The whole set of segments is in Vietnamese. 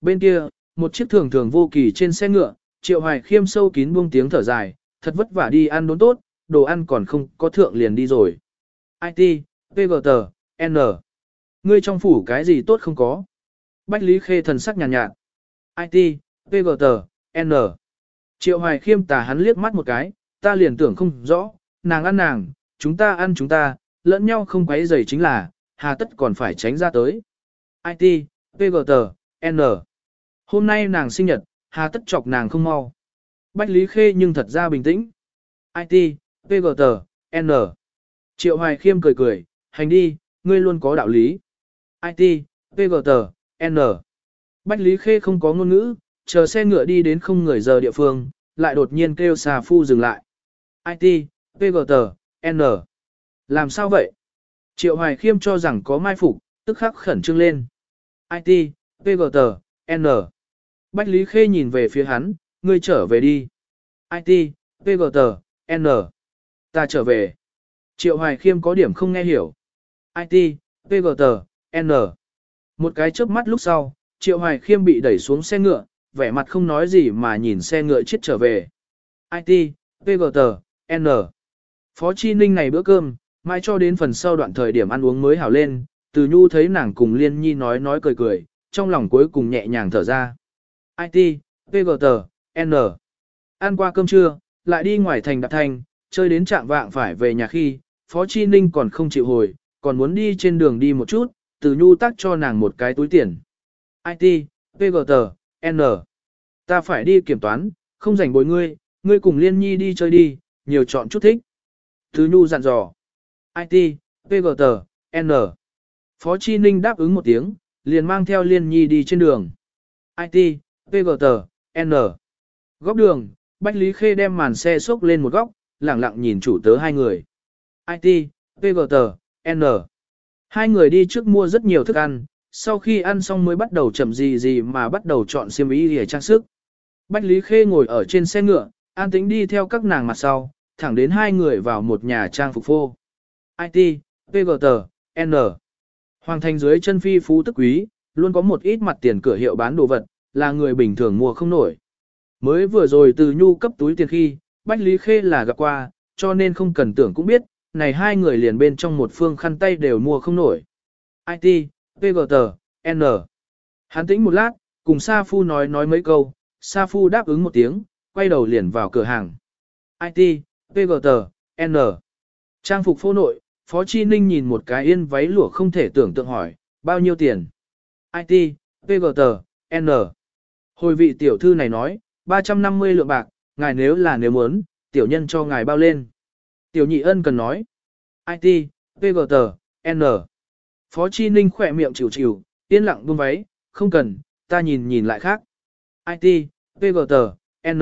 Bên kia, một chiếc thường thường vô kỳ trên xe ngựa, Triệu Hoài Khiêm sâu kín buông tiếng thở dài, thật vất vả đi ăn đốn tốt, đồ ăn còn không có thượng liền đi rồi. IT, PGT, N. Ngươi trong phủ cái gì tốt không có? Bách Lý Khê thần sắc nhàn nhạt, nhạt. IT, PGT, N. Triệu Hoài Khiêm tà hắn liếc mắt một cái, ta liền tưởng không rõ, nàng ăn nàng, chúng ta ăn chúng ta, lẫn nhau không quấy rầy chính là, hà tất còn phải tránh ra tới. IT, PGT, N. Hôm nay nàng sinh nhật, hà tất chọc nàng không mau. Bách Lý Khê nhưng thật ra bình tĩnh. IT, PGT, N. Triệu Hoài Khiêm cười cười, hành đi, ngươi luôn có đạo lý. IT, PGT, N. Bách Lý Khê không có ngôn ngữ, chờ xe ngựa đi đến không người giờ địa phương, lại đột nhiên kêu xà phu dừng lại. IT, PGT, N. Làm sao vậy? Triệu Hoài Khiêm cho rằng có mai phục, tức khắc khẩn trương lên. IT, PGT, N. Bách Lý Khê nhìn về phía hắn, ngươi trở về đi. IT, PGT, N. Ta trở về. Triệu Hoài Khiêm có điểm không nghe hiểu. IT, PGT, N. Một cái chớp mắt lúc sau, Triệu Hoài Khiêm bị đẩy xuống xe ngựa, vẻ mặt không nói gì mà nhìn xe ngựa chết trở về. IT, PGT, N. Phó Chi Ninh này bữa cơm, mai cho đến phần sau đoạn thời điểm ăn uống mới hảo lên, từ nhu thấy nàng cùng Liên Nhi nói nói cười cười, trong lòng cuối cùng nhẹ nhàng thở ra. IT, PGT, N. Ăn qua cơm trưa, lại đi ngoài thành đạp thành, chơi đến trạng vạng phải về nhà khi, Phó Chi Ninh còn không chịu hồi, còn muốn đi trên đường đi một chút, từ nhu tắc cho nàng một cái túi tiền. IT, PGT, N. Ta phải đi kiểm toán, không rảnh bồi ngươi, ngươi cùng Liên Nhi đi chơi đi, nhiều chọn chút thích. Từ nhu dặn dò. IT, PGT, N. Phó Chi Ninh đáp ứng một tiếng, liền mang theo Liên Nhi đi trên đường. IT, PGT, N. Góc đường, Bách Lý Khê đem màn xe xốc lên một góc, lẳng lặng nhìn chủ tớ hai người. IT, PGT, N. Hai người đi trước mua rất nhiều thức ăn, sau khi ăn xong mới bắt đầu chậm gì gì mà bắt đầu chọn xiêm y để trang sức. Bách Lý Khê ngồi ở trên xe ngựa, an tĩnh đi theo các nàng mặt sau, thẳng đến hai người vào một nhà trang phục phô. IT, PGT, N. Hoàng thành dưới chân phi phú tức quý, luôn có một ít mặt tiền cửa hiệu bán đồ vật, là người bình thường mua không nổi. Mới vừa rồi từ nhu cấp túi tiền khi, Bách Lý Khê là gặp qua, cho nên không cần tưởng cũng biết, này hai người liền bên trong một phương khăn tay đều mua không nổi. IT, PGT, N. Hắn tĩnh một lát, cùng Sa Phu nói nói mấy câu, Sa Phu đáp ứng một tiếng, quay đầu liền vào cửa hàng. IT, PGT, N. Trang phục phô nội, Phó Chi Ninh nhìn một cái yên váy lụa không thể tưởng tượng hỏi, bao nhiêu tiền? IT, PGT, N. Hồi vị tiểu thư này nói, 350 lượng bạc, ngài nếu là nếu muốn, tiểu nhân cho ngài bao lên. Tiểu nhị ân cần nói. IT, PGT, N. Phó Chi Ninh khỏe miệng chịu chịu, yên lặng buông váy, không cần, ta nhìn nhìn lại khác. IT, PGT, N.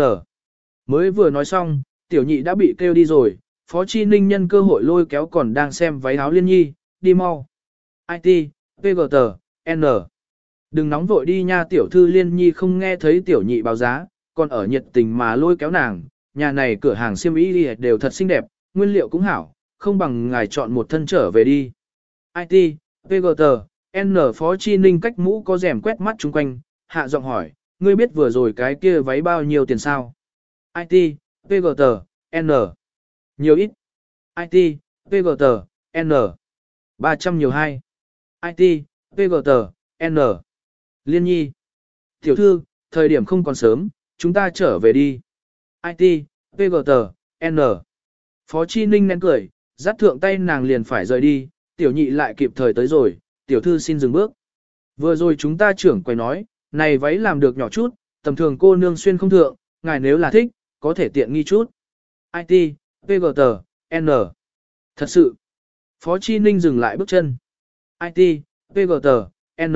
Mới vừa nói xong, tiểu nhị đã bị kêu đi rồi, Phó Chi Ninh nhân cơ hội lôi kéo còn đang xem váy áo liên nhi, đi mau. IT, PGT, N. Đừng nóng vội đi nha tiểu thư liên nhi không nghe thấy tiểu nhị báo giá, còn ở nhiệt tình mà lôi kéo nàng, nhà này cửa hàng xiêm y đều thật xinh đẹp, nguyên liệu cũng hảo, không bằng ngài chọn một thân trở về đi. IT, VGT, N Phó Chi Ninh cách mũ có rèm quét mắt chung quanh, hạ giọng hỏi, ngươi biết vừa rồi cái kia váy bao nhiêu tiền sao? IT, VGT, N. Nhiều ít. IT, VGT, N. 300 nhiều hai. IT, VGT, N. Liên nhi. Tiểu thư, thời điểm không còn sớm, chúng ta trở về đi. IT, PGT, N. Phó Chi Ninh nén cười, dắt thượng tay nàng liền phải rời đi, tiểu nhị lại kịp thời tới rồi, tiểu thư xin dừng bước. Vừa rồi chúng ta trưởng quay nói, này váy làm được nhỏ chút, tầm thường cô nương xuyên không thượng, ngài nếu là thích, có thể tiện nghi chút. IT, PGT, N. Thật sự. Phó Chi Ninh dừng lại bước chân. IT, PGT, N.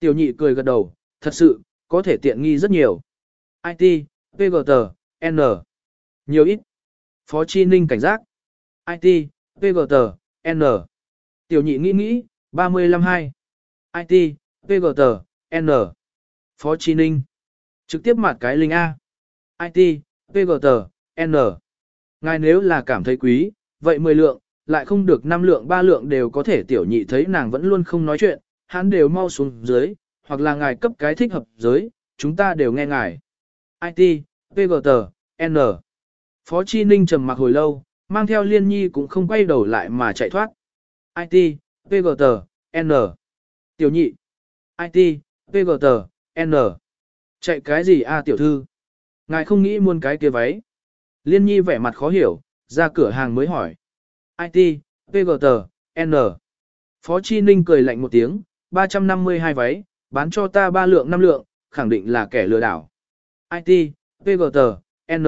Tiểu nhị cười gật đầu, thật sự, có thể tiện nghi rất nhiều. IT, PGT, N. Nhiều ít. Phó Chi Ninh cảnh giác. IT, PGT, N. Tiểu nhị nghĩ nghĩ, 352. IT, PGT, N. Phó Chi Ninh. Trực tiếp mặt cái linh A. IT, PGT, N. Ngài nếu là cảm thấy quý, vậy 10 lượng, lại không được 5 lượng 3 lượng đều có thể tiểu nhị thấy nàng vẫn luôn không nói chuyện, hắn đều mau xuống dưới, hoặc là ngài cấp cái thích hợp giới, chúng ta đều nghe ngài. IT, PGT, N. Phó Chi Ninh trầm mặc hồi lâu, mang theo liên nhi cũng không quay đầu lại mà chạy thoát. IT, PGT, N. Tiểu nhị. IT, PGT, N. Chạy cái gì a tiểu thư? Ngài không nghĩ muôn cái kia váy. Liên nhi vẻ mặt khó hiểu, ra cửa hàng mới hỏi. IT, PGT, N. Phó Chi Ninh cười lạnh một tiếng, 352 váy, bán cho ta ba lượng năm lượng, khẳng định là kẻ lừa đảo. IT, PGT, N.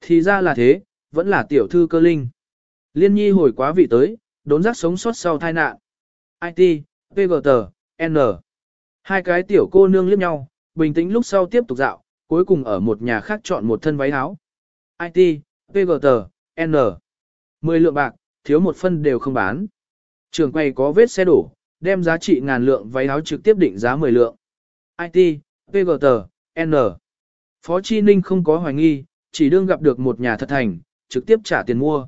Thì ra là thế, vẫn là tiểu thư cơ linh. Liên nhi hồi quá vị tới, đốn giác sống sót sau tai nạn. IT, PGT, N. Hai cái tiểu cô nương liếc nhau, bình tĩnh lúc sau tiếp tục dạo, cuối cùng ở một nhà khác chọn một thân váy áo. IT, PGT, N. 10 lượng bạc, thiếu một phân đều không bán. Trường quay có vết xe đổ, đem giá trị ngàn lượng váy áo trực tiếp định giá 10 lượng. IT, PGT, N. Phó Chi Ninh không có hoài nghi, chỉ đương gặp được một nhà thật thành, trực tiếp trả tiền mua.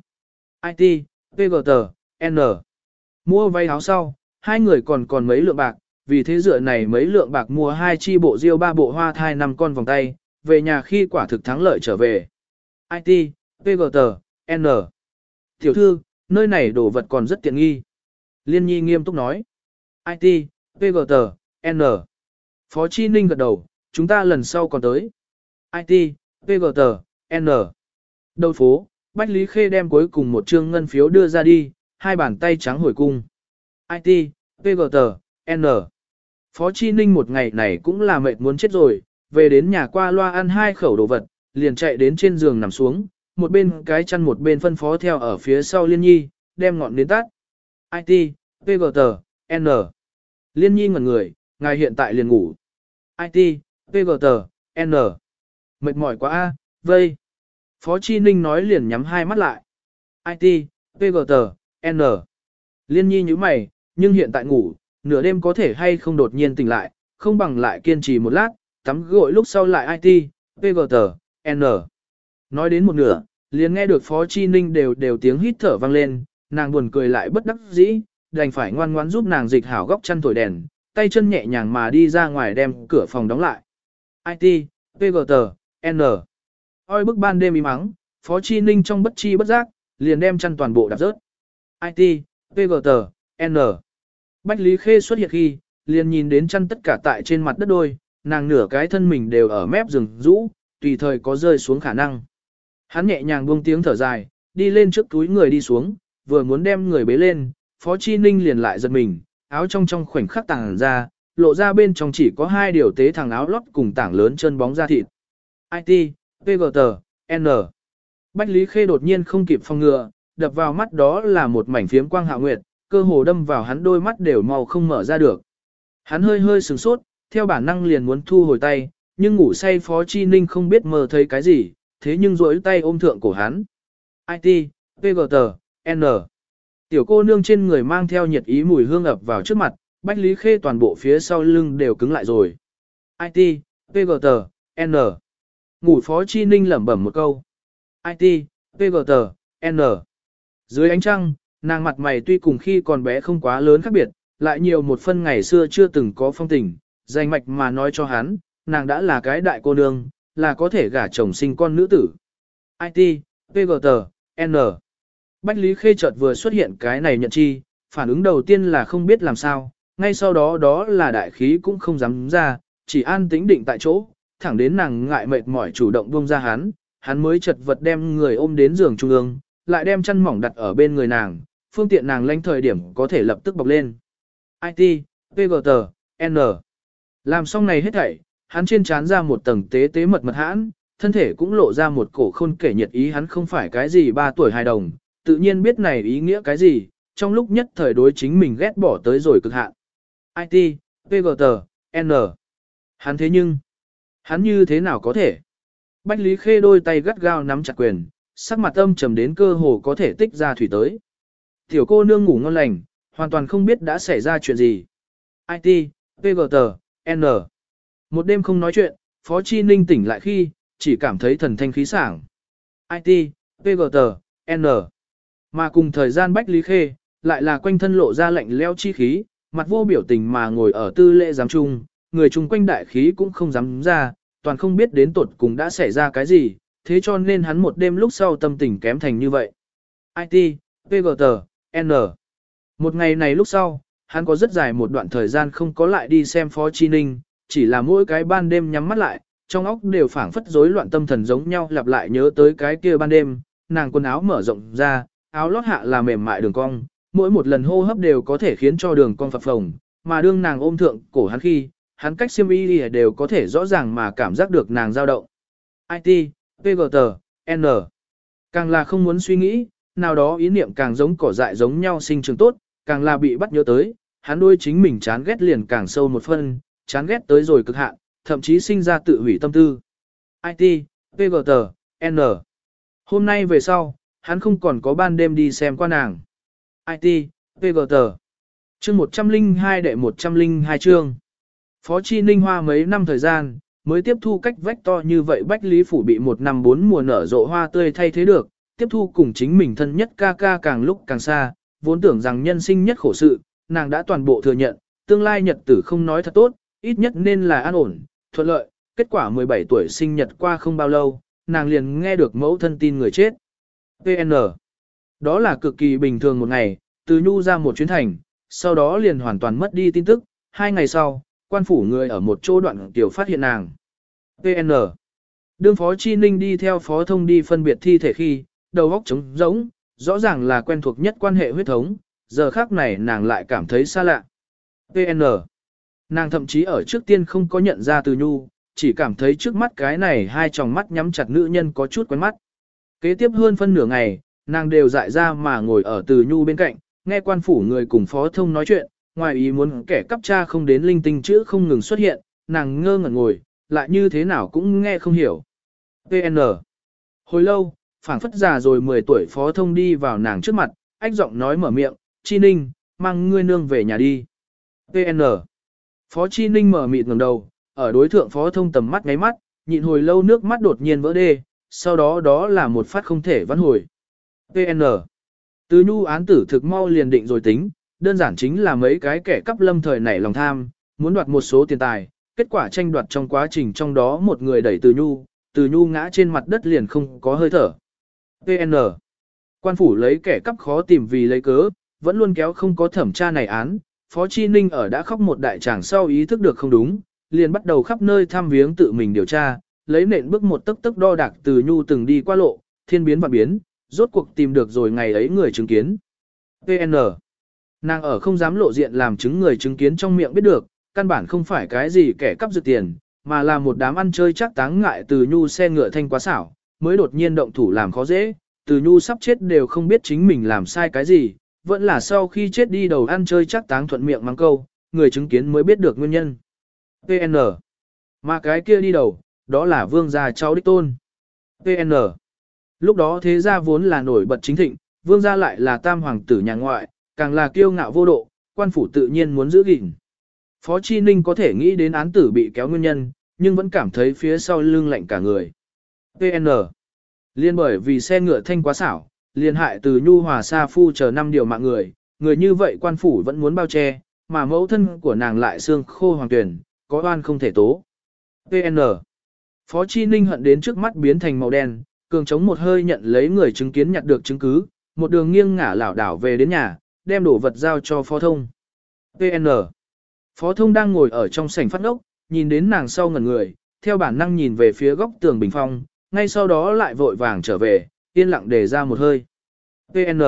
IT, PGT, N. Mua váy áo sau, hai người còn còn mấy lượng bạc, vì thế dựa này mấy lượng bạc mua hai chi bộ diêu ba bộ hoa thai năm con vòng tay, về nhà khi quả thực thắng lợi trở về. IT, PGT, N. Tiểu thư, nơi này đồ vật còn rất tiện nghi. Liên nhi nghiêm túc nói. IT, PGT, N. Phó Chi Ninh gật đầu, chúng ta lần sau còn tới. IT, PGT, N. Đầu phố, Bách Lý Khê đem cuối cùng một trương ngân phiếu đưa ra đi, hai bàn tay trắng hồi cung. IT, PGT, N. Phó Chi Ninh một ngày này cũng là mệt muốn chết rồi, về đến nhà qua loa ăn hai khẩu đồ vật, liền chạy đến trên giường nằm xuống, một bên cái chăn một bên phân phó theo ở phía sau Liên Nhi, đem ngọn đến tắt. IT, PGT, N. Liên Nhi ngẩn người, ngài hiện tại liền ngủ. IT, PGT, N. Mệt mỏi quá a, vây. Phó Chi Ninh nói liền nhắm hai mắt lại. IT, PGT, N. Liên Nhi như mày, nhưng hiện tại ngủ, nửa đêm có thể hay không đột nhiên tỉnh lại, không bằng lại kiên trì một lát, tắm gội lúc sau lại IT, PGT, N. Nói đến một nửa, liền nghe được Phó Chi Ninh đều đều tiếng hít thở vang lên, nàng buồn cười lại bất đắc dĩ, đành phải ngoan ngoãn giúp nàng dịch hảo góc chăn thổi đèn, tay chân nhẹ nhàng mà đi ra ngoài đem cửa phòng đóng lại. IT, PGT, N. Oi bức ban đêm im mắng, Phó Chi Ninh trong bất chi bất giác, liền đem chăn toàn bộ đạp rớt. IT, PGT, N. Bách Lý Khê xuất hiện khi, liền nhìn đến chăn tất cả tại trên mặt đất đôi, nàng nửa cái thân mình đều ở mép rừng rũ, tùy thời có rơi xuống khả năng. Hắn nhẹ nhàng buông tiếng thở dài, đi lên trước túi người đi xuống, vừa muốn đem người bế lên, Phó Chi Ninh liền lại giật mình, áo trong trong khoảnh khắc tàng ra, lộ ra bên trong chỉ có hai điều tế thằng áo lót cùng tảng lớn chân bóng da thịt. IT, PGT, N. Bách Lý Khê đột nhiên không kịp phòng ngừa, đập vào mắt đó là một mảnh phiếm quang hạ nguyệt, cơ hồ đâm vào hắn đôi mắt đều màu không mở ra được. Hắn hơi hơi sừng sốt, theo bản năng liền muốn thu hồi tay, nhưng ngủ say Phó Chi Ninh không biết mơ thấy cái gì, thế nhưng rỗi tay ôm thượng cổ hắn. IT, PGT, N. Tiểu cô nương trên người mang theo nhiệt ý mùi hương ập vào trước mặt, Bách Lý Khê toàn bộ phía sau lưng đều cứng lại rồi. IT, PGT, N. Ngủ Phó Chi Ninh lẩm bẩm một câu. IT, PGT, N. Dưới ánh trăng, nàng mặt mày tuy cùng khi còn bé không quá lớn khác biệt, lại nhiều một phân ngày xưa chưa từng có phong tình, danh mạch mà nói cho hắn, nàng đã là cái đại cô nương, là có thể gả chồng sinh con nữ tử. IT, PGT, N. Bách Lý Khê chợt vừa xuất hiện cái này nhận chi, phản ứng đầu tiên là không biết làm sao, ngay sau đó đó là đại khí cũng không dám ra, chỉ an tĩnh định tại chỗ, thẳng đến nàng ngại mệt mỏi chủ động buông ra hắn, hắn mới chật vật đem người ôm đến giường trung ương, lại đem chân mỏng đặt ở bên người nàng, phương tiện nàng lanh thời điểm có thể lập tức bọc lên. IT, PGT, N. Làm xong này hết thảy, hắn trên trán ra một tầng tế tế mật mật hãn, thân thể cũng lộ ra một cổ khôn kể nhiệt ý hắn không phải cái gì ba tuổi hài đồng, tự nhiên biết này ý nghĩa cái gì, trong lúc nhất thời đối chính mình ghét bỏ tới rồi cực hạn. IT, PGT, N. Hắn thế nhưng, hắn như thế nào có thể? Bách Lý Khê đôi tay gắt gao nắm chặt quyền, sắc mặt âm trầm đến cơ hồ có thể tích ra thủy tới. Tiểu cô nương ngủ ngon lành, hoàn toàn không biết đã xảy ra chuyện gì. IT, PGT, N. Một đêm không nói chuyện, Phó Chi Ninh tỉnh lại khi, chỉ cảm thấy thần thanh khí sảng. IT, PGT, N. Mà cùng thời gian Bách Lý Khê, lại là quanh thân lộ ra lạnh leo chi khí, mặt vô biểu tình mà ngồi ở tư lệ giám trung, người chung quanh đại khí cũng không dám ra, toàn không biết đến tuột cùng đã xảy ra cái gì, thế cho nên hắn một đêm lúc sau tâm tình kém thành như vậy. IT, PGT, N. Một ngày này lúc sau, hắn có rất dài một đoạn thời gian không có lại đi xem Phó Chi Ninh, chỉ là mỗi cái ban đêm nhắm mắt lại, trong óc đều phảng phất rối loạn tâm thần giống nhau lặp lại nhớ tới cái kia ban đêm, nàng quần áo mở rộng ra, áo lót hạ là mềm mại đường cong, mỗi một lần hô hấp đều có thể khiến cho đường cong phập phồng, mà đương nàng ôm thượng cổ hắn khi, hắn cách xiêm y đều có thể rõ ràng mà cảm giác được nàng dao động. IT, PGT, N. Càng là không muốn suy nghĩ, nào đó ý niệm càng giống cỏ dại giống nhau sinh trường tốt, càng là bị bắt nhớ tới, hắn đôi chính mình chán ghét liền càng sâu một phân, chán ghét tới rồi cực hạn, thậm chí sinh ra tự hủy tâm tư. IT, PGT, N. Hôm nay về sau, hắn không còn có ban đêm đi xem qua nàng. IT, PGT. Chương 102 đệ 102 chương. Phó Chi Ninh Hoa mấy năm thời gian, mới tiếp thu cách vách to như vậy Bách Lý Phủ bị một năm bốn mùa nở rộ hoa tươi thay thế được, tiếp thu cùng chính mình thân nhất ca ca càng lúc càng xa, vốn tưởng rằng nhân sinh nhất khổ sự, nàng đã toàn bộ thừa nhận, tương lai nhật tử không nói thật tốt, ít nhất nên là an ổn, thuận lợi, kết quả 17 tuổi sinh nhật qua không bao lâu, nàng liền nghe được mẫu thân tin người chết. PN. Đó là cực kỳ bình thường một ngày, từ nhu ra một chuyến thành, sau đó liền hoàn toàn mất đi tin tức, hai ngày sau, quan phủ người ở một chỗ đoạn tiểu phát hiện nàng. PN. Đương Phó Chi Ninh đi theo Phó Thông đi phân biệt thi thể khi, đầu óc trống rỗng, rõ ràng là quen thuộc nhất quan hệ huyết thống, giờ khác này nàng lại cảm thấy xa lạ. PN. Nàng thậm chí ở trước tiên không có nhận ra từ nhu, chỉ cảm thấy trước mắt cái này hai tròng mắt nhắm chặt nữ nhân có chút quen mắt. Kế tiếp hơn phân nửa ngày, nàng đều dại ra mà ngồi ở từ nhu bên cạnh, nghe quan phủ người cùng phó thông nói chuyện, ngoài ý muốn kẻ cắp cha không đến linh tinh chữ không ngừng xuất hiện, nàng ngơ ngẩn ngồi, lại như thế nào cũng nghe không hiểu. PN. Hồi lâu, phảng phất già rồi 10 tuổi phó thông đi vào nàng trước mặt, ách giọng nói mở miệng, Chi Ninh, mang ngươi nương về nhà đi. PN. Phó Chi Ninh mở mịt ngẩng đầu, ở đối thượng phó thông tầm mắt ngáy mắt, nhịn hồi lâu nước mắt đột nhiên vỡ đê, sau đó đó là một phát không thể vãn hồi. PN. Từ nhu án tử thực mau liền định rồi tính, đơn giản chính là mấy cái kẻ cắp lâm thời nảy lòng tham, muốn đoạt một số tiền tài, kết quả tranh đoạt trong quá trình trong đó một người đẩy từ nhu, từ nhu ngã trên mặt đất liền không có hơi thở. PN. Quan phủ lấy kẻ cắp khó tìm vì lấy cớ, vẫn luôn kéo không có thẩm tra này án, Phó Chi Ninh ở đã khóc một đại tràng sau ý thức được không đúng, liền bắt đầu khắp nơi thăm viếng tự mình điều tra, lấy nện bước một tấc tấc đo đạc từ nhu từng đi qua lộ, thiên biến và biến, rốt cuộc tìm được rồi ngày ấy người chứng kiến. PN. Nàng ở không dám lộ diện làm chứng người chứng kiến trong miệng biết được, căn bản không phải cái gì kẻ cắp dự tiền, mà là một đám ăn chơi chắc táng ngại từ nhu xe ngựa thanh quá xảo, mới đột nhiên động thủ làm khó dễ, từ nhu sắp chết đều không biết chính mình làm sai cái gì, vẫn là sau khi chết đi đầu ăn chơi chắc táng thuận miệng mang câu, người chứng kiến mới biết được nguyên nhân. PN. Mà cái kia đi đầu, đó là vương gia cháu đích tôn. PN. Lúc đó thế gia vốn là nổi bật chính thịnh, vương gia lại là tam hoàng tử nhà ngoại, càng là kiêu ngạo vô độ, quan phủ tự nhiên muốn giữ gìn. Phó Chi Ninh có thể nghĩ đến án tử bị kéo nguyên nhân, nhưng vẫn cảm thấy phía sau lưng lạnh cả người. PN. Liên bởi vì xe ngựa thanh quá xảo, liên hại từ Nhu Hòa Sa Phu chờ năm điều mạng người, người như vậy quan phủ vẫn muốn bao che, mà mẫu thân của nàng lại xương khô hoàng tuyển, có oan không thể tố. PN. Phó Chi Ninh hận đến trước mắt biến thành màu đen, cường chống một hơi nhận lấy người chứng kiến nhặt được chứng cứ, một đường nghiêng ngả lảo đảo về đến nhà, đem đồ vật giao cho Phó Thông. PN. Phó Thông đang ngồi ở trong sảnh phát ốc, nhìn đến nàng sau ngẩn người, theo bản năng nhìn về phía góc tường bình phong, ngay sau đó lại vội vàng trở về, yên lặng để ra một hơi. PN.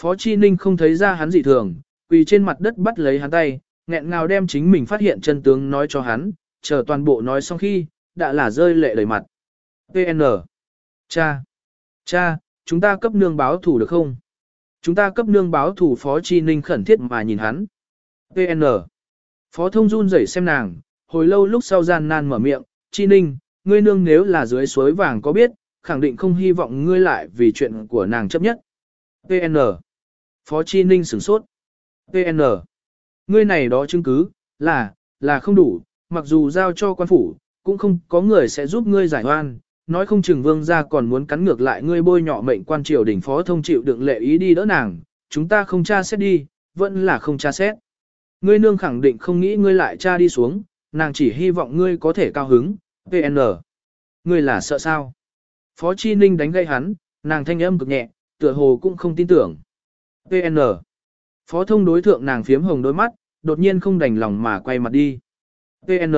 Phó Chi Ninh không thấy ra hắn dị thường, quỳ trên mặt đất bắt lấy hắn tay, nghẹn ngào đem chính mình phát hiện chân tướng nói cho hắn, chờ toàn bộ nói xong khi, đã là rơi lệ đầy mặt. PN. Cha. Cha, chúng ta cấp nương báo thủ được không? Chúng ta cấp nương báo thủ Phó Chi Ninh khẩn thiết mà nhìn hắn. PN. Phó thông run rẩy xem nàng, hồi lâu lúc sau gian nan mở miệng, Chi Ninh, ngươi nương nếu là dưới suối vàng có biết, khẳng định không hy vọng ngươi lại vì chuyện của nàng chấp nhất. PN. Phó Chi Ninh sửng sốt. PN. Ngươi này đó chứng cứ, là, là không đủ, mặc dù giao cho quan phủ, cũng không có người sẽ giúp ngươi giải oan, nói không chừng vương gia còn muốn cắn ngược lại ngươi bôi nhọ mệnh quan triều đình phó thông chịu đựng lệ ý đi đỡ nàng, chúng ta không tra xét đi, vẫn là không tra xét. Ngươi nương khẳng định không nghĩ ngươi lại tra đi xuống, nàng chỉ hy vọng ngươi có thể cao hứng, PN. Ngươi là sợ sao? Phó Chi Ninh đánh gây hắn, nàng thanh âm cực nhẹ, tựa hồ cũng không tin tưởng. PN. Phó thông đối thượng nàng phiếm hồng đôi mắt, đột nhiên không đành lòng mà quay mặt đi. PN.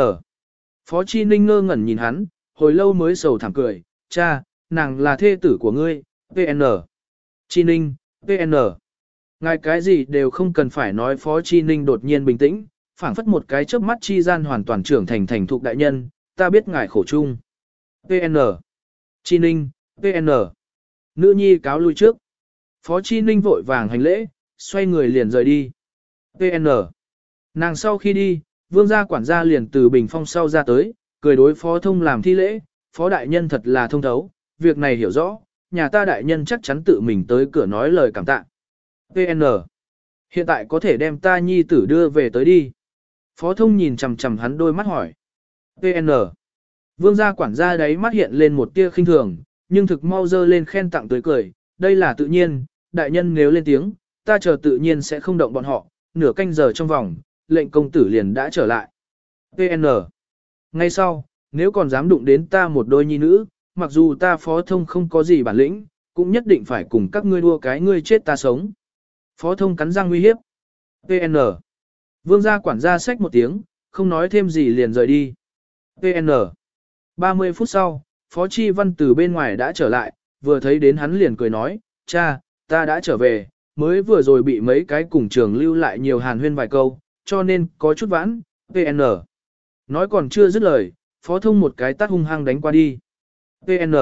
Phó Chi Ninh ngơ ngẩn nhìn hắn, hồi lâu mới sầu thảm cười, cha, nàng là thê tử của ngươi, PN. Chi Ninh, PN. Ngài cái gì đều không cần phải nói Phó Chi Ninh đột nhiên bình tĩnh, phảng phất một cái chớp mắt chi gian hoàn toàn trưởng thành thành thục đại nhân, ta biết ngài khổ chung. PN. Chi Ninh, PN. Nữ nhi cáo lui trước. Phó Chi Ninh vội vàng hành lễ, xoay người liền rời đi. PN. Nàng sau khi đi, vương gia quản gia liền từ bình phong sau ra tới, cười đối phó thông làm thi lễ, phó đại nhân thật là thông thấu, việc này hiểu rõ, nhà ta đại nhân chắc chắn tự mình tới cửa nói lời cảm tạ. PN. Hiện tại có thể đem ta nhi tử đưa về tới đi. Phó thông nhìn chằm chằm hắn đôi mắt hỏi. PN. Vương gia quản gia đấy mắt hiện lên một tia khinh thường, nhưng thực mau dơ lên khen tặng tới cười, đây là tự nhiên, đại nhân nếu lên tiếng, ta chờ tự nhiên sẽ không động bọn họ, nửa canh giờ trong vòng, lệnh công tử liền đã trở lại. PN. Ngay sau, nếu còn dám đụng đến ta một đôi nhi nữ, mặc dù ta phó thông không có gì bản lĩnh, cũng nhất định phải cùng các ngươi đua cái ngươi chết ta sống. Phó thông cắn răng nguy hiếp. PN. Vương gia quản gia sách một tiếng, không nói thêm gì liền rời đi. PN. 30 phút sau, Phó Chi Văn từ bên ngoài đã trở lại, vừa thấy đến hắn liền cười nói, cha, ta đã trở về, mới vừa rồi bị mấy cái cùng trường lưu lại nhiều hàn huyên vài câu, cho nên có chút vãn, PN. Nói còn chưa dứt lời, Phó Thông một cái tát hung hăng đánh qua đi. PN.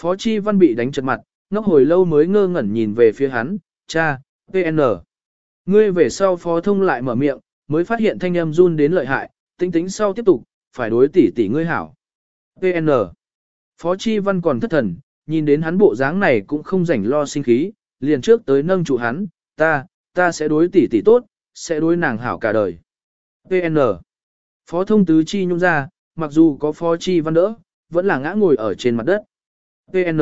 Phó Chi Văn bị đánh trật mặt, ngốc hồi lâu mới ngơ ngẩn nhìn về phía hắn, cha, PN. Ngươi về sau Phó Thông lại mở miệng, mới phát hiện thanh âm run đến lợi hại, tính tính sau tiếp tục, phải đối tỷ tỷ ngươi hảo. PN. Phó Chi Văn còn thất thần, nhìn đến hắn bộ dáng này cũng không rảnh lo sinh khí, liền trước tới nâng trụ hắn, ta, ta sẽ đối tỷ tỷ tốt, sẽ đối nàng hảo cả đời. PN. Phó thông tứ chi nhung ra, mặc dù có phó chi văn đỡ, vẫn là ngã ngồi ở trên mặt đất. PN.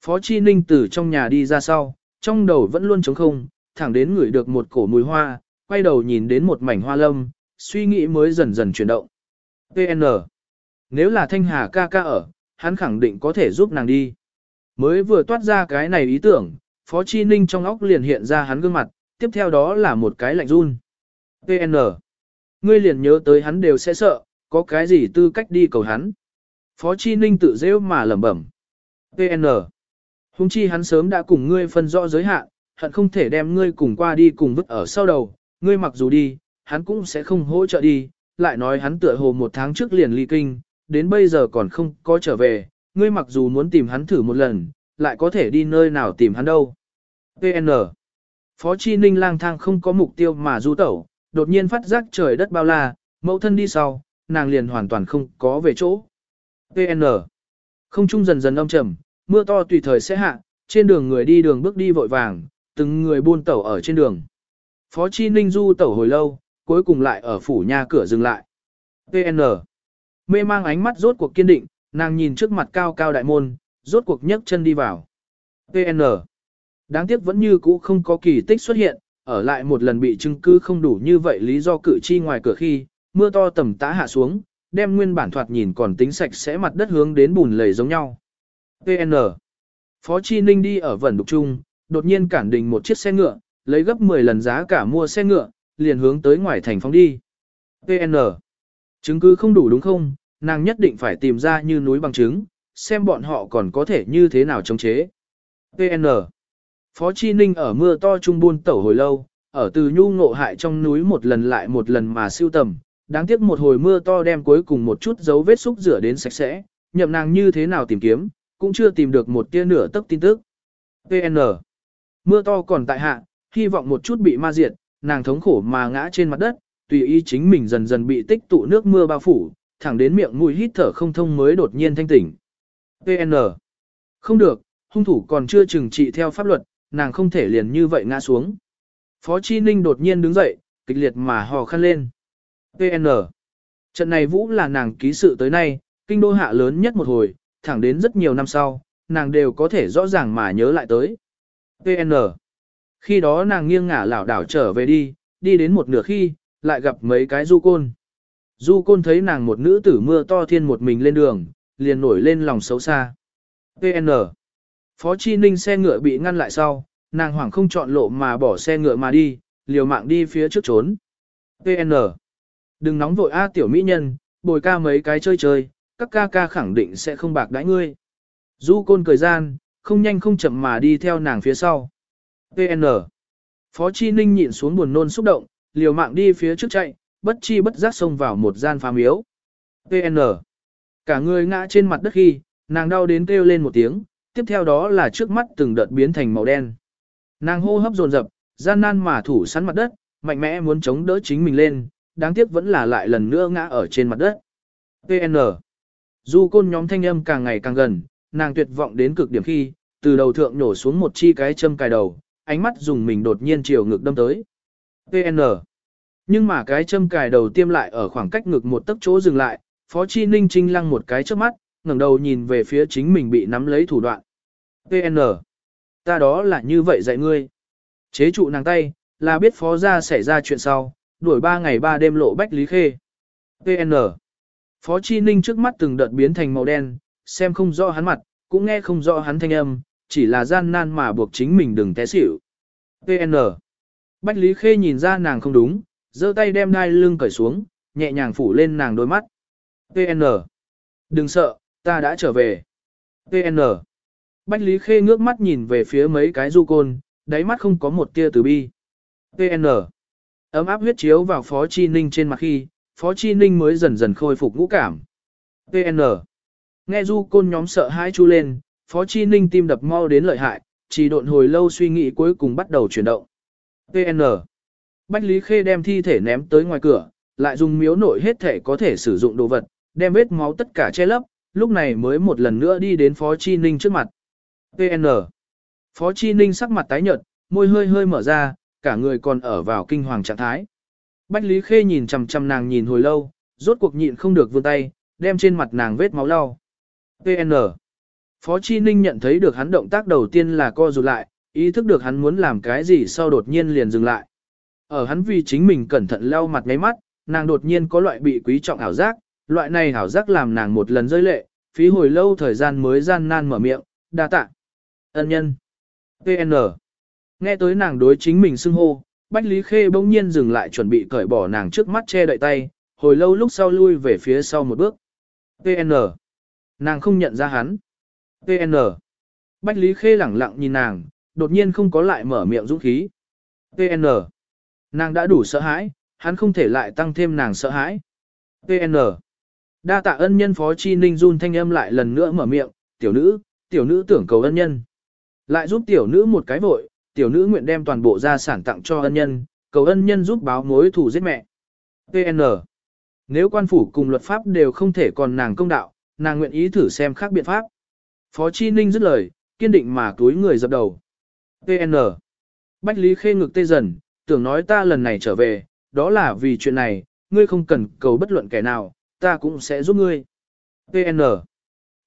Phó chi ninh từ trong nhà đi ra sau, trong đầu vẫn luôn trống không, thẳng đến ngửi được một cổ mùi hoa, quay đầu nhìn đến một mảnh hoa lâm, suy nghĩ mới dần dần chuyển động. PN. Nếu là Thanh Hà ca ca ở, hắn khẳng định có thể giúp nàng đi. Mới vừa toát ra cái này ý tưởng, Phó Chi Ninh trong óc liền hiện ra hắn gương mặt, tiếp theo đó là một cái lạnh run. PN. Ngươi liền nhớ tới hắn đều sẽ sợ, có cái gì tư cách đi cầu hắn. Phó Chi Ninh tự rêu mà lẩm bẩm. PN. Hùng chi hắn sớm đã cùng ngươi phân rõ giới hạn, hận không thể đem ngươi cùng qua đi cùng vứt ở sau đầu, ngươi mặc dù đi, hắn cũng sẽ không hỗ trợ đi, lại nói hắn tựa hồ một tháng trước liền ly kinh, đến bây giờ còn không có trở về, ngươi mặc dù muốn tìm hắn thử một lần, lại có thể đi nơi nào tìm hắn đâu. PN. Phó Chi Ninh lang thang không có mục tiêu mà du tẩu, đột nhiên phát giác trời đất bao la, mẫu thân đi sau, nàng liền hoàn toàn không có về chỗ. PN. Không trung dần dần âm trầm, mưa to tùy thời sẽ hạ, trên đường người đi đường bước đi vội vàng, từng người buôn tẩu ở trên đường. Phó Chi Ninh du tẩu hồi lâu, cuối cùng lại ở phủ nhà cửa dừng lại. PN. Mê mang ánh mắt rốt cuộc kiên định, nàng nhìn trước mặt cao cao đại môn, rốt cuộc nhấc chân đi vào. PN. Đáng tiếc vẫn như cũ không có kỳ tích xuất hiện, ở lại một lần bị chứng cứ không đủ như vậy lý do cử tri ngoài cửa khi, mưa to tầm tã hạ xuống, đem nguyên bản thoạt nhìn còn tính sạch sẽ mặt đất hướng đến bùn lầy giống nhau. PN. Phó Chi Ninh đi ở vẩn đục trung, đột nhiên cản đình một chiếc xe ngựa, lấy gấp 10 lần giá cả mua xe ngựa, liền hướng tới ngoài thành phóng đi. PN. Chứng cứ không đủ đúng không, nàng nhất định phải tìm ra như núi bằng chứng, xem bọn họ còn có thể như thế nào chống chế. PN. Phó Chi Ninh ở mưa to trung buôn tẩu hồi lâu, ở từ nhu ngộ hại trong núi một lần lại một lần mà siêu tầm, đáng tiếc một hồi mưa to đem cuối cùng một chút dấu vết xúc rửa đến sạch sẽ, nhậm nàng như thế nào tìm kiếm, cũng chưa tìm được một tia nửa tấc tin tức. PN. Mưa to còn tại hạ, hy vọng một chút bị ma diệt, nàng thống khổ mà ngã trên mặt đất, tùy ý chính mình dần dần bị tích tụ nước mưa bao phủ, thẳng đến miệng mũi hít thở không thông mới đột nhiên thanh tỉnh. PN. Không được, hung thủ còn chưa trừng trị theo pháp luật, nàng không thể liền như vậy ngã xuống. Phó Chi Ninh đột nhiên đứng dậy, kịch liệt mà hò khăn lên. PN. Trận này vũ là nàng ký sự tới nay, kinh đô hạ lớn nhất một hồi, thẳng đến rất nhiều năm sau, nàng đều có thể rõ ràng mà nhớ lại tới. PN. Khi đó nàng nghiêng ngả lảo đảo trở về đi, đi đến một nửa khi, lại gặp mấy cái du côn. Du côn thấy nàng một nữ tử mưa to thiên một mình lên đường, liền nổi lên lòng xấu xa. PN. Phó Chi Ninh xe ngựa bị ngăn lại sau, nàng hoảng không chọn lộ mà bỏ xe ngựa mà đi, liều mạng đi phía trước trốn. PN. Đừng nóng vội A tiểu mỹ nhân, bồi ca mấy cái chơi chơi, các ca ca khẳng định sẽ không bạc đãi ngươi. Du côn cười gian, không nhanh không chậm mà đi theo nàng phía sau. PN. Phó Chi Ninh nhịn xuống buồn nôn xúc động, liều mạng đi phía trước chạy, bất chi bất giác xông vào một gian phá miếu. PN. Cả người ngã trên mặt đất khi, nàng đau đến kêu lên một tiếng, tiếp theo đó là trước mắt từng đợt biến thành màu đen. Nàng hô hấp dồn dập, gian nan mà thủ sắn mặt đất, mạnh mẽ muốn chống đỡ chính mình lên, đáng tiếc vẫn là lại lần nữa ngã ở trên mặt đất. PN. Du côn nhóm thanh âm càng ngày càng gần, nàng tuyệt vọng đến cực điểm khi, từ đầu thượng nổ xuống một chi cái châm cài đầu, ánh mắt dùng mình đột nhiên chiều ngực đâm tới. PN. Nhưng mà cái châm cài đầu tiêm lại ở khoảng cách ngực một tấc chỗ dừng lại, Phó Chi Ninh trinh lăng một cái trước mắt, ngẩng đầu nhìn về phía chính mình bị nắm lấy thủ đoạn. PN. Ta đó là như vậy dạy ngươi. Chế trụ nàng tay, là biết phó gia xảy ra chuyện sau, đuổi ba ngày ba đêm lộ bách lý khê. PN. Phó Chi Ninh trước mắt từng đợt biến thành màu đen, xem không rõ hắn mặt, cũng nghe không rõ hắn thanh âm, chỉ là gian nan mà buộc chính mình đừng té xỉu. PN. Bách Lý Khê nhìn ra nàng không đúng, giơ tay đem đai lưng cởi xuống, nhẹ nhàng phủ lên nàng đôi mắt. PN. Đừng sợ, ta đã trở về. PN. Bách Lý Khê ngước mắt nhìn về phía mấy cái du côn, đáy mắt không có một tia từ bi. PN. Ấm áp huyết chiếu vào Phó Chi Ninh trên mặt khi, Phó Chi Ninh mới dần dần khôi phục ngũ cảm. PN. Nghe du côn nhóm sợ hãi chu lên, Phó Chi Ninh tim đập mau đến lợi hại, chỉ độn hồi lâu suy nghĩ cuối cùng bắt đầu chuyển động. PN. Bách Lý Khê đem thi thể ném tới ngoài cửa, lại dùng miếu nội hết thể có thể sử dụng đồ vật, đem vết máu tất cả che lấp, lúc này mới một lần nữa đi đến Phó Chi Ninh trước mặt. PN. Phó Chi Ninh sắc mặt tái nhợt, môi hơi hơi mở ra, cả người còn ở vào kinh hoàng trạng thái. Bách Lý Khê nhìn chằm chằm nàng nhìn hồi lâu, rốt cuộc nhịn không được vươn tay, đem trên mặt nàng vết máu lau. PN. Phó Chi Ninh nhận thấy được hắn động tác đầu tiên là co rụt lại, ý thức được hắn muốn làm cái gì sau đột nhiên liền dừng lại. Ở hắn vì chính mình cẩn thận lau mặt ngáy mắt, nàng đột nhiên có loại bị quý trọng ảo giác, loại này hảo giác làm nàng một lần rơi lệ, phí hồi lâu thời gian mới gian nan mở miệng, đa tạ. Ân nhân. PN. Nghe tới nàng đối chính mình xưng hô, Bách Lý Khê bỗng nhiên dừng lại chuẩn bị cởi bỏ nàng trước mắt che đậy tay, hồi lâu lúc sau lui về phía sau một bước. PN. Nàng không nhận ra hắn. PN. Bách Lý Khê lẳng lặng nhìn nàng, đột nhiên không có lại mở miệng dũng khí. PN. Nàng đã đủ sợ hãi, hắn không thể lại tăng thêm nàng sợ hãi. PN. Đa tạ ân nhân phó chi ninh run thanh âm lại lần nữa mở miệng, tiểu nữ, tiểu nữ tưởng cầu ân nhân. Lại giúp tiểu nữ một cái vội, tiểu nữ nguyện đem toàn bộ gia sản tặng cho ân nhân, cầu ân nhân giúp báo mối thù giết mẹ. PN. Nếu quan phủ cùng luật pháp đều không thể còn nàng công đạo, nàng nguyện ý thử xem khác biện pháp. Phó Chi Ninh dứt lời, kiên định mà túi người dập đầu. PN. Bách Lý Khê ngực tê dần, tưởng nói ta lần này trở về, đó là vì chuyện này, ngươi không cần cầu bất luận kẻ nào, ta cũng sẽ giúp ngươi. PN.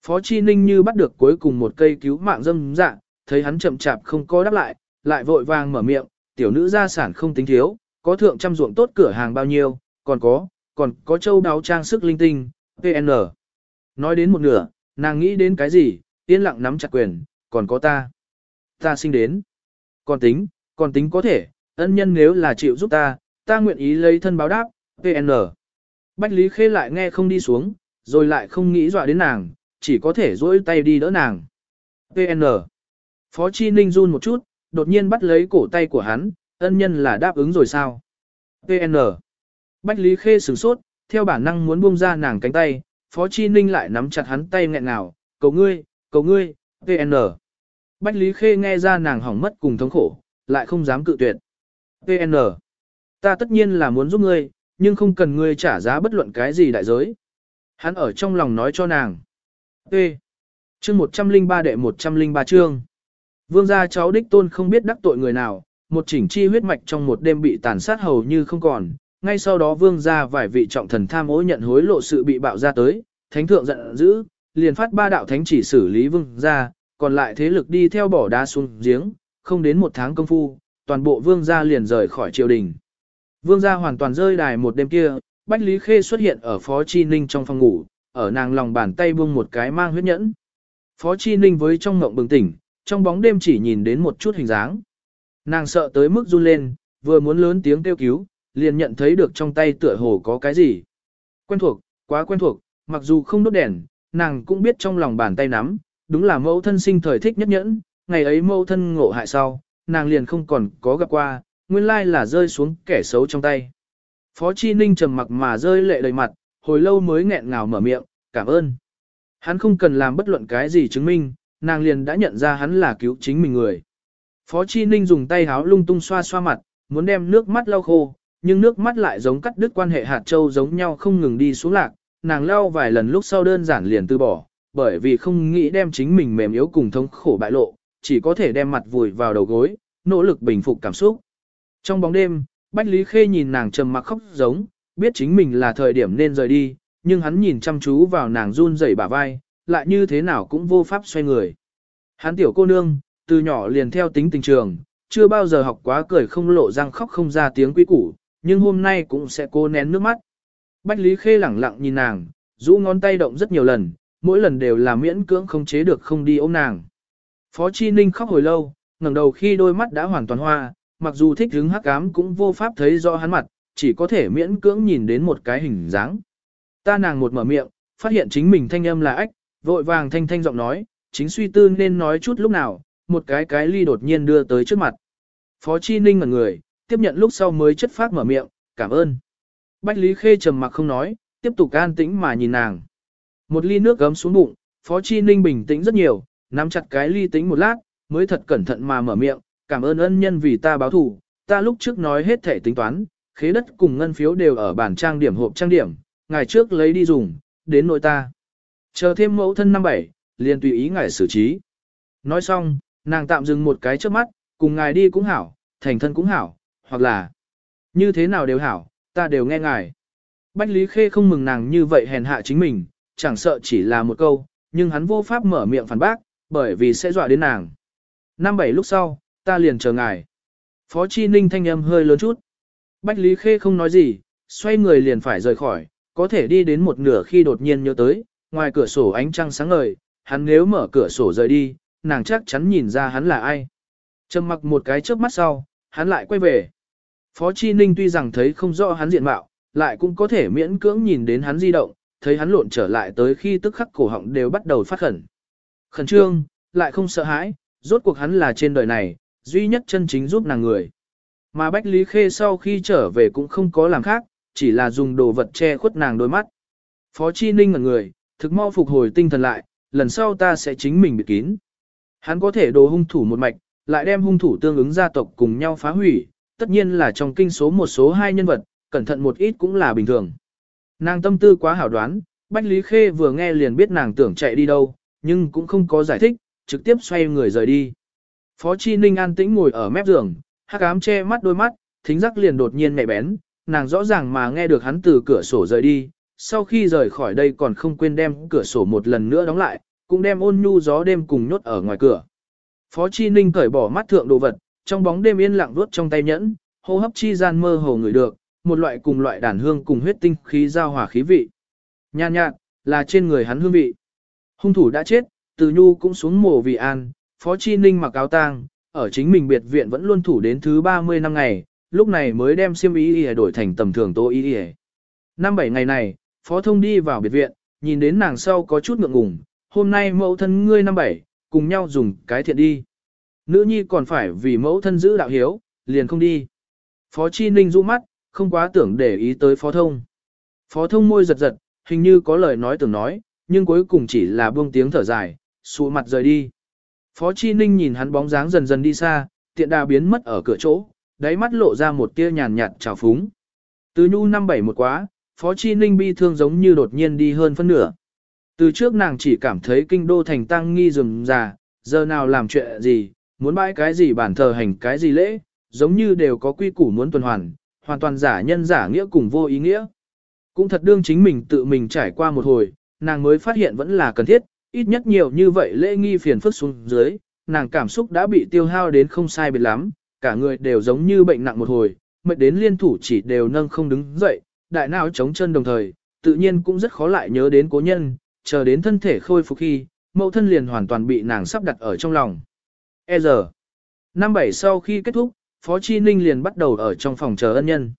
Phó Chi Ninh như bắt được cuối cùng một cây cứu mạng dâm dạ, thấy hắn chậm chạp không có đáp lại, lại vội vàng mở miệng, tiểu nữ gia sản không tính thiếu, có thượng trăm ruộng tốt cửa hàng bao nhiêu, còn có, còn có châu đáo trang sức linh tinh, PN. Nói đến một nửa, nàng nghĩ đến cái gì, yên lặng nắm chặt quyền, còn có ta. Ta sinh đến. Còn tính, còn tính có thể, ân nhân nếu là chịu giúp ta, ta nguyện ý lấy thân báo đáp, PN. Bách Lý Khê lại nghe không đi xuống, rồi lại không nghĩ dọa đến nàng, chỉ có thể duỗi tay đi đỡ nàng. PN. Phó Chi Ninh run một chút, đột nhiên bắt lấy cổ tay của hắn, ân nhân là đáp ứng rồi sao? PN. Bách Lý Khê sửng sốt, theo bản năng muốn buông ra nàng cánh tay, Phó Chi Ninh lại nắm chặt hắn tay nghẹn ngào, cầu ngươi, cầu ngươi, PN. Bách Lý Khê nghe ra nàng hỏng mất cùng thống khổ, lại không dám cự tuyệt. PN. Ta tất nhiên là muốn giúp ngươi, nhưng không cần ngươi trả giá bất luận cái gì đại giới. Hắn ở trong lòng nói cho nàng. T. Chương 103 đệ 103 chương. Vương gia cháu đích tôn không biết đắc tội người nào, một chỉnh chi huyết mạch trong một đêm bị tàn sát hầu như không còn. Ngay sau đó vương gia vài vị trọng thần tham ô nhận hối lộ sự bị bạo ra tới, thánh thượng giận dữ, liền phát ba đạo thánh chỉ xử lý vương gia, còn lại thế lực đi theo bỏ đá xuống giếng, không đến một tháng công phu, toàn bộ vương gia liền rời khỏi triều đình. Vương gia hoàn toàn rơi đài một đêm kia, Bách Lý Khê xuất hiện ở Phó Chi Ninh trong phòng ngủ, ở nàng lòng bàn tay buông một cái mang huyết nhẫn. Phó Chi Ninh với trong ngộng bừng tỉnh, trong bóng đêm chỉ nhìn đến một chút hình dáng. Nàng sợ tới mức run lên, vừa muốn lớn tiếng kêu cứu, liền nhận thấy được trong tay tựa hồ có cái gì. Quen thuộc, quá quen thuộc, mặc dù không đốt đèn, nàng cũng biết trong lòng bàn tay nắm, đúng là mẫu thân sinh thời thích nhất nhẫn, ngày ấy mẫu thân ngộ hại sau, nàng liền không còn có gặp qua, nguyên lai là rơi xuống kẻ xấu trong tay. Phó Chi Ninh trầm mặc mà rơi lệ đầy mặt, hồi lâu mới nghẹn ngào mở miệng, cảm ơn. Hắn không cần làm bất luận cái gì chứng minh, nàng liền đã nhận ra hắn là cứu chính mình người. Phó Chi Ninh dùng tay háo lung tung xoa xoa mặt, muốn đem nước mắt lau khô, nhưng nước mắt lại giống cắt đứt quan hệ hạt châu giống nhau không ngừng đi xuống lạc, nàng lau vài lần lúc sau đơn giản liền từ bỏ, bởi vì không nghĩ đem chính mình mềm yếu cùng thống khổ bại lộ, chỉ có thể đem mặt vùi vào đầu gối, nỗ lực bình phục cảm xúc. Trong bóng đêm, Bách Lý Khê nhìn nàng trầm mặc khóc giống, biết chính mình là thời điểm nên rời đi, nhưng hắn nhìn chăm chú vào nàng run rẩy bả vai, lại như thế nào cũng vô pháp xoay người. Hắn tiểu cô nương, từ nhỏ liền theo tính tình trường, chưa bao giờ học quá cười không lộ răng khóc không ra tiếng quý củ, nhưng hôm nay cũng sẽ cố nén nước mắt. Bách Lý Khê lẳng lặng nhìn nàng, rũ ngón tay động rất nhiều lần, mỗi lần đều là miễn cưỡng không chế được không đi ôm nàng. Phó Chi Ninh khóc hồi lâu, ngẩng đầu khi đôi mắt đã hoàn toàn hoa, mặc dù thích hứng hắc ám cũng vô pháp thấy rõ hắn mặt, chỉ có thể miễn cưỡng nhìn đến một cái hình dáng. Ta nàng một mở miệng, phát hiện chính mình thanh âm là ách, vội vàng thanh thanh giọng nói, chính suy tư nên nói chút lúc nào, một cái cái ly đột nhiên đưa tới trước mặt. Phó Chi Ninh ngẩn người, tiếp nhận lúc sau mới chất phát mở miệng, cảm ơn. Bách Lý Khê trầm mặc không nói, tiếp tục an tĩnh mà nhìn nàng. Một ly nước gấm xuống bụng, Phó Chi Ninh bình tĩnh rất nhiều, nắm chặt cái ly tính một lát, mới thật cẩn thận mà mở miệng, cảm ơn ân nhân vì ta báo thù, ta lúc trước nói hết thể tính toán, khế đất cùng ngân phiếu đều ở bản trang điểm hộp trang điểm, ngày trước lấy đi dùng, đến nội ta. Chờ thêm mẫu thân năm bảy, liền tùy ý ngài xử trí. Nói xong, nàng tạm dừng một cái trước mắt, cùng ngài đi cũng hảo, thành thân cũng hảo, hoặc là như thế nào đều hảo, ta đều nghe ngài. Bách Lý Khê không mừng nàng như vậy hèn hạ chính mình, chẳng sợ chỉ là một câu, nhưng hắn vô pháp mở miệng phản bác, bởi vì sẽ dọa đến nàng. Năm bảy lúc sau, ta liền chờ ngài. Phó Chi Ninh thanh âm hơi lớn chút. Bách Lý Khê không nói gì, xoay người liền phải rời khỏi, có thể đi đến một nửa khi đột nhiên nhớ tới, ngoài cửa sổ ánh trăng sáng ngời, hắn nếu mở cửa sổ rời đi, nàng chắc chắn nhìn ra hắn là ai. Trầm mặc một cái chớp mắt sau, hắn lại quay về. Phó Chi Ninh tuy rằng thấy không rõ hắn diện mạo, lại cũng có thể miễn cưỡng nhìn đến hắn di động, thấy hắn lộn trở lại tới khi tức khắc cổ họng đều bắt đầu phát khẩn. Khẩn trương, lại không sợ hãi, rốt cuộc hắn là trên đời này, duy nhất chân chính giúp nàng người. Mà Bách Lý Khê sau khi trở về cũng không có làm khác, chỉ là dùng đồ vật che khuất nàng đôi mắt. Phó Chi Ninh ngẩn người, thực mau phục hồi tinh thần lại, lần sau ta sẽ chính mình bị kín. Hắn có thể đồ hung thủ một mạch, lại đem hung thủ tương ứng gia tộc cùng nhau phá hủy, tất nhiên là trong kinh số một số hai nhân vật, cẩn thận một ít cũng là bình thường. Nàng tâm tư quá hảo đoán, Bách Lý Khê vừa nghe liền biết nàng tưởng chạy đi đâu, nhưng cũng không có giải thích, trực tiếp xoay người rời đi. Phó Chi Ninh an tĩnh ngồi ở mép giường, hắc ám che mắt đôi mắt, thính giác liền đột nhiên nhạy bén, nàng rõ ràng mà nghe được hắn từ cửa sổ rời đi, sau khi rời khỏi đây còn không quên đem cửa sổ một lần nữa đóng lại, cũng đem ôn nhu gió đêm cùng nhốt ở ngoài cửa. Phó Chi Ninh cởi bỏ mắt thượng đồ vật, trong bóng đêm yên lặng vuốt trong tay nhẫn, hô hấp chi gian mơ hồ người được, một loại cùng loại đàn hương cùng huyết tinh khí giao hòa khí vị. Nhàn nhạt, là trên người hắn hương vị. Hung thủ đã chết, từ nhu cũng xuống mồ vì an, Phó Chi Ninh mặc áo tang, ở chính mình biệt viện vẫn luôn thủ đến thứ 30 năm ngày, lúc này mới đem xiêm y y đổi thành tầm thường tô y y. Năm bảy ngày này, Phó Thông đi vào biệt viện, nhìn đến nàng sau có chút ngượng ngùng, hôm nay mẫu thân ngươi năm bảy, cùng nhau dùng cái thiện đi. Nữ nhi còn phải vì mẫu thân giữ đạo hiếu, liền không đi. Phó Chi Ninh rũ mắt, không quá tưởng để ý tới Phó Thông. Phó Thông môi giật giật, hình như có lời nói tưởng nói, nhưng cuối cùng chỉ là buông tiếng thở dài, sụ mặt rời đi. Phó Chi Ninh nhìn hắn bóng dáng dần dần đi xa, tiện đà biến mất ở cửa chỗ, đáy mắt lộ ra một tia nhàn nhạt trào phúng. Từ nhu năm bảy một quá, Phó Chi Ninh bi thương giống như đột nhiên đi hơn phân nửa. Từ trước nàng chỉ cảm thấy kinh đô thành tăng nghi rừng già, giờ nào làm chuyện gì, muốn bãi cái gì bản thờ hành cái gì lễ, giống như đều có quy củ muốn tuần hoàn, hoàn toàn giả nhân giả nghĩa cùng vô ý nghĩa. Cũng thật đương chính mình tự mình trải qua một hồi, nàng mới phát hiện vẫn là cần thiết, ít nhất nhiều như vậy lễ nghi phiền phức xuống dưới, nàng cảm xúc đã bị tiêu hao đến không sai biệt lắm, cả người đều giống như bệnh nặng một hồi, mệt đến liên thủ chỉ đều nâng không đứng dậy, đại não chống chân đồng thời, tự nhiên cũng rất khó lại nhớ đến cố nhân, chờ đến thân thể khôi phục khi, mẫu thân liền hoàn toàn bị nàng sắp đặt ở trong lòng. E giờ, năm bảy sau khi kết thúc, Phó Chi Ninh liền bắt đầu ở trong phòng chờ ân nhân.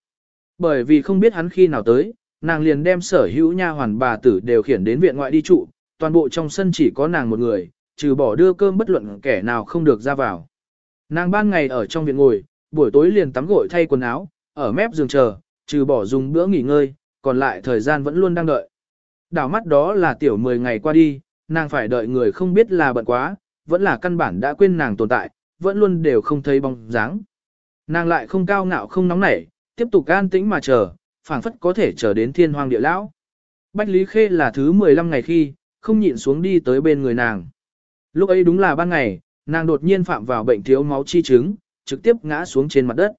Bởi vì không biết hắn khi nào tới, nàng liền đem sở hữu nha hoàn bà tử đều khiển đến viện ngoại đi trụ, toàn bộ trong sân chỉ có nàng một người, trừ bỏ đưa cơm bất luận kẻ nào không được ra vào. Nàng ban ngày ở trong viện ngồi, buổi tối liền tắm gội thay quần áo, ở mép giường chờ, trừ bỏ dùng bữa nghỉ ngơi, còn lại thời gian vẫn luôn đang đợi. Đảo mắt đó là tiểu 10 ngày qua đi, nàng phải đợi người không biết là bận quá, vẫn là căn bản đã quên nàng tồn tại, vẫn luôn đều không thấy bóng dáng. Nàng lại không cao ngạo không nóng nảy, tiếp tục an tĩnh mà chờ, phảng phất có thể chờ đến thiên hoàng địa lão. Bách Lý Khê là thứ 15 ngày khi, không nhịn xuống đi tới bên người nàng. Lúc ấy đúng là ban ngày, nàng đột nhiên phạm vào bệnh thiếu máu chi chứng, trực tiếp ngã xuống trên mặt đất.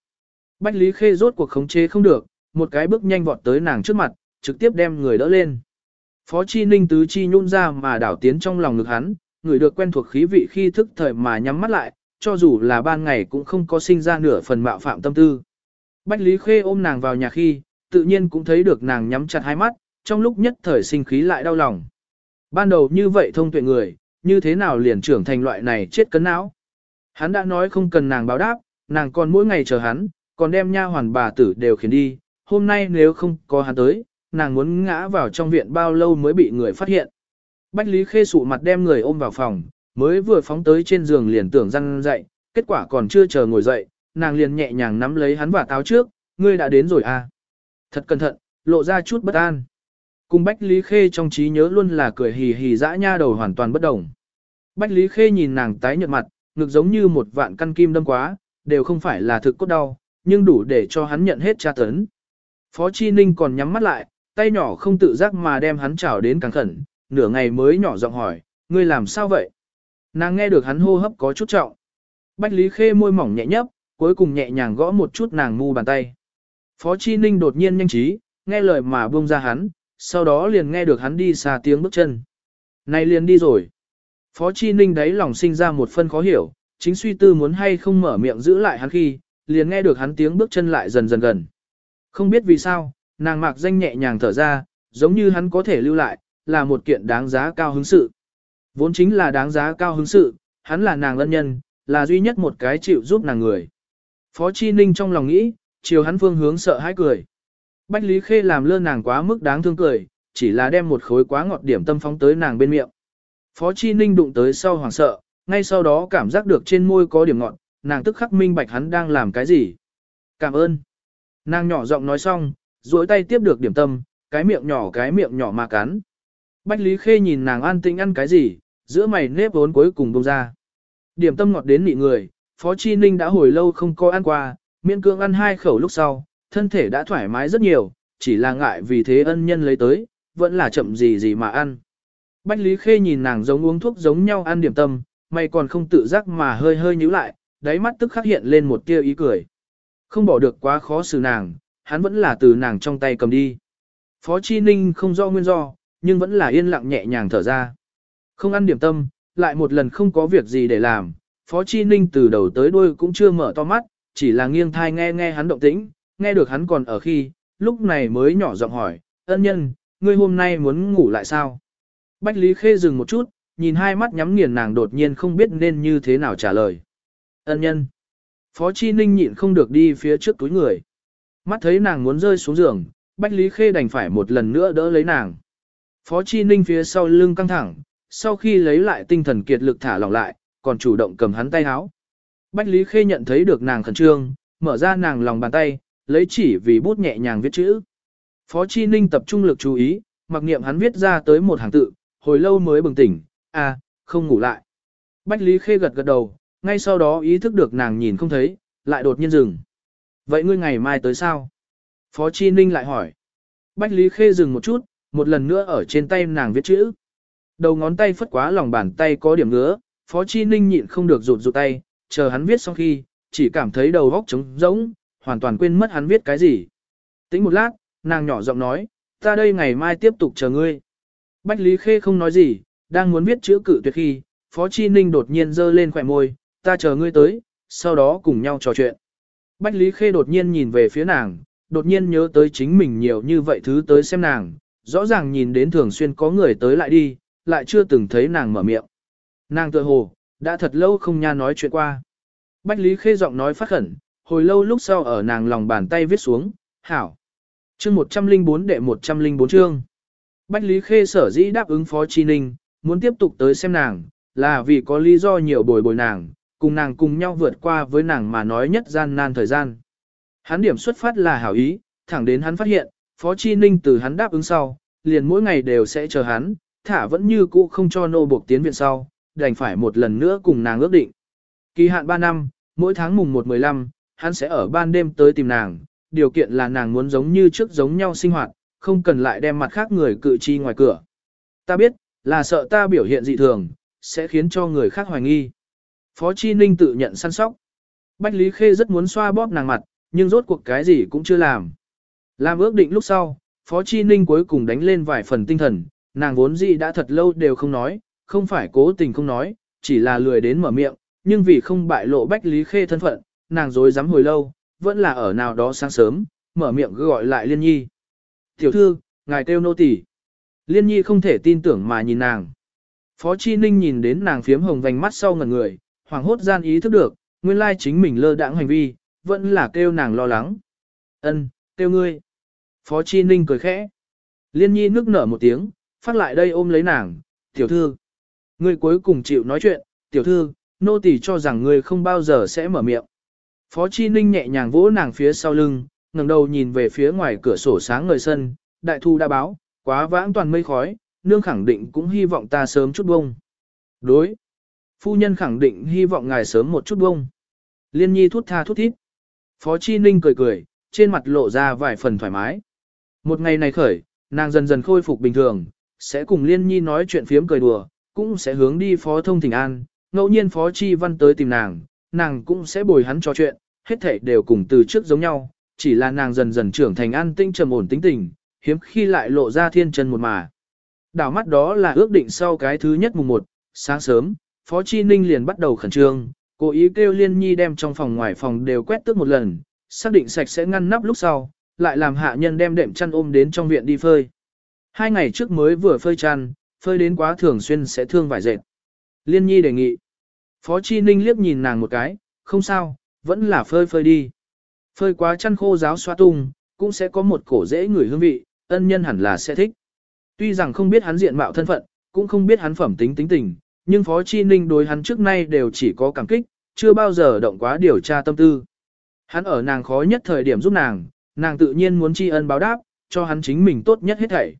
Bách Lý Khê rốt cuộc khống chế không được, một cái bước nhanh vọt tới nàng trước mặt, trực tiếp đem người đỡ lên. Phó Chi Ninh tứ chi nhún ra mà đảo tiến trong lòng ngực hắn, người được quen thuộc khí vị khi thức thời mà nhắm mắt lại, cho dù là ban ngày cũng không có sinh ra nửa phần mạo phạm tâm tư. Bách Lý Khê ôm nàng vào nhà khi, tự nhiên cũng thấy được nàng nhắm chặt hai mắt, trong lúc nhất thời sinh khí lại đau lòng. Ban đầu như vậy thông tuệ người, như thế nào liền trưởng thành loại này chết cấn não. Hắn đã nói không cần nàng báo đáp, nàng còn mỗi ngày chờ hắn, còn đem nha hoàn bà tử đều khiến đi, hôm nay nếu không có hắn tới, nàng muốn ngã vào trong viện bao lâu mới bị người phát hiện. Bách Lý Khê sụ mặt đem người ôm vào phòng, mới vừa phóng tới trên giường liền tưởng răng dậy, kết quả còn chưa chờ ngồi dậy, nàng liền nhẹ nhàng nắm lấy hắn và táo trước, ngươi đã đến rồi à. Thật cẩn thận, lộ ra chút bất an. Cùng Bách Lý Khê trong trí nhớ luôn là cười hì hì dã nha đầu hoàn toàn bất đồng. Bách Lý Khê nhìn nàng tái nhợt mặt, ngực giống như một vạn căn kim đâm quá, đều không phải là thực cốt đau, nhưng đủ để cho hắn nhận hết tra tấn. Phó Chi Ninh còn nhắm mắt lại, tay nhỏ không tự giác mà đem hắn chảo đến càng khẩn, nửa ngày mới nhỏ giọng hỏi, ngươi làm sao vậy? Nàng nghe được hắn hô hấp có chút trọng. Bách Lý Khê môi mỏng nhẹ nhấp, cuối cùng nhẹ nhàng gõ một chút nàng mu bàn tay. Phó Chi Ninh đột nhiên nhanh trí, nghe lời mà buông ra hắn, sau đó liền nghe được hắn đi xa tiếng bước chân. Này liền đi rồi. Phó Chi Ninh đấy lòng sinh ra một phân khó hiểu, chính suy tư muốn hay không mở miệng giữ lại hắn khi, liền nghe được hắn tiếng bước chân lại dần dần gần. Không biết vì sao, nàng mạc danh nhẹ nhàng thở ra, giống như hắn có thể lưu lại, là một kiện đáng giá cao hứng sự. Vốn chính là đáng giá cao hứng sự, hắn là nàng lân nhân, là duy nhất một cái chịu giúp nàng người. Phó Chi Ninh trong lòng nghĩ, chiều hắn phương hướng sợ hãi cười. Bách Lý Khê làm lơ nàng quá mức đáng thương cười, chỉ là đem một khối quá ngọt điểm tâm phóng tới nàng bên miệng. Phó Chi Ninh đụng tới sau hoàng sợ, ngay sau đó cảm giác được trên môi có điểm ngọt, nàng tức khắc minh bạch hắn đang làm cái gì. Cảm ơn. Nàng nhỏ giọng nói xong, duỗi tay tiếp được điểm tâm, cái miệng nhỏ cái miệng nhỏ mà cắn. Bách Lý Khê nhìn nàng an tĩnh ăn cái gì, giữa mày nếp vốn cuối cùng bông ra. Điểm tâm ngọt đến nị người, Phó Chi Ninh đã hồi lâu không có ăn qua, miễn cương ăn hai khẩu lúc sau, thân thể đã thoải mái rất nhiều, chỉ là ngại vì thế ân nhân lấy tới, vẫn là chậm gì gì mà ăn. Bách Lý Khê nhìn nàng giống uống thuốc giống nhau ăn điểm tâm, mày còn không tự giác mà hơi hơi nhíu lại, đáy mắt tức khắc hiện lên một tia ý cười. Không bỏ được quá khó xử nàng, hắn vẫn là từ nàng trong tay cầm đi. Phó Chi Ninh không do nguyên do, nhưng vẫn là yên lặng nhẹ nhàng thở ra. Không ăn điểm tâm, lại một lần không có việc gì để làm, Phó Chi Ninh từ đầu tới đuôi cũng chưa mở to mắt, chỉ là nghiêng thai nghe nghe hắn động tĩnh, nghe được hắn còn ở khi, lúc này mới nhỏ giọng hỏi, ân nhân, ngươi hôm nay muốn ngủ lại sao? Bách Lý Khê dừng một chút, nhìn hai mắt nhắm nghiền nàng đột nhiên không biết nên như thế nào trả lời. Ân nhân. Phó Chi Ninh nhịn không được đi phía trước túi người. Mắt thấy nàng muốn rơi xuống giường, Bách Lý Khê đành phải một lần nữa đỡ lấy nàng. Phó Chi Ninh phía sau lưng căng thẳng, sau khi lấy lại tinh thần kiệt lực thả lỏng lại, còn chủ động cầm hắn tay áo. Bách Lý Khê nhận thấy được nàng khẩn trương, mở ra nàng lòng bàn tay, lấy chỉ vì bút nhẹ nhàng viết chữ. Phó Chi Ninh tập trung lực chú ý, mặc niệm hắn viết ra tới một hàng tự, hồi lâu mới bừng tỉnh, à, không ngủ lại. Bách Lý Khê gật gật đầu, ngay sau đó ý thức được nàng nhìn không thấy, lại đột nhiên dừng. Vậy ngươi ngày mai tới sao? Phó Chi Ninh lại hỏi. Bách Lý Khê dừng một chút, một lần nữa ở trên tay nàng viết chữ. Đầu ngón tay phất quá lòng bàn tay có điểm ngứa, Phó Chi Ninh nhịn không được rụt rụt tay, chờ hắn viết xong khi, chỉ cảm thấy đầu góc trống rỗng, hoàn toàn quên mất hắn viết cái gì. Tính một lát, nàng nhỏ giọng nói, ta đây ngày mai tiếp tục chờ ngươi. Bách Lý Khê không nói gì, đang muốn viết chữ cự tuyệt khi, Phó Chi Ninh đột nhiên dơ lên khỏe môi, ta chờ ngươi tới, sau đó cùng nhau trò chuyện. Bách Lý Khê đột nhiên nhìn về phía nàng, đột nhiên nhớ tới chính mình nhiều như vậy thứ tới xem nàng, rõ ràng nhìn đến thường xuyên có người tới lại đi, lại chưa từng thấy nàng mở miệng. Nàng tự hồ, đã thật lâu không nha nói chuyện qua. Bách Lý Khê giọng nói phát khẩn, hồi lâu lúc sau ở nàng lòng bàn tay viết xuống, hảo. Chương 104 đệ 104 chương. Bách Lý Khê sở dĩ đáp ứng Phó Chi Ninh, muốn tiếp tục tới xem nàng, là vì có lý do nhiều bồi bồi nàng, cùng nàng cùng nhau vượt qua với nàng mà nói nhất gian nan thời gian. Hắn điểm xuất phát là hảo ý, thẳng đến hắn phát hiện, Phó Chi Ninh từ hắn đáp ứng sau, liền mỗi ngày đều sẽ chờ hắn, thả vẫn như cũ không cho nô buộc tiến viện sau, đành phải một lần nữa cùng nàng ước định. Kỳ hạn 3 năm, mỗi tháng mùng 1-15, hắn sẽ ở ban đêm tới tìm nàng, điều kiện là nàng muốn giống như trước giống nhau sinh hoạt, không cần lại đem mặt khác người cự chi ngoài cửa. Ta biết, là sợ ta biểu hiện dị thường, sẽ khiến cho người khác hoài nghi. Phó Chi Ninh tự nhận săn sóc. Bách Lý Khê rất muốn xoa bóp nàng mặt, nhưng rốt cuộc cái gì cũng chưa làm. Làm ước định lúc sau, Phó Chi Ninh cuối cùng đánh lên vài phần tinh thần, nàng vốn gì đã thật lâu đều không nói, không phải cố tình không nói, chỉ là lười đến mở miệng, nhưng vì không bại lộ Bách Lý Khê thân phận, nàng dối dám hồi lâu, vẫn là ở nào đó sáng sớm, mở miệng gọi lại Liên Nhi. Tiểu thư, ngài kêu nô tỳ. Liên Nhi không thể tin tưởng mà nhìn nàng. Phó Chi Ninh nhìn đến nàng phiếm hồng vành mắt sau ngần người, hoàng hốt gian ý thức được, nguyên lai chính mình lơ đãng hành vi, vẫn là kêu nàng lo lắng. Ân, kêu ngươi. Phó Chi Ninh cười khẽ. Liên Nhi nước nở một tiếng, phát lại đây ôm lấy nàng, tiểu thư. Ngươi cuối cùng chịu nói chuyện, tiểu thư, nô tỳ cho rằng ngươi không bao giờ sẽ mở miệng. Phó Chi Ninh nhẹ nhàng vỗ nàng phía sau lưng, ngẩng đầu nhìn về phía ngoài cửa sổ sáng ngời sân, đại thu đã báo, quá vãng toàn mây khói, nương khẳng định cũng hy vọng ta sớm chút bông. Đối. Phu nhân khẳng định hy vọng ngài sớm một chút bông. Liên nhi thút tha thút thít. Phó Chi Ninh cười cười, trên mặt lộ ra vài phần thoải mái. Một ngày này khởi, nàng dần dần khôi phục bình thường, sẽ cùng Liên nhi nói chuyện phiếm cười đùa, cũng sẽ hướng đi phó thông thỉnh an, ngẫu nhiên phó chi văn tới tìm nàng, nàng cũng sẽ bồi hắn trò chuyện, hết thể đều cùng từ trước giống nhau, chỉ là nàng dần dần trưởng thành an tinh trầm ổn tính tình, hiếm khi lại lộ ra thiên chân một mà. Đảo mắt đó là ước định sau cái thứ nhất mùng 1, sáng sớm, Phó Chi Ninh liền bắt đầu khẩn trương, cố ý kêu Liên Nhi đem trong phòng ngoài phòng đều quét tước một lần, xác định sạch sẽ ngăn nắp lúc sau, lại làm hạ nhân đem đệm chăn ôm đến trong viện đi phơi. Hai ngày trước mới vừa phơi chăn, phơi đến quá thường xuyên sẽ thương vải dệt. Liên Nhi đề nghị. Phó Chi Ninh liếc nhìn nàng một cái, không sao, vẫn là phơi phơi đi. Phơi quá chăn khô giáo xoa tung, cũng sẽ có một cổ dễ người hương vị, ân nhân hẳn là sẽ thích. Tuy rằng không biết hắn diện mạo thân phận, cũng không biết hắn phẩm tính tính tình, nhưng Phó Chi Ninh đối hắn trước nay đều chỉ có cảm kích, chưa bao giờ động quá điều tra tâm tư. Hắn ở nàng khó nhất thời điểm giúp nàng, nàng tự nhiên muốn tri ân báo đáp, cho hắn chính mình tốt nhất hết thảy.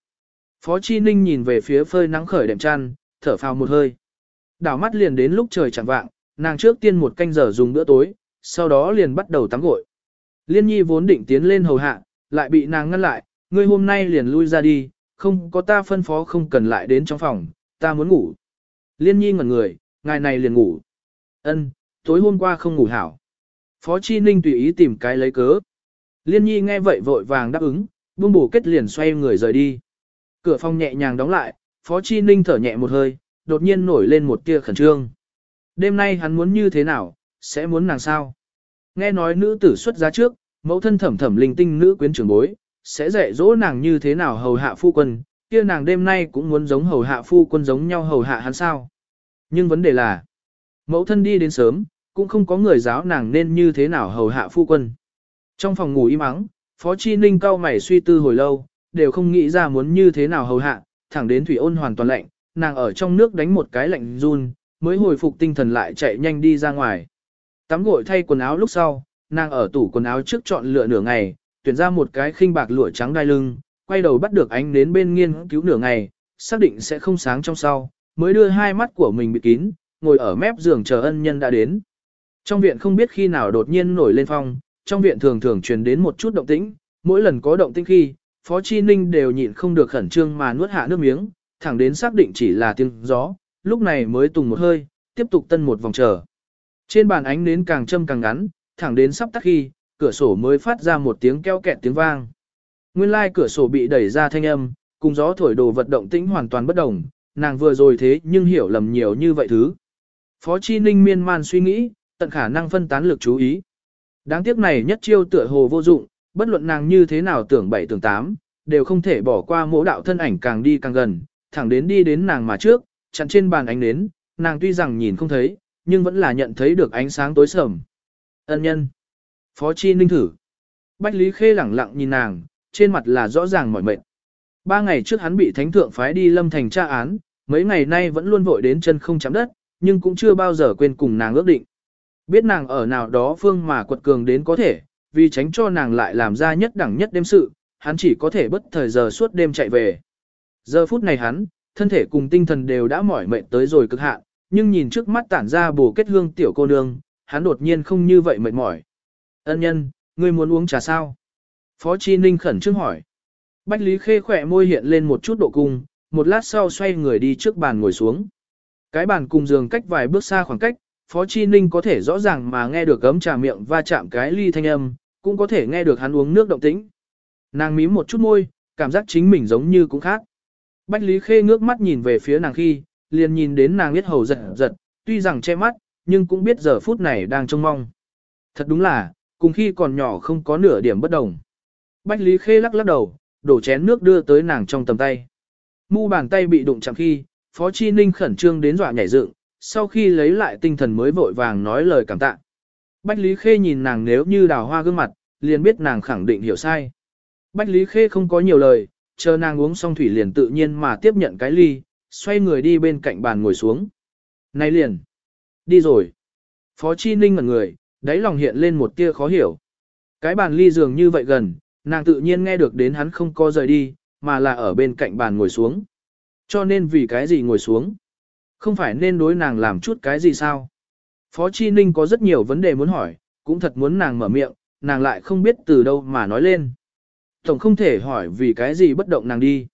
Phó Chi Ninh nhìn về phía phơi nắng khởi đệm chăn, thở phào một hơi. Đảo mắt liền đến lúc trời chẳng vạng, nàng trước tiên một canh giờ dùng bữa tối, sau đó liền bắt đầu tắm gội. Liên nhi vốn định tiến lên hầu hạ, lại bị nàng ngăn lại, ngươi hôm nay liền lui ra đi, không có ta phân phó không cần lại đến trong phòng, ta muốn ngủ. Liên nhi ngẩn người, ngày này liền ngủ. Ân, tối hôm qua không ngủ hảo. Phó Chi Ninh tùy ý tìm cái lấy cớ. Liên nhi nghe vậy vội vàng đáp ứng, buông bổ kết liền xoay người rời đi. Cửa phòng nhẹ nhàng đóng lại, Phó Chi Ninh thở nhẹ một hơi, đột nhiên nổi lên một tia khẩn trương. Đêm nay hắn muốn như thế nào, sẽ muốn nàng sao? Nghe nói nữ tử xuất giá trước, mẫu thân thẩm thẩm linh tinh nữ quyến trưởng bối, sẽ dạy dỗ nàng như thế nào hầu hạ phu quân, kia nàng đêm nay cũng muốn giống hầu hạ phu quân giống nhau hầu hạ hắn sao. Nhưng vấn đề là, mẫu thân đi đến sớm, cũng không có người giáo nàng nên như thế nào hầu hạ phu quân. Trong phòng ngủ im ắng, Phó Chi Ninh cao mày suy tư hồi lâu, đều không nghĩ ra muốn như thế nào hầu hạ, thẳng đến thủy ôn hoàn toàn lạnh, nàng ở trong nước đánh một cái lạnh run, mới hồi phục tinh thần lại chạy nhanh đi ra ngoài. Tắm gội thay quần áo lúc sau, nàng ở tủ quần áo trước chọn lựa nửa ngày, tuyển ra một cái khinh bạc lụa trắng đai lưng, quay đầu bắt được ánh đến bên nghiên cứu nửa ngày, xác định sẽ không sáng trong sau, mới đưa hai mắt của mình bị kín, ngồi ở mép giường chờ ân nhân đã đến. Trong viện không biết khi nào đột nhiên nổi lên phong, trong viện thường thường truyền đến một chút động tĩnh, mỗi lần có động tĩnh khi, Phó Chi Ninh đều nhịn không được khẩn trương mà nuốt hạ nước miếng, thẳng đến xác định chỉ là tiếng gió, lúc này mới tùng một hơi, tiếp tục tân một vòng chờ. Trên bàn ánh nến càng châm càng ngắn, thẳng đến sắp tắt khi, cửa sổ mới phát ra một tiếng keo kẹt tiếng vang. Nguyên lai cửa sổ bị đẩy ra thanh âm, cùng gió thổi đồ vật động tĩnh hoàn toàn bất đồng, nàng vừa rồi thế nhưng hiểu lầm nhiều như vậy thứ. Phó Chi Ninh miên man suy nghĩ, tận khả năng phân tán lực chú ý. Đáng tiếc này nhất chiêu tựa hồ vô dụng, bất luận nàng như thế nào tưởng bảy tưởng tám, đều không thể bỏ qua mỗi đạo thân ảnh càng đi càng gần, thẳng đến đi đến nàng mà trước, chặn trên bàn ánh nến, nàng tuy rằng nhìn không thấy, nhưng vẫn là nhận thấy được ánh sáng tối sầm. Ân nhân. Phó Chi Ninh thử. Bách Lý Khê lẳng lặng nhìn nàng, trên mặt là rõ ràng mỏi mệt. Ba ngày trước hắn bị thánh thượng phái đi lâm thành tra án, mấy ngày nay vẫn luôn vội đến chân không chạm đất, nhưng cũng chưa bao giờ quên cùng nàng ước định. Biết nàng ở nào đó phương mà quật cường đến có thể, vì tránh cho nàng lại làm ra nhất đẳng nhất đêm sự, hắn chỉ có thể bất thời giờ suốt đêm chạy về. Giờ phút này hắn, thân thể cùng tinh thần đều đã mỏi mệt tới rồi cực hạn, nhưng nhìn trước mắt tản ra bồ kết hương tiểu cô nương, hắn đột nhiên không như vậy mệt mỏi. Ân nhân, ngươi muốn uống trà sao? Phó Chi Ninh khẩn trương hỏi. Bách Lý Khê khỏe môi hiện lên một chút độ cung, một lát sau xoay người đi trước bàn ngồi xuống. Cái bàn cùng giường cách vài bước xa khoảng cách, Phó Chi Ninh có thể rõ ràng mà nghe được gấm trà miệng va chạm cái ly thanh âm, cũng có thể nghe được hắn uống nước động tĩnh. Nàng mím một chút môi, cảm giác chính mình giống như cũng khác. Bách Lý Khê ngước mắt nhìn về phía nàng khi, liền nhìn đến nàng biết hầu giật giật, tuy rằng che mắt, nhưng cũng biết giờ phút này đang trông mong. Thật đúng là, cùng khi còn nhỏ không có nửa điểm bất đồng. Bách Lý Khê lắc lắc đầu, đổ chén nước đưa tới nàng trong tầm tay. Mu bàn tay bị đụng chạm khi, Phó Chi Ninh khẩn trương đến dọa nhảy dựng, sau khi lấy lại tinh thần mới vội vàng nói lời cảm tạ. Bách Lý Khê nhìn nàng nếu như đào hoa gương mặt, liền biết nàng khẳng định hiểu sai. Bách Lý Khê không có nhiều lời, chờ nàng uống xong thủy liền tự nhiên mà tiếp nhận cái ly, xoay người đi bên cạnh bàn ngồi xuống. Này liền, đi rồi. Phó Chi Ninh ngẩn người, đáy lòng hiện lên một tia khó hiểu. Cái bàn ly dường như vậy gần, nàng tự nhiên nghe được đến hắn không có rời đi, mà là ở bên cạnh bàn ngồi xuống. Cho nên vì cái gì ngồi xuống? Không phải nên đối nàng làm chút cái gì sao? Phó Chi Ninh có rất nhiều vấn đề muốn hỏi, cũng thật muốn nàng mở miệng, nàng lại không biết từ đâu mà nói lên. Tổng không thể hỏi vì cái gì bất động nàng đi.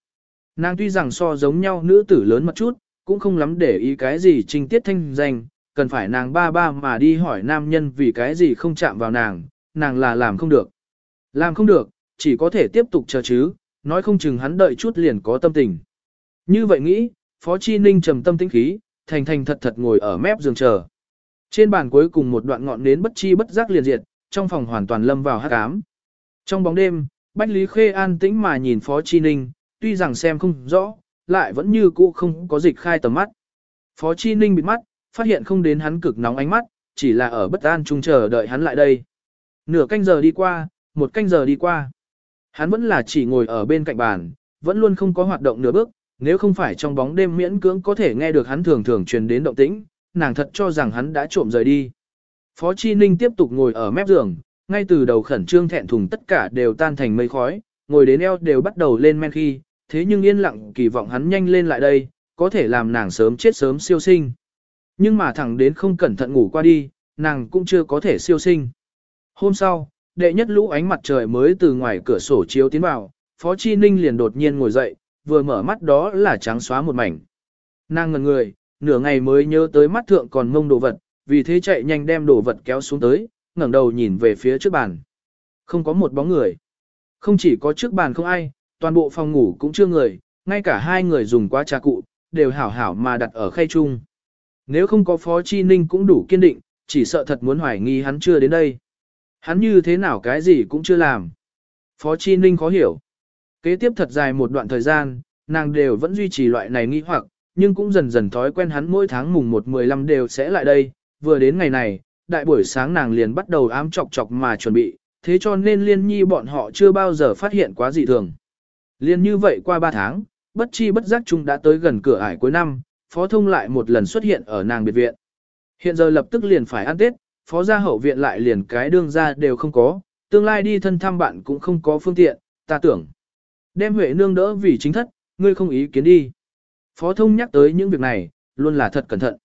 Nàng tuy rằng so giống nhau nữ tử lớn một chút, cũng không lắm để ý cái gì trình tiết thanh danh, cần phải nàng ba ba mà đi hỏi nam nhân vì cái gì không chạm vào nàng, nàng là làm không được. Làm không được, chỉ có thể tiếp tục chờ chứ, nói không chừng hắn đợi chút liền có tâm tình. Như vậy nghĩ, Phó Chi Ninh trầm tâm tĩnh khí, thành thành thật thật ngồi ở mép giường chờ. Trên bàn cuối cùng một đoạn ngọn nến bất chi bất giác liền diệt, trong phòng hoàn toàn lâm vào hắc ám. Trong bóng đêm, Bách Lý Khê an tĩnh mà nhìn Phó Chi Ninh, tuy rằng xem không rõ, lại vẫn như cũ không có dịch khai tầm mắt. Phó Chi Ninh bịt mắt, phát hiện không đến hắn cực nóng ánh mắt, chỉ là ở bất an chung chờ đợi hắn lại đây. Nửa canh giờ đi qua, một canh giờ đi qua. Hắn vẫn là chỉ ngồi ở bên cạnh bàn, vẫn luôn không có hoạt động nửa bước, nếu không phải trong bóng đêm miễn cưỡng có thể nghe được hắn thường thường truyền đến động tĩnh, nàng thật cho rằng hắn đã trộm rời đi. Phó Chi Ninh tiếp tục ngồi ở mép giường, ngay từ đầu khẩn trương thẹn thùng tất cả đều tan thành mây khói, ngồi đến eo đều bắt đầu lên men khi, thế nhưng yên lặng kỳ vọng hắn nhanh lên lại đây, có thể làm nàng sớm chết sớm siêu sinh. Nhưng mà thẳng đến không cẩn thận ngủ qua đi, nàng cũng chưa có thể siêu sinh. Hôm sau, đệ nhất lũ ánh mặt trời mới từ ngoài cửa sổ chiếu tiến vào, Phó Chi Ninh liền đột nhiên ngồi dậy, vừa mở mắt đó là trắng xóa một mảnh. Nàng ngần người, nửa ngày mới nhớ tới mắt thượng còn mông đồ vật, vì thế chạy nhanh đem đồ vật kéo xuống tới, ngẩng đầu nhìn về phía trước bàn. Không có một bóng người. Không chỉ có trước bàn không ai, toàn bộ phòng ngủ cũng chưa người, ngay cả hai người dùng qua trà cụ, đều hảo hảo mà đặt ở khay chung. Nếu không có Phó Chi Ninh cũng đủ kiên định, chỉ sợ thật muốn hoài nghi hắn chưa đến đây. Hắn như thế nào cái gì cũng chưa làm. Phó Chi Ninh khó hiểu. Kế tiếp thật dài một đoạn thời gian, nàng đều vẫn duy trì loại này nghi hoặc, nhưng cũng dần dần thói quen hắn mỗi tháng mùng 1-15 đều sẽ lại đây. Vừa đến ngày này, đại buổi sáng nàng liền bắt đầu ám chọc chọc mà chuẩn bị, thế cho nên liên nhi bọn họ chưa bao giờ phát hiện quá dị thường. Liên như vậy qua 3 tháng, bất chi bất giác chung đã tới gần cửa ải cuối năm, phó thông lại một lần xuất hiện ở nàng biệt viện. Hiện giờ lập tức liền phải ăn Tết, phó gia hậu viện lại liền cái đương ra đều không có, tương lai đi thân thăm bạn cũng không có phương tiện, ta tưởng. Đem Huệ nương đỡ vì chính thất, ngươi không ý kiến đi. Phó thông nhắc tới những việc này, luôn là thật cẩn thận.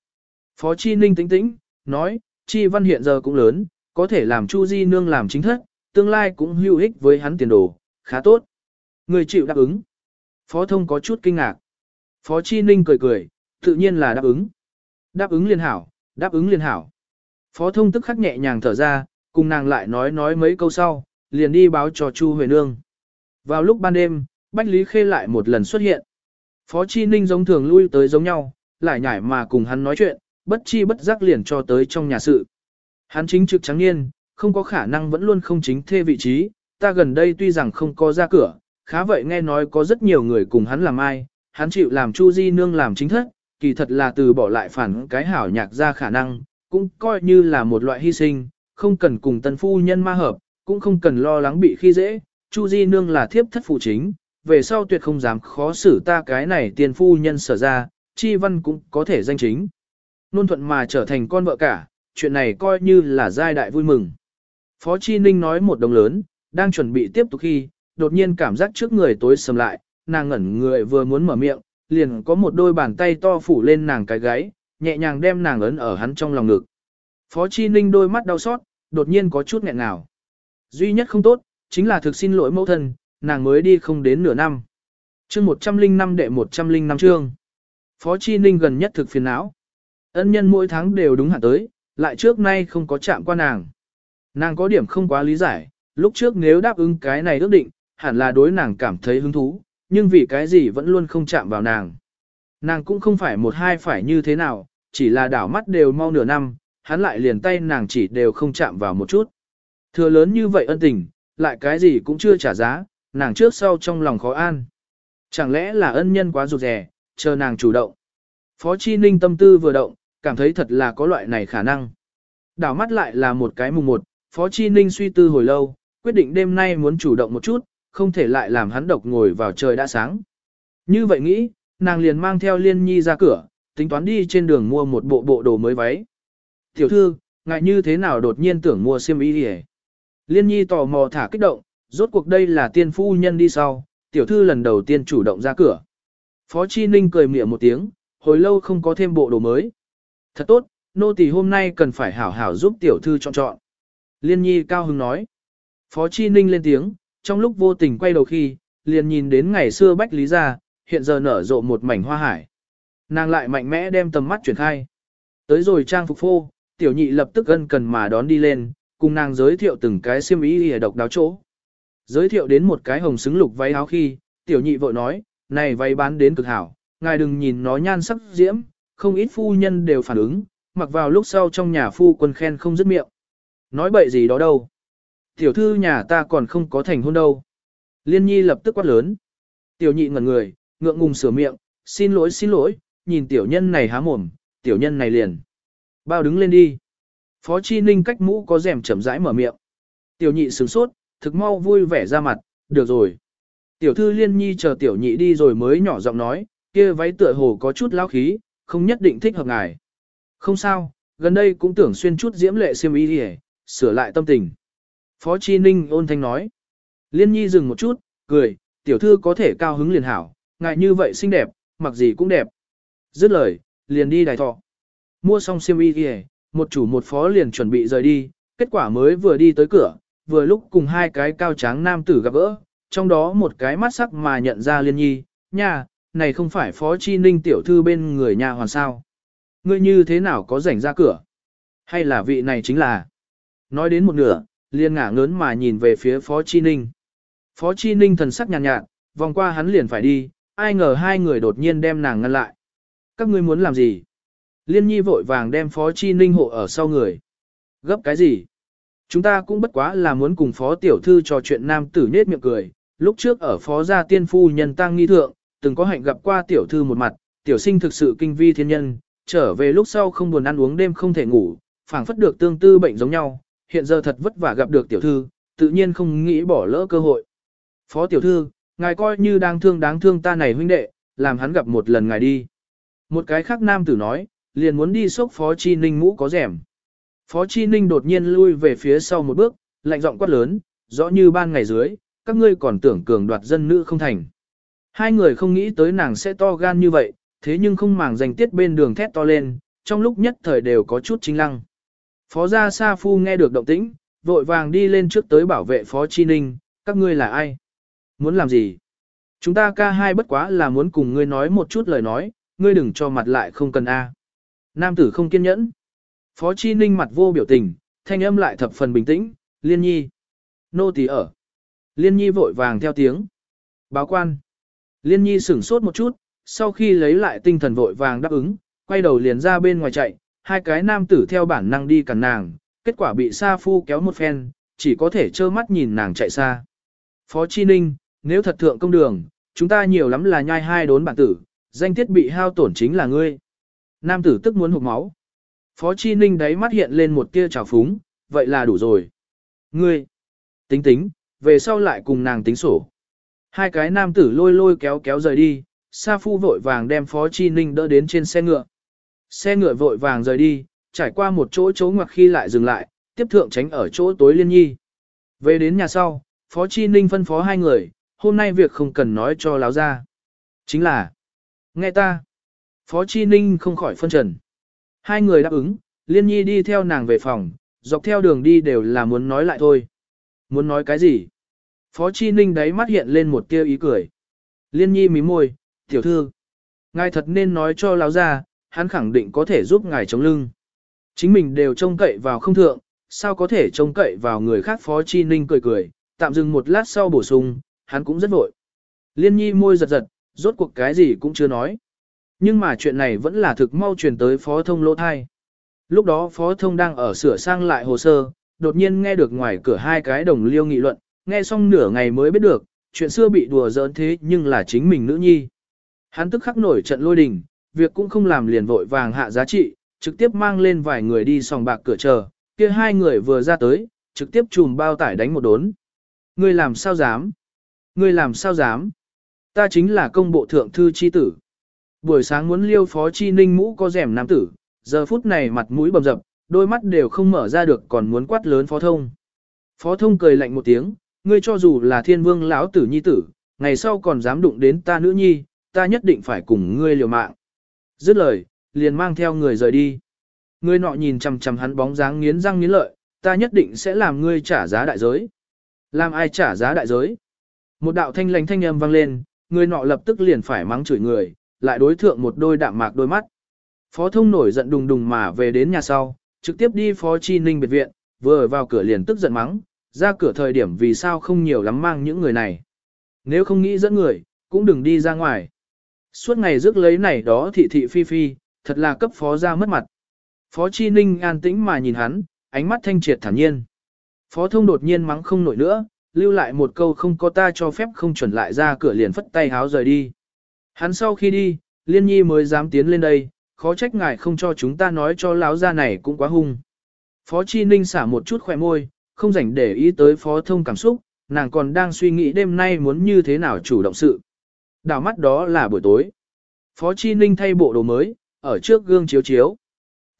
Phó Chi Ninh tĩnh tĩnh, nói, Chi Văn hiện giờ cũng lớn, có thể làm Chu Di nương làm chính thất, tương lai cũng hữu ích với hắn tiền đồ, khá tốt. Người chịu đáp ứng. Phó thông có chút kinh ngạc. Phó Chi Ninh cười cười, tự nhiên là đáp ứng. Đáp ứng liên hảo, đáp ứng liên hảo. Phó thông tức khắc nhẹ nhàng thở ra, cùng nàng lại nói nói mấy câu sau, liền đi báo cho Chu Huệ Nương. Vào lúc ban đêm, Bách Lý Khê lại một lần xuất hiện. Phó Chi Ninh giống thường lui tới giống nhau, lại nhảy mà cùng hắn nói chuyện, bất chi bất giác liền cho tới trong nhà sự. Hắn chính trực trắng niên, không có khả năng vẫn luôn không chính thê vị trí, ta gần đây tuy rằng không có ra cửa, khá vậy nghe nói có rất nhiều người cùng hắn làm ai, hắn chịu làm Chu Di Nương làm chính thất, kỳ thật là từ bỏ lại phản cái hảo nhạc ra khả năng, cũng coi như là một loại hy sinh, không cần cùng tân phu nhân ma hợp, cũng không cần lo lắng bị khi dễ, Chu Di Nương là thiếp thất phụ chính, về sau tuyệt không dám khó xử ta cái này tiền phu nhân sở ra, chi văn cũng có thể danh chính. Nôn thuận mà trở thành con vợ cả, chuyện này coi như là giai đại vui mừng. Phó Chi Ninh nói một đồng lớn, đang chuẩn bị tiếp tục khi, đột nhiên cảm giác trước người tối sầm lại, nàng ngẩn người vừa muốn mở miệng, liền có một đôi bàn tay to phủ lên nàng cái gáy, nhẹ nhàng đem nàng ấn ở hắn trong lòng ngực. Phó Chi Ninh đôi mắt đau xót, đột nhiên có chút nghẹn ngào. Duy nhất không tốt, chính là thực xin lỗi mẫu thân, nàng mới đi không đến nửa năm. Chương 105 đệ 105 chương. Phó Chi Ninh gần nhất thực phiền não. Ân nhân mỗi tháng đều đúng hạn tới, lại trước nay không có chạm qua nàng. Nàng có điểm không quá lý giải, lúc trước nếu đáp ứng cái này ước định, hẳn là đối nàng cảm thấy hứng thú, nhưng vì cái gì vẫn luôn không chạm vào nàng. Nàng cũng không phải một hai phải như thế nào, chỉ là đảo mắt đều mau nửa năm, hắn lại liền tay nàng chỉ đều không chạm vào một chút. Thừa lớn như vậy ân tình, lại cái gì cũng chưa trả giá, nàng trước sau trong lòng khó an. Chẳng lẽ là ân nhân quá rụt rè, chờ nàng chủ động. Phó Chi Ninh tâm tư vừa động, cảm thấy thật là có loại này khả năng. Đảo mắt lại là một cái mùng một, Phó Chi Ninh suy tư hồi lâu, quyết định đêm nay muốn chủ động một chút, không thể lại làm hắn độc ngồi vào trời đã sáng. Như vậy nghĩ, nàng liền mang theo Liên Nhi ra cửa, tính toán đi trên đường mua một bộ bộ đồ mới váy. Tiểu thư, ngại như thế nào đột nhiên tưởng mua xiêm y hề. Liên Nhi tò mò thả kích động, rốt cuộc đây là tiên phu nhân đi sau, tiểu thư lần đầu tiên chủ động ra cửa. Phó Chi Ninh cười mỉa một tiếng, hồi lâu không có thêm bộ đồ mới. Thật tốt, nô tỳ hôm nay cần phải hảo hảo giúp tiểu thư chọn chọn. Liên Nhi cao hứng nói. Phó Chi Ninh lên tiếng, trong lúc vô tình quay đầu khi, liền nhìn đến ngày xưa Bách Lý gia, hiện giờ nở rộ một mảnh hoa hải. Nàng lại mạnh mẽ đem tầm mắt chuyển khai. Tới rồi trang phục phô, tiểu nhị lập tức ân cần mà đón đi lên, cùng nàng giới thiệu từng cái xiêm y hề độc đáo chỗ. Giới thiệu đến một cái hồng xứng lục váy áo khi, tiểu nhị vội nói, này váy bán đến cực hảo, ngài đừng nhìn nó nhan sắc diễm, không ít phu nhân đều phản ứng, mặc vào lúc sau trong nhà phu quân khen không dứt miệng. Nói bậy gì đó đâu. Tiểu thư nhà ta còn không có thành hôn đâu. Liên nhi lập tức quát lớn. Tiểu nhị ngẩn người, ngượng ngùng sửa miệng, xin lỗi xin lỗi, nhìn tiểu nhân này há mồm, tiểu nhân này liền. Bao đứng lên đi. Phó Chi Ninh cách mũ có rèm chậm rãi mở miệng. Tiểu nhị sửng sốt, thực mau vui vẻ ra mặt, được rồi. Tiểu thư liên nhi chờ tiểu nhị đi rồi mới nhỏ giọng nói, kia váy tựa hồ có chút lao khí, không nhất định thích hợp ngài. Không sao, gần đây cũng tưởng xuyên chút diễm lệ xiêm y đi sửa lại tâm tình. Phó Chi Ninh ôn thanh nói. Liên nhi dừng một chút, cười, tiểu thư có thể cao hứng liền hảo, ngại như vậy xinh đẹp, mặc gì cũng đẹp. Dứt lời, liền đi đài thọ. Mua xong xiêm y kìa, một chủ một phó liền chuẩn bị rời đi, kết quả mới vừa đi tới cửa, vừa lúc cùng hai cái cao tráng nam tử gặp gỡ, trong đó một cái mắt sắc mà nhận ra liên nhi, nha, này không phải phó chi ninh tiểu thư bên người nhà hoàn sao. Ngươi như thế nào có rảnh ra cửa? Hay là vị này chính là? Nói đến một nửa, liên ngả ngớn mà nhìn về phía phó chi ninh. Phó chi ninh thần sắc nhàn nhạt, nhạt, vòng qua hắn liền phải đi, ai ngờ hai người đột nhiên đem nàng ngăn lại. Các ngươi muốn làm gì? Liên nhi vội vàng đem phó chi ninh hộ ở sau người. Gấp cái gì? Chúng ta cũng bất quá là muốn cùng phó tiểu thư trò chuyện nam tử nết miệng cười. Lúc trước ở phó gia tiên phu nhân tăng nghi thượng, từng có hạnh gặp qua tiểu thư một mặt, tiểu sinh thực sự kinh vi thiên nhân, trở về lúc sau không buồn ăn uống đêm không thể ngủ, phảng phất được tương tư bệnh giống nhau, hiện giờ thật vất vả gặp được tiểu thư, tự nhiên không nghĩ bỏ lỡ cơ hội. Phó tiểu thư, ngài coi như đang thương đáng thương ta này huynh đệ, làm hắn gặp một lần ngài đi. Một cái khác nam tử nói, liền muốn đi xốc Phó Chi Ninh mũ có rẻm. Phó Chi Ninh đột nhiên lui về phía sau một bước, lạnh giọng quát lớn, rõ như ban ngày dưới, các ngươi còn tưởng cường đoạt dân nữ không thành. Hai người không nghĩ tới nàng sẽ to gan như vậy, thế nhưng không màng danh tiết bên đường thét to lên, trong lúc nhất thời đều có chút chính lăng. Phó gia Sa Phu nghe được động tĩnh, vội vàng đi lên trước tới bảo vệ Phó Chi Ninh, các ngươi là ai? Muốn làm gì? Chúng ta ca hai bất quá là muốn cùng ngươi nói một chút lời nói, ngươi đừng cho mặt lại không cần A. Nam tử không kiên nhẫn. Phó Chi Ninh mặt vô biểu tình, thanh âm lại thập phần bình tĩnh, liên nhi. Nô tỳ ở. Liên nhi vội vàng theo tiếng. Báo quan. Liên nhi sửng sốt một chút, sau khi lấy lại tinh thần vội vàng đáp ứng, quay đầu liền ra bên ngoài chạy, hai cái nam tử theo bản năng đi cản nàng, kết quả bị Sa Phu kéo một phen, chỉ có thể trơ mắt nhìn nàng chạy xa. Phó Chi Ninh, nếu thật thượng công đường, chúng ta nhiều lắm là nhai hai đốn bản tử, danh tiết bị hao tổn chính là ngươi. Nam tử tức muốn hụt máu. Phó Chi Ninh đáy mắt hiện lên một tia trào phúng, vậy là đủ rồi. Ngươi, tính tính, về sau lại cùng nàng tính sổ. Hai cái nam tử lôi lôi kéo kéo rời đi, Sa Phu vội vàng đem Phó Chi Ninh đỡ đến trên xe ngựa. Xe ngựa vội vàng rời đi, trải qua một chỗ chỗ ngoặc khi lại dừng lại, tiếp thượng tránh ở chỗ tối liên nhi. Về đến nhà sau, Phó Chi Ninh phân phó hai người, hôm nay việc không cần nói cho láo ra. Chính là, nghe ta. Phó Chi Ninh không khỏi phân trần. Hai người đáp ứng, liên nhi đi theo nàng về phòng, dọc theo đường đi đều là muốn nói lại thôi. Muốn nói cái gì? Phó Chi Ninh đáy mắt hiện lên một tia ý cười. Liên nhi mím môi, tiểu thư. Ngài thật nên nói cho láo ra, hắn khẳng định có thể giúp ngài chống lưng. Chính mình đều trông cậy vào không thượng, sao có thể trông cậy vào người khác Phó Chi Ninh cười cười, tạm dừng một lát sau bổ sung, hắn cũng rất vội. Liên nhi môi giật giật, rốt cuộc cái gì cũng chưa nói. Nhưng mà chuyện này vẫn là thực mau truyền tới Phó Thông lỗ thai. Lúc đó Phó Thông đang ở sửa sang lại hồ sơ, đột nhiên nghe được ngoài cửa hai cái đồng liêu nghị luận, nghe xong nửa ngày mới biết được, chuyện xưa bị đùa giỡn thế nhưng là chính mình nữ nhi. Hắn tức khắc nổi trận lôi đình, việc cũng không làm liền vội vàng hạ giá trị, trực tiếp mang lên vài người đi sòng bạc cửa chờ, kia hai người vừa ra tới, trực tiếp chùm bao tải đánh một đốn. Ngươi làm sao dám? Ngươi làm sao dám? Ta chính là công bộ thượng thư chi tử. Buổi sáng muốn liêu phó chi ninh mũ có rèm nam tử, giờ phút này mặt mũi bầm dập, đôi mắt đều không mở ra được còn muốn quát lớn phó thông. Phó thông cười lạnh một tiếng, ngươi cho dù là thiên vương lão tử nhi tử, ngày sau còn dám đụng đến ta nữ nhi, ta nhất định phải cùng ngươi liều mạng. Dứt lời, liền mang theo người rời đi. người nọ nhìn chằm chằm hắn bóng dáng nghiến răng nghiến lợi, ta nhất định sẽ làm ngươi trả giá đại giới. Làm ai trả giá đại giới? Một đạo thanh lành thanh âm vang lên, người nọ lập tức liền phải mắng chửi người, lại đối thượng một đôi đạm mạc đôi mắt. Phó thông nổi giận đùng đùng mà về đến nhà sau, trực tiếp đi phó chi ninh biệt viện, vừa vào cửa liền tức giận mắng, ra cửa thời điểm vì sao không nhiều lắm mang những người này. Nếu không nghĩ dẫn người, cũng đừng đi ra ngoài. Suốt ngày rước lấy này đó thị thị phi phi, thật là cấp phó ra mất mặt. Phó chi ninh an tĩnh mà nhìn hắn, ánh mắt thanh triệt thản nhiên. Phó thông đột nhiên mắng không nổi nữa, lưu lại một câu không có ta cho phép không chuẩn lại ra cửa liền phất tay háo rời đi. Hắn sau khi đi, liên nhi mới dám tiến lên đây, khó trách ngài không cho chúng ta nói cho lão gia này cũng quá hung. Phó Chi Ninh xả một chút khỏe môi, không rảnh để ý tới phó thông cảm xúc, nàng còn đang suy nghĩ đêm nay muốn như thế nào chủ động sự. Đảo mắt đó là buổi tối. Phó Chi Ninh thay bộ đồ mới, ở trước gương chiếu chiếu.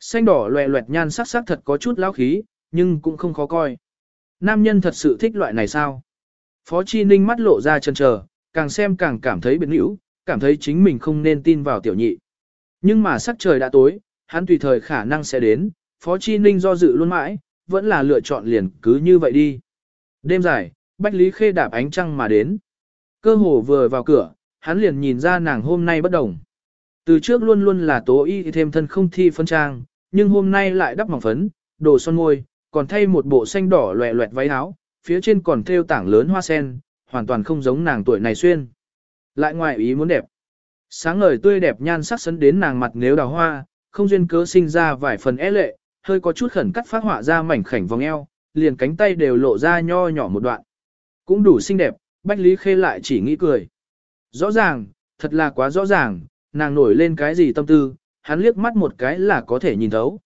Xanh đỏ loẹ loẹt nhan sắc sắc thật có chút lão khí, nhưng cũng không khó coi. Nam nhân thật sự thích loại này sao? Phó Chi Ninh mắt lộ ra chân chờ, càng xem càng cảm thấy biến hữu, cảm thấy chính mình không nên tin vào tiểu nhị. Nhưng mà sắc trời đã tối, hắn tùy thời khả năng sẽ đến, Phó Chi Ninh do dự luôn mãi, vẫn là lựa chọn liền cứ như vậy đi. Đêm dài, Bách Lý Khê đạp ánh trăng mà đến. Cơ hồ vừa vào cửa, hắn liền nhìn ra nàng hôm nay bất đồng. Từ trước luôn luôn là tố y thêm thân không thi phân trang, nhưng hôm nay lại đắp mỏng phấn, đồ son môi, còn thay một bộ xanh đỏ loẹ loẹt váy áo, phía trên còn thêu tảng lớn hoa sen, hoàn toàn không giống nàng tuổi này xuyên. Lại ngoài ý muốn đẹp. Sáng ngời tươi đẹp nhan sắc sấn đến nàng mặt nếu đào hoa, không duyên cớ sinh ra vài phần é lệ, hơi có chút khẩn cắt phát họa ra mảnh khảnh vòng eo, liền cánh tay đều lộ ra nho nhỏ một đoạn. Cũng đủ xinh đẹp, Bách Lý Khê lại chỉ nghĩ cười. Rõ ràng, thật là quá rõ ràng, nàng nổi lên cái gì tâm tư, hắn liếc mắt một cái là có thể nhìn thấu.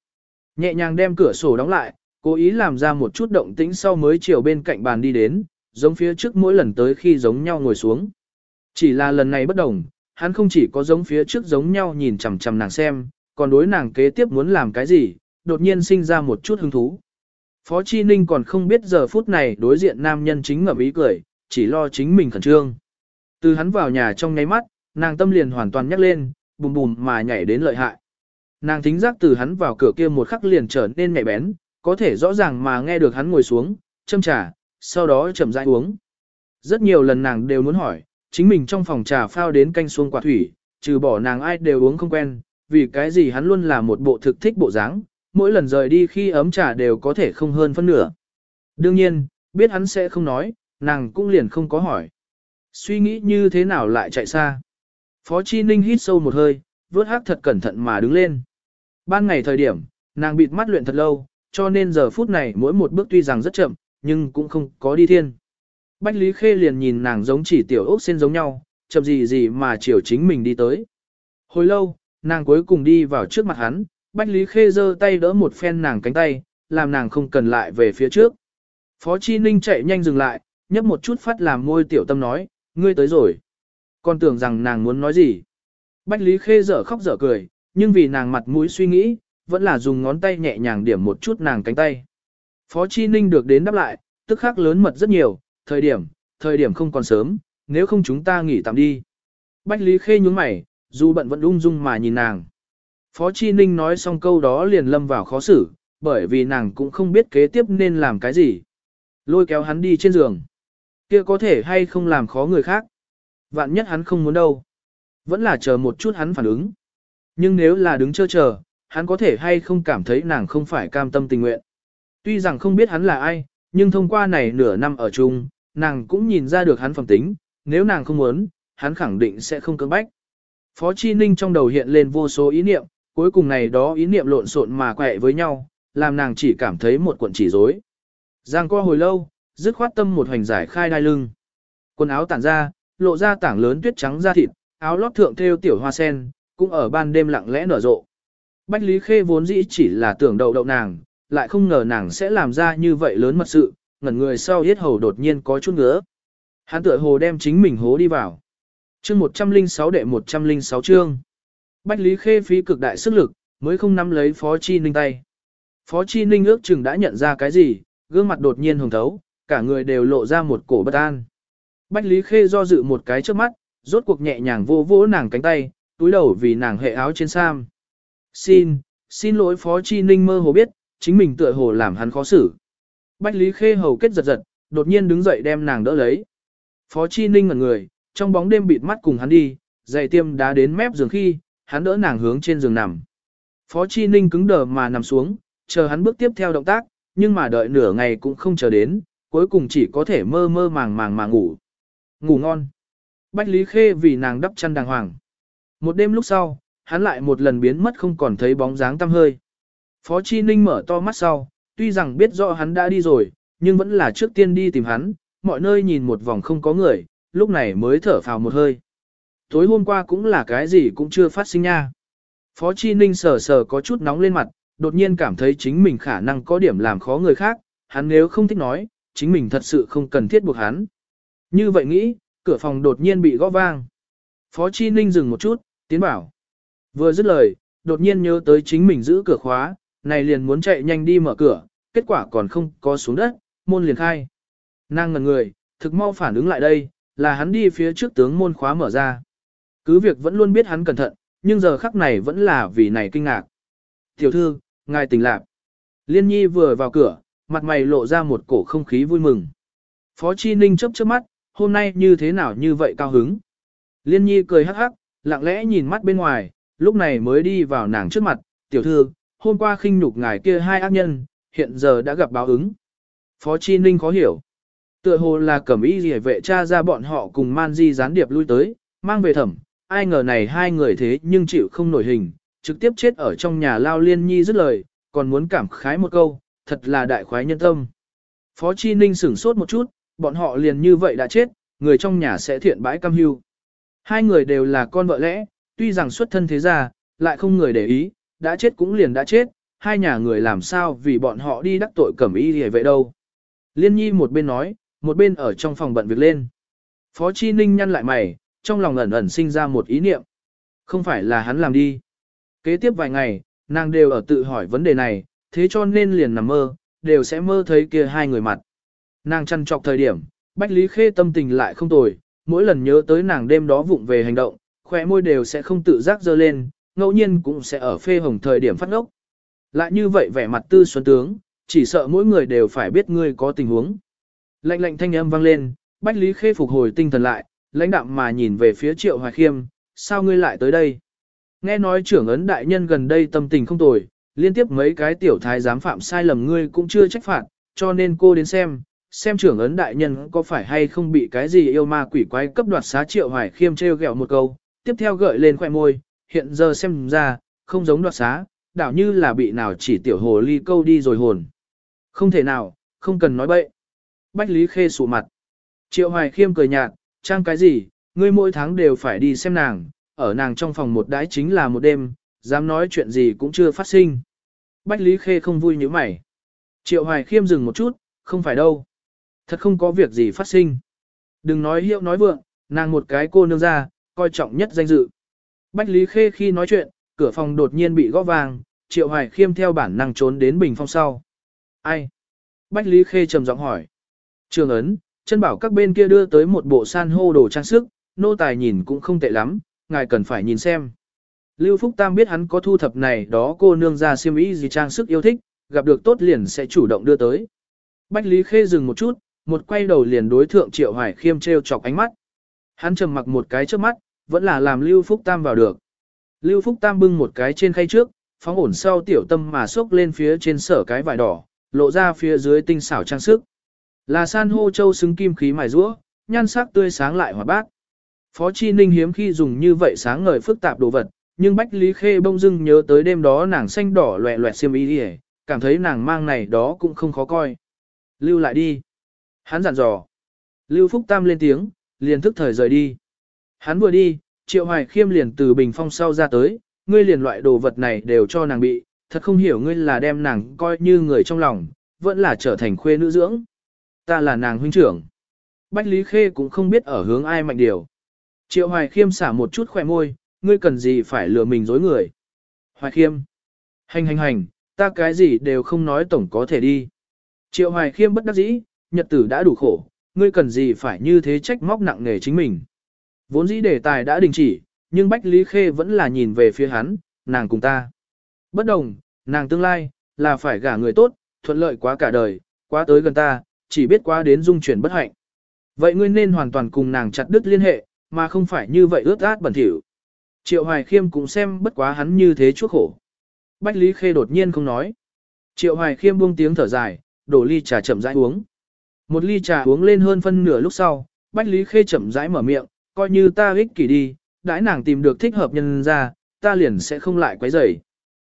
Nhẹ nhàng đem cửa sổ đóng lại, cố ý làm ra một chút động tĩnh sau mới chiều bên cạnh bàn đi đến, giống phía trước mỗi lần tới khi giống nhau ngồi xuống. Chỉ là lần này bất đồng, hắn không chỉ có giống phía trước giống nhau nhìn chằm chằm nàng xem, còn đối nàng kế tiếp muốn làm cái gì, đột nhiên sinh ra một chút hứng thú. Phó Chi Ninh còn không biết giờ phút này đối diện nam nhân chính ngậm ý cười, chỉ lo chính mình khẩn trương. Từ hắn vào nhà trong nháy mắt, nàng tâm liền hoàn toàn nhắc lên, bùm bùm mà nhảy đến lợi hại. Nàng thính giác từ hắn vào cửa kia một khắc liền trở nên nhạy bén, có thể rõ ràng mà nghe được hắn ngồi xuống, châm trà, sau đó chậm rãi uống. Rất nhiều lần nàng đều muốn hỏi, chính mình trong phòng trà phao đến canh xuống quả thủy, trừ bỏ nàng ai đều uống không quen, vì cái gì hắn luôn là một bộ thực thích bộ dáng, mỗi lần rời đi khi ấm trà đều có thể không hơn phân nửa. Đương nhiên, biết hắn sẽ không nói, nàng cũng liền không có hỏi. Suy nghĩ như thế nào lại chạy xa. Phó Chi Ninh hít sâu một hơi, vớt hát thật cẩn thận mà đứng lên. Ban ngày thời điểm, nàng bịt mắt luyện thật lâu, cho nên giờ phút này mỗi một bước tuy rằng rất chậm, nhưng cũng không có đi thiên. Bách Lý Khê liền nhìn nàng giống chỉ tiểu ốc sen giống nhau, chậm gì gì mà chiều chính mình đi tới. Hồi lâu, nàng cuối cùng đi vào trước mặt hắn, Bách Lý Khê giơ tay đỡ một phen nàng cánh tay, làm nàng không cần lại về phía trước. Phó Chi Ninh chạy nhanh dừng lại, nhấp một chút phát làm môi tiểu tâm nói, ngươi tới rồi. Con tưởng rằng nàng muốn nói gì. Bách Lý Khê dở khóc dở cười, nhưng vì nàng mặt mũi suy nghĩ, vẫn là dùng ngón tay nhẹ nhàng điểm một chút nàng cánh tay. Phó Chi Ninh được đến đáp lại, tức khắc lớn mật rất nhiều, thời điểm, thời điểm không còn sớm, nếu không chúng ta nghỉ tạm đi. Bách Lý Khê nhúng mày, dù bận vẫn ung dung mà nhìn nàng. Phó Chi Ninh nói xong câu đó liền lâm vào khó xử, bởi vì nàng cũng không biết kế tiếp nên làm cái gì. Lôi kéo hắn đi trên giường. Kia có thể hay không làm khó người khác. Vạn nhất hắn không muốn đâu. Vẫn là chờ một chút hắn phản ứng. Nhưng nếu là đứng chờ chờ, hắn có thể hay không cảm thấy nàng không phải cam tâm tình nguyện. Tuy rằng không biết hắn là ai, nhưng thông qua này nửa năm ở chung, nàng cũng nhìn ra được hắn phẩm tính, nếu nàng không muốn, hắn khẳng định sẽ không cưỡng bách. Phó Chi Ninh trong đầu hiện lên vô số ý niệm, cuối cùng này đó ý niệm lộn xộn mà quẹ với nhau, làm nàng chỉ cảm thấy một cuộn chỉ rối. Giang qua hồi lâu, dứt khoát tâm một hoành giải khai đai lưng. Quần áo tản ra, lộ ra tảng lớn tuyết trắng da thịt, áo lót thượng thêu tiểu hoa sen, cũng ở ban đêm lặng lẽ nở rộ. Bách Lý Khê vốn dĩ chỉ là tưởng đậu đậu nàng, lại không ngờ nàng sẽ làm ra như vậy lớn mật sự, ngẩn người sau hết hầu đột nhiên có chút ngứa. Hắn tựa hồ đem chính mình hố đi vào. Chương 106 đệ 106 chương. Bách Lý Khê phí cực đại sức lực, mới không nắm lấy Phó Chi Ninh tay. Phó Chi Ninh ước chừng đã nhận ra cái gì, gương mặt đột nhiên hồng thấu, cả người đều lộ ra một cổ bất an. Bách Lý Khê do dự một cái trước mắt, rốt cuộc nhẹ nhàng vô vỗ nàng cánh tay, túi đầu vì nàng hệ áo trên sam. Xin, xin lỗi Phó Chi Ninh mơ hồ biết, chính mình tựa hồ làm hắn khó xử. Bách Lý Khê hầu kết giật giật, đột nhiên đứng dậy đem nàng đỡ lấy. Phó Chi Ninh ngẩn người, trong bóng đêm bịt mắt cùng hắn đi, giày tiêm đá đến mép giường khi, hắn đỡ nàng hướng trên giường nằm. Phó Chi Ninh cứng đờ mà nằm xuống, chờ hắn bước tiếp theo động tác, nhưng mà đợi nửa ngày cũng không chờ đến, cuối cùng chỉ có thể mơ mơ màng màng mà ngủ. Ngủ ngon. Bách Lý Khê vì nàng đắp chăn đàng hoàng. Một đêm lúc sau, hắn lại một lần biến mất không còn thấy bóng dáng tăm hơi. Phó Chi Ninh mở to mắt sau, tuy rằng biết rõ hắn đã đi rồi, nhưng vẫn là trước tiên đi tìm hắn, mọi nơi nhìn một vòng không có người, lúc này mới thở phào một hơi. Tối hôm qua cũng là cái gì cũng chưa phát sinh nha. Phó Chi Ninh sờ sờ có chút nóng lên mặt, đột nhiên cảm thấy chính mình khả năng có điểm làm khó người khác, hắn nếu không thích nói, chính mình thật sự không cần thiết buộc hắn. Như vậy nghĩ, cửa phòng đột nhiên bị gõ vang. Phó Chi Ninh dừng một chút, tiến bảo. Vừa dứt lời, đột nhiên nhớ tới chính mình giữ cửa khóa, này liền muốn chạy nhanh đi mở cửa, kết quả còn không có xuống đất, môn liền khai. Nàng ngần người, thực mau phản ứng lại đây, là hắn đi phía trước tướng môn khóa mở ra. Cứ việc vẫn luôn biết hắn cẩn thận, nhưng giờ khắc này vẫn là vì này kinh ngạc. Tiểu thư, ngài tỉnh lạc. Liên nhi vừa vào cửa, mặt mày lộ ra một cổ không khí vui mừng. Phó Chi Ninh chớp chớp mắt, hôm nay như thế nào như vậy cao hứng. Liên nhi cười hắc hắc, lặng lẽ nhìn mắt bên ngoài, lúc này mới đi vào nàng trước mặt, tiểu thư, hôm qua khinh nhục ngài kia hai ác nhân, hiện giờ đã gặp báo ứng. Phó Chi Ninh khó hiểu. Tựa hồ là cẩm y gì vệ cha ra bọn họ cùng man di gián điệp lui tới, mang về thẩm, ai ngờ này hai người thế nhưng chịu không nổi hình, trực tiếp chết ở trong nhà lao liên nhi dứt lời, còn muốn cảm khái một câu, thật là đại khoái nhân tâm. Phó Chi Ninh sửng sốt một chút, bọn họ liền như vậy đã chết, người trong nhà sẽ thiện bãi cam hưu. Hai người đều là con vợ lẽ, tuy rằng xuất thân thế gia, lại không người để ý, đã chết cũng liền đã chết, hai nhà người làm sao vì bọn họ đi đắc tội cẩm y thì vậy đâu. Liên nhi một bên nói, một bên ở trong phòng bận việc lên. Phó Chi Ninh nhăn lại mày, trong lòng ẩn ẩn sinh ra một ý niệm. Không phải là hắn làm đi. Kế tiếp vài ngày, nàng đều ở tự hỏi vấn đề này, thế cho nên liền nằm mơ, đều sẽ mơ thấy kia hai người mặt. Nàng chăn trọc thời điểm, Bách Lý Khê tâm tình lại không tồi, mỗi lần nhớ tới nàng đêm đó vụng về hành động, khỏe môi đều sẽ không tự giác dơ lên, ngẫu nhiên cũng sẽ ở phê hồng thời điểm phát ngốc. Lại như vậy vẻ mặt tư xuân tướng, chỉ sợ mỗi người đều phải biết ngươi có tình huống. Lệnh lệnh thanh âm vang lên, Bách Lý Khê phục hồi tinh thần lại, lãnh đạm mà nhìn về phía Triệu Hoài Khiêm, sao ngươi lại tới đây? Nghe nói trưởng ấn đại nhân gần đây tâm tình không tồi, liên tiếp mấy cái tiểu thái giám phạm sai lầm ngươi cũng chưa trách phạt, cho nên cô đến xem, xem trưởng ấn đại nhân có phải hay không bị cái gì yêu ma quỷ quái cấp đoạt xá Triệu Hoài Khiêm treo gẹo một câu, tiếp theo gợi lên khoẻ môi, hiện giờ xem ra, không giống đoạt xá, đảo như là bị nào chỉ tiểu hồ ly câu đi rồi hồn. Không thể nào, không cần nói bậy. Bách Lý Khê sụ mặt. Triệu Hoài Khiêm cười nhạt, trang cái gì, ngươi mỗi tháng đều phải đi xem nàng, ở nàng trong phòng một đái chính là một đêm, dám nói chuyện gì cũng chưa phát sinh. Bách Lý Khê không vui như mày. Triệu Hoài Khiêm dừng một chút, không phải đâu. Thật không có việc gì phát sinh. Đừng nói hiệu nói vượng, nàng một cái cô nương ra, coi trọng nhất danh dự. Bách Lý Khê khi nói chuyện, cửa phòng đột nhiên bị gõ vàng, Triệu Hoài Khiêm theo bản năng trốn đến bình phong sau. Ai? Bách Lý Khê trầm giọng hỏi. Trường ấn, chân bảo các bên kia đưa tới một bộ san hô đồ trang sức, nô tài nhìn cũng không tệ lắm, ngài cần phải nhìn xem. Lưu Phúc Tam biết hắn có thu thập này đó cô nương ra siêm ý gì trang sức yêu thích, gặp được tốt liền sẽ chủ động đưa tới. Bách Lý Khê dừng một chút, một quay đầu liền đối thượng Triệu Hoài Khiêm treo chọc ánh mắt. Hắn trầm mặc một cái trước mắt, vẫn là làm Lưu Phúc Tam vào được. Lưu Phúc Tam bưng một cái trên khay trước, phóng ổn sau tiểu tâm mà xốc lên phía trên sở cái vải đỏ, lộ ra phía dưới tinh xảo trang sức. Là san hô châu xứng kim khí mài rũa, nhan sắc tươi sáng lại hòa bát. Phó Chi Ninh hiếm khi dùng như vậy sáng ngời phức tạp đồ vật, nhưng Bách Lý Khê bông dưng nhớ tới đêm đó nàng xanh đỏ loẹ loẹt xiêm y đi cảm thấy nàng mang này đó cũng không khó coi. Lưu lại đi. Hắn dặn dò. Lưu Phúc Tam lên tiếng, liền thức thời rời đi. Hắn vừa đi, Triệu Hoài Khiêm liền từ bình phong sau ra tới, ngươi liền loại đồ vật này đều cho nàng bị, thật không hiểu ngươi là đem nàng coi như người trong lòng, vẫn là trở thành khuê nữ dưỡng. Ta là nàng huynh trưởng. Bách Lý Khê cũng không biết ở hướng ai mạnh điều. Triệu Hoài Khiêm xả một chút khỏe môi, ngươi cần gì phải lừa mình dối người. Hoài Khiêm. Hành hành hành, ta cái gì đều không nói tổng có thể đi. Triệu Hoài Khiêm bất đắc dĩ, nhật tử đã đủ khổ, ngươi cần gì phải như thế trách móc nặng nề chính mình. Vốn dĩ đề tài đã đình chỉ, nhưng Bách Lý Khê vẫn là nhìn về phía hắn, nàng cùng ta. Bất đồng, nàng tương lai, là phải gả người tốt, thuận lợi quá cả đời, quá tới gần ta, chỉ biết quá đến dung chuyển bất hạnh. Vậy ngươi nên hoàn toàn cùng nàng chặt đứt liên hệ, mà không phải như vậy ướt át bẩn thỉu. Triệu Hoài Khiêm cũng xem bất quá hắn như thế chuốc khổ. Bách Lý Khê đột nhiên không nói. Triệu Hoài Khiêm buông tiếng thở dài, đổ ly trà chậm rãi uống. Một ly trà uống lên hơn phân nửa lúc sau, Bách Lý Khê chậm rãi mở miệng, coi như ta ích kỷ đi, đãi nàng tìm được thích hợp nhân ra, ta liền sẽ không lại quấy rầy.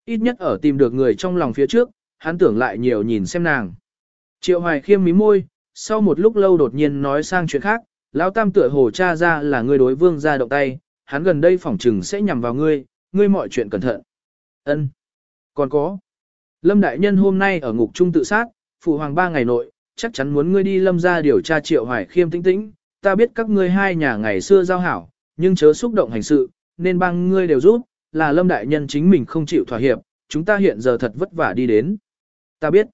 Ít nhất ở tìm được người trong lòng phía trước, hắn tưởng lại nhiều nhìn xem nàng. Triệu Hoài Khiêm mí môi, sau một lúc lâu đột nhiên nói sang chuyện khác, lão tam tựa hồ cha ra là người đối vương ra động tay, hắn gần đây phỏng trừng sẽ nhằm vào ngươi, ngươi mọi chuyện cẩn thận. Ân. Còn có. Lâm Đại Nhân hôm nay ở ngục trung tự sát, phụ hoàng ba ngày nội, chắc chắn muốn ngươi đi lâm ra điều tra triệu hoài khiêm tĩnh tĩnh, ta biết các ngươi hai nhà ngày xưa giao hảo, nhưng chớ xúc động hành sự, nên băng ngươi đều giúp, là lâm đại nhân chính mình không chịu thỏa hiệp, chúng ta hiện giờ thật vất vả đi đến. Ta biết.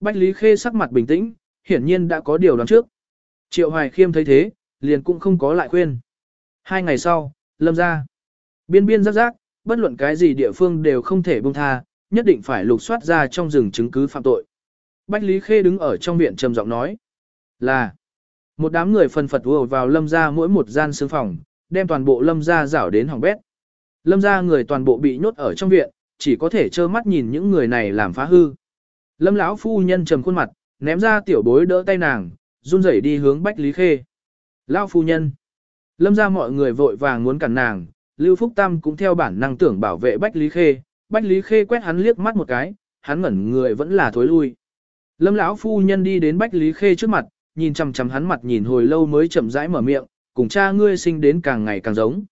Bách Lý Khê sắc mặt bình tĩnh, hiển nhiên đã có điều đoán trước. Triệu Hoài Khiêm thấy thế, liền cũng không có lại khuyên. Hai ngày sau, lâm ra. Biên biên rắc rác, bất luận cái gì địa phương đều không thể buông tha, nhất định phải lục soát ra trong rừng chứng cứ phạm tội. Bách Lý Khê đứng ở trong viện trầm giọng nói. Là. Một đám người phân phật ùa vào lâm ra mỗi một gian xương phòng, đem toàn bộ lâm ra rảo đến hỏng bét. Lâm ra người toàn bộ bị nhốt ở trong viện, chỉ có thể trơ mắt nhìn những người này làm phá hư. Lâm lão phu nhân trầm khuôn mặt, ném ra tiểu bối đỡ tay nàng, run rẩy đi hướng Bách Lý Khê. Lão phu nhân. Lâm ra mọi người vội vàng muốn cản nàng, Lưu Phúc Tam cũng theo bản năng tưởng bảo vệ Bách Lý Khê. Bách Lý Khê quét hắn liếc mắt một cái, hắn ngẩn người vẫn là thối lui. Lâm lão phu nhân đi đến Bách Lý Khê trước mặt, nhìn chằm chằm hắn mặt nhìn hồi lâu mới chậm rãi mở miệng, cùng cha ngươi sinh đến càng ngày càng giống.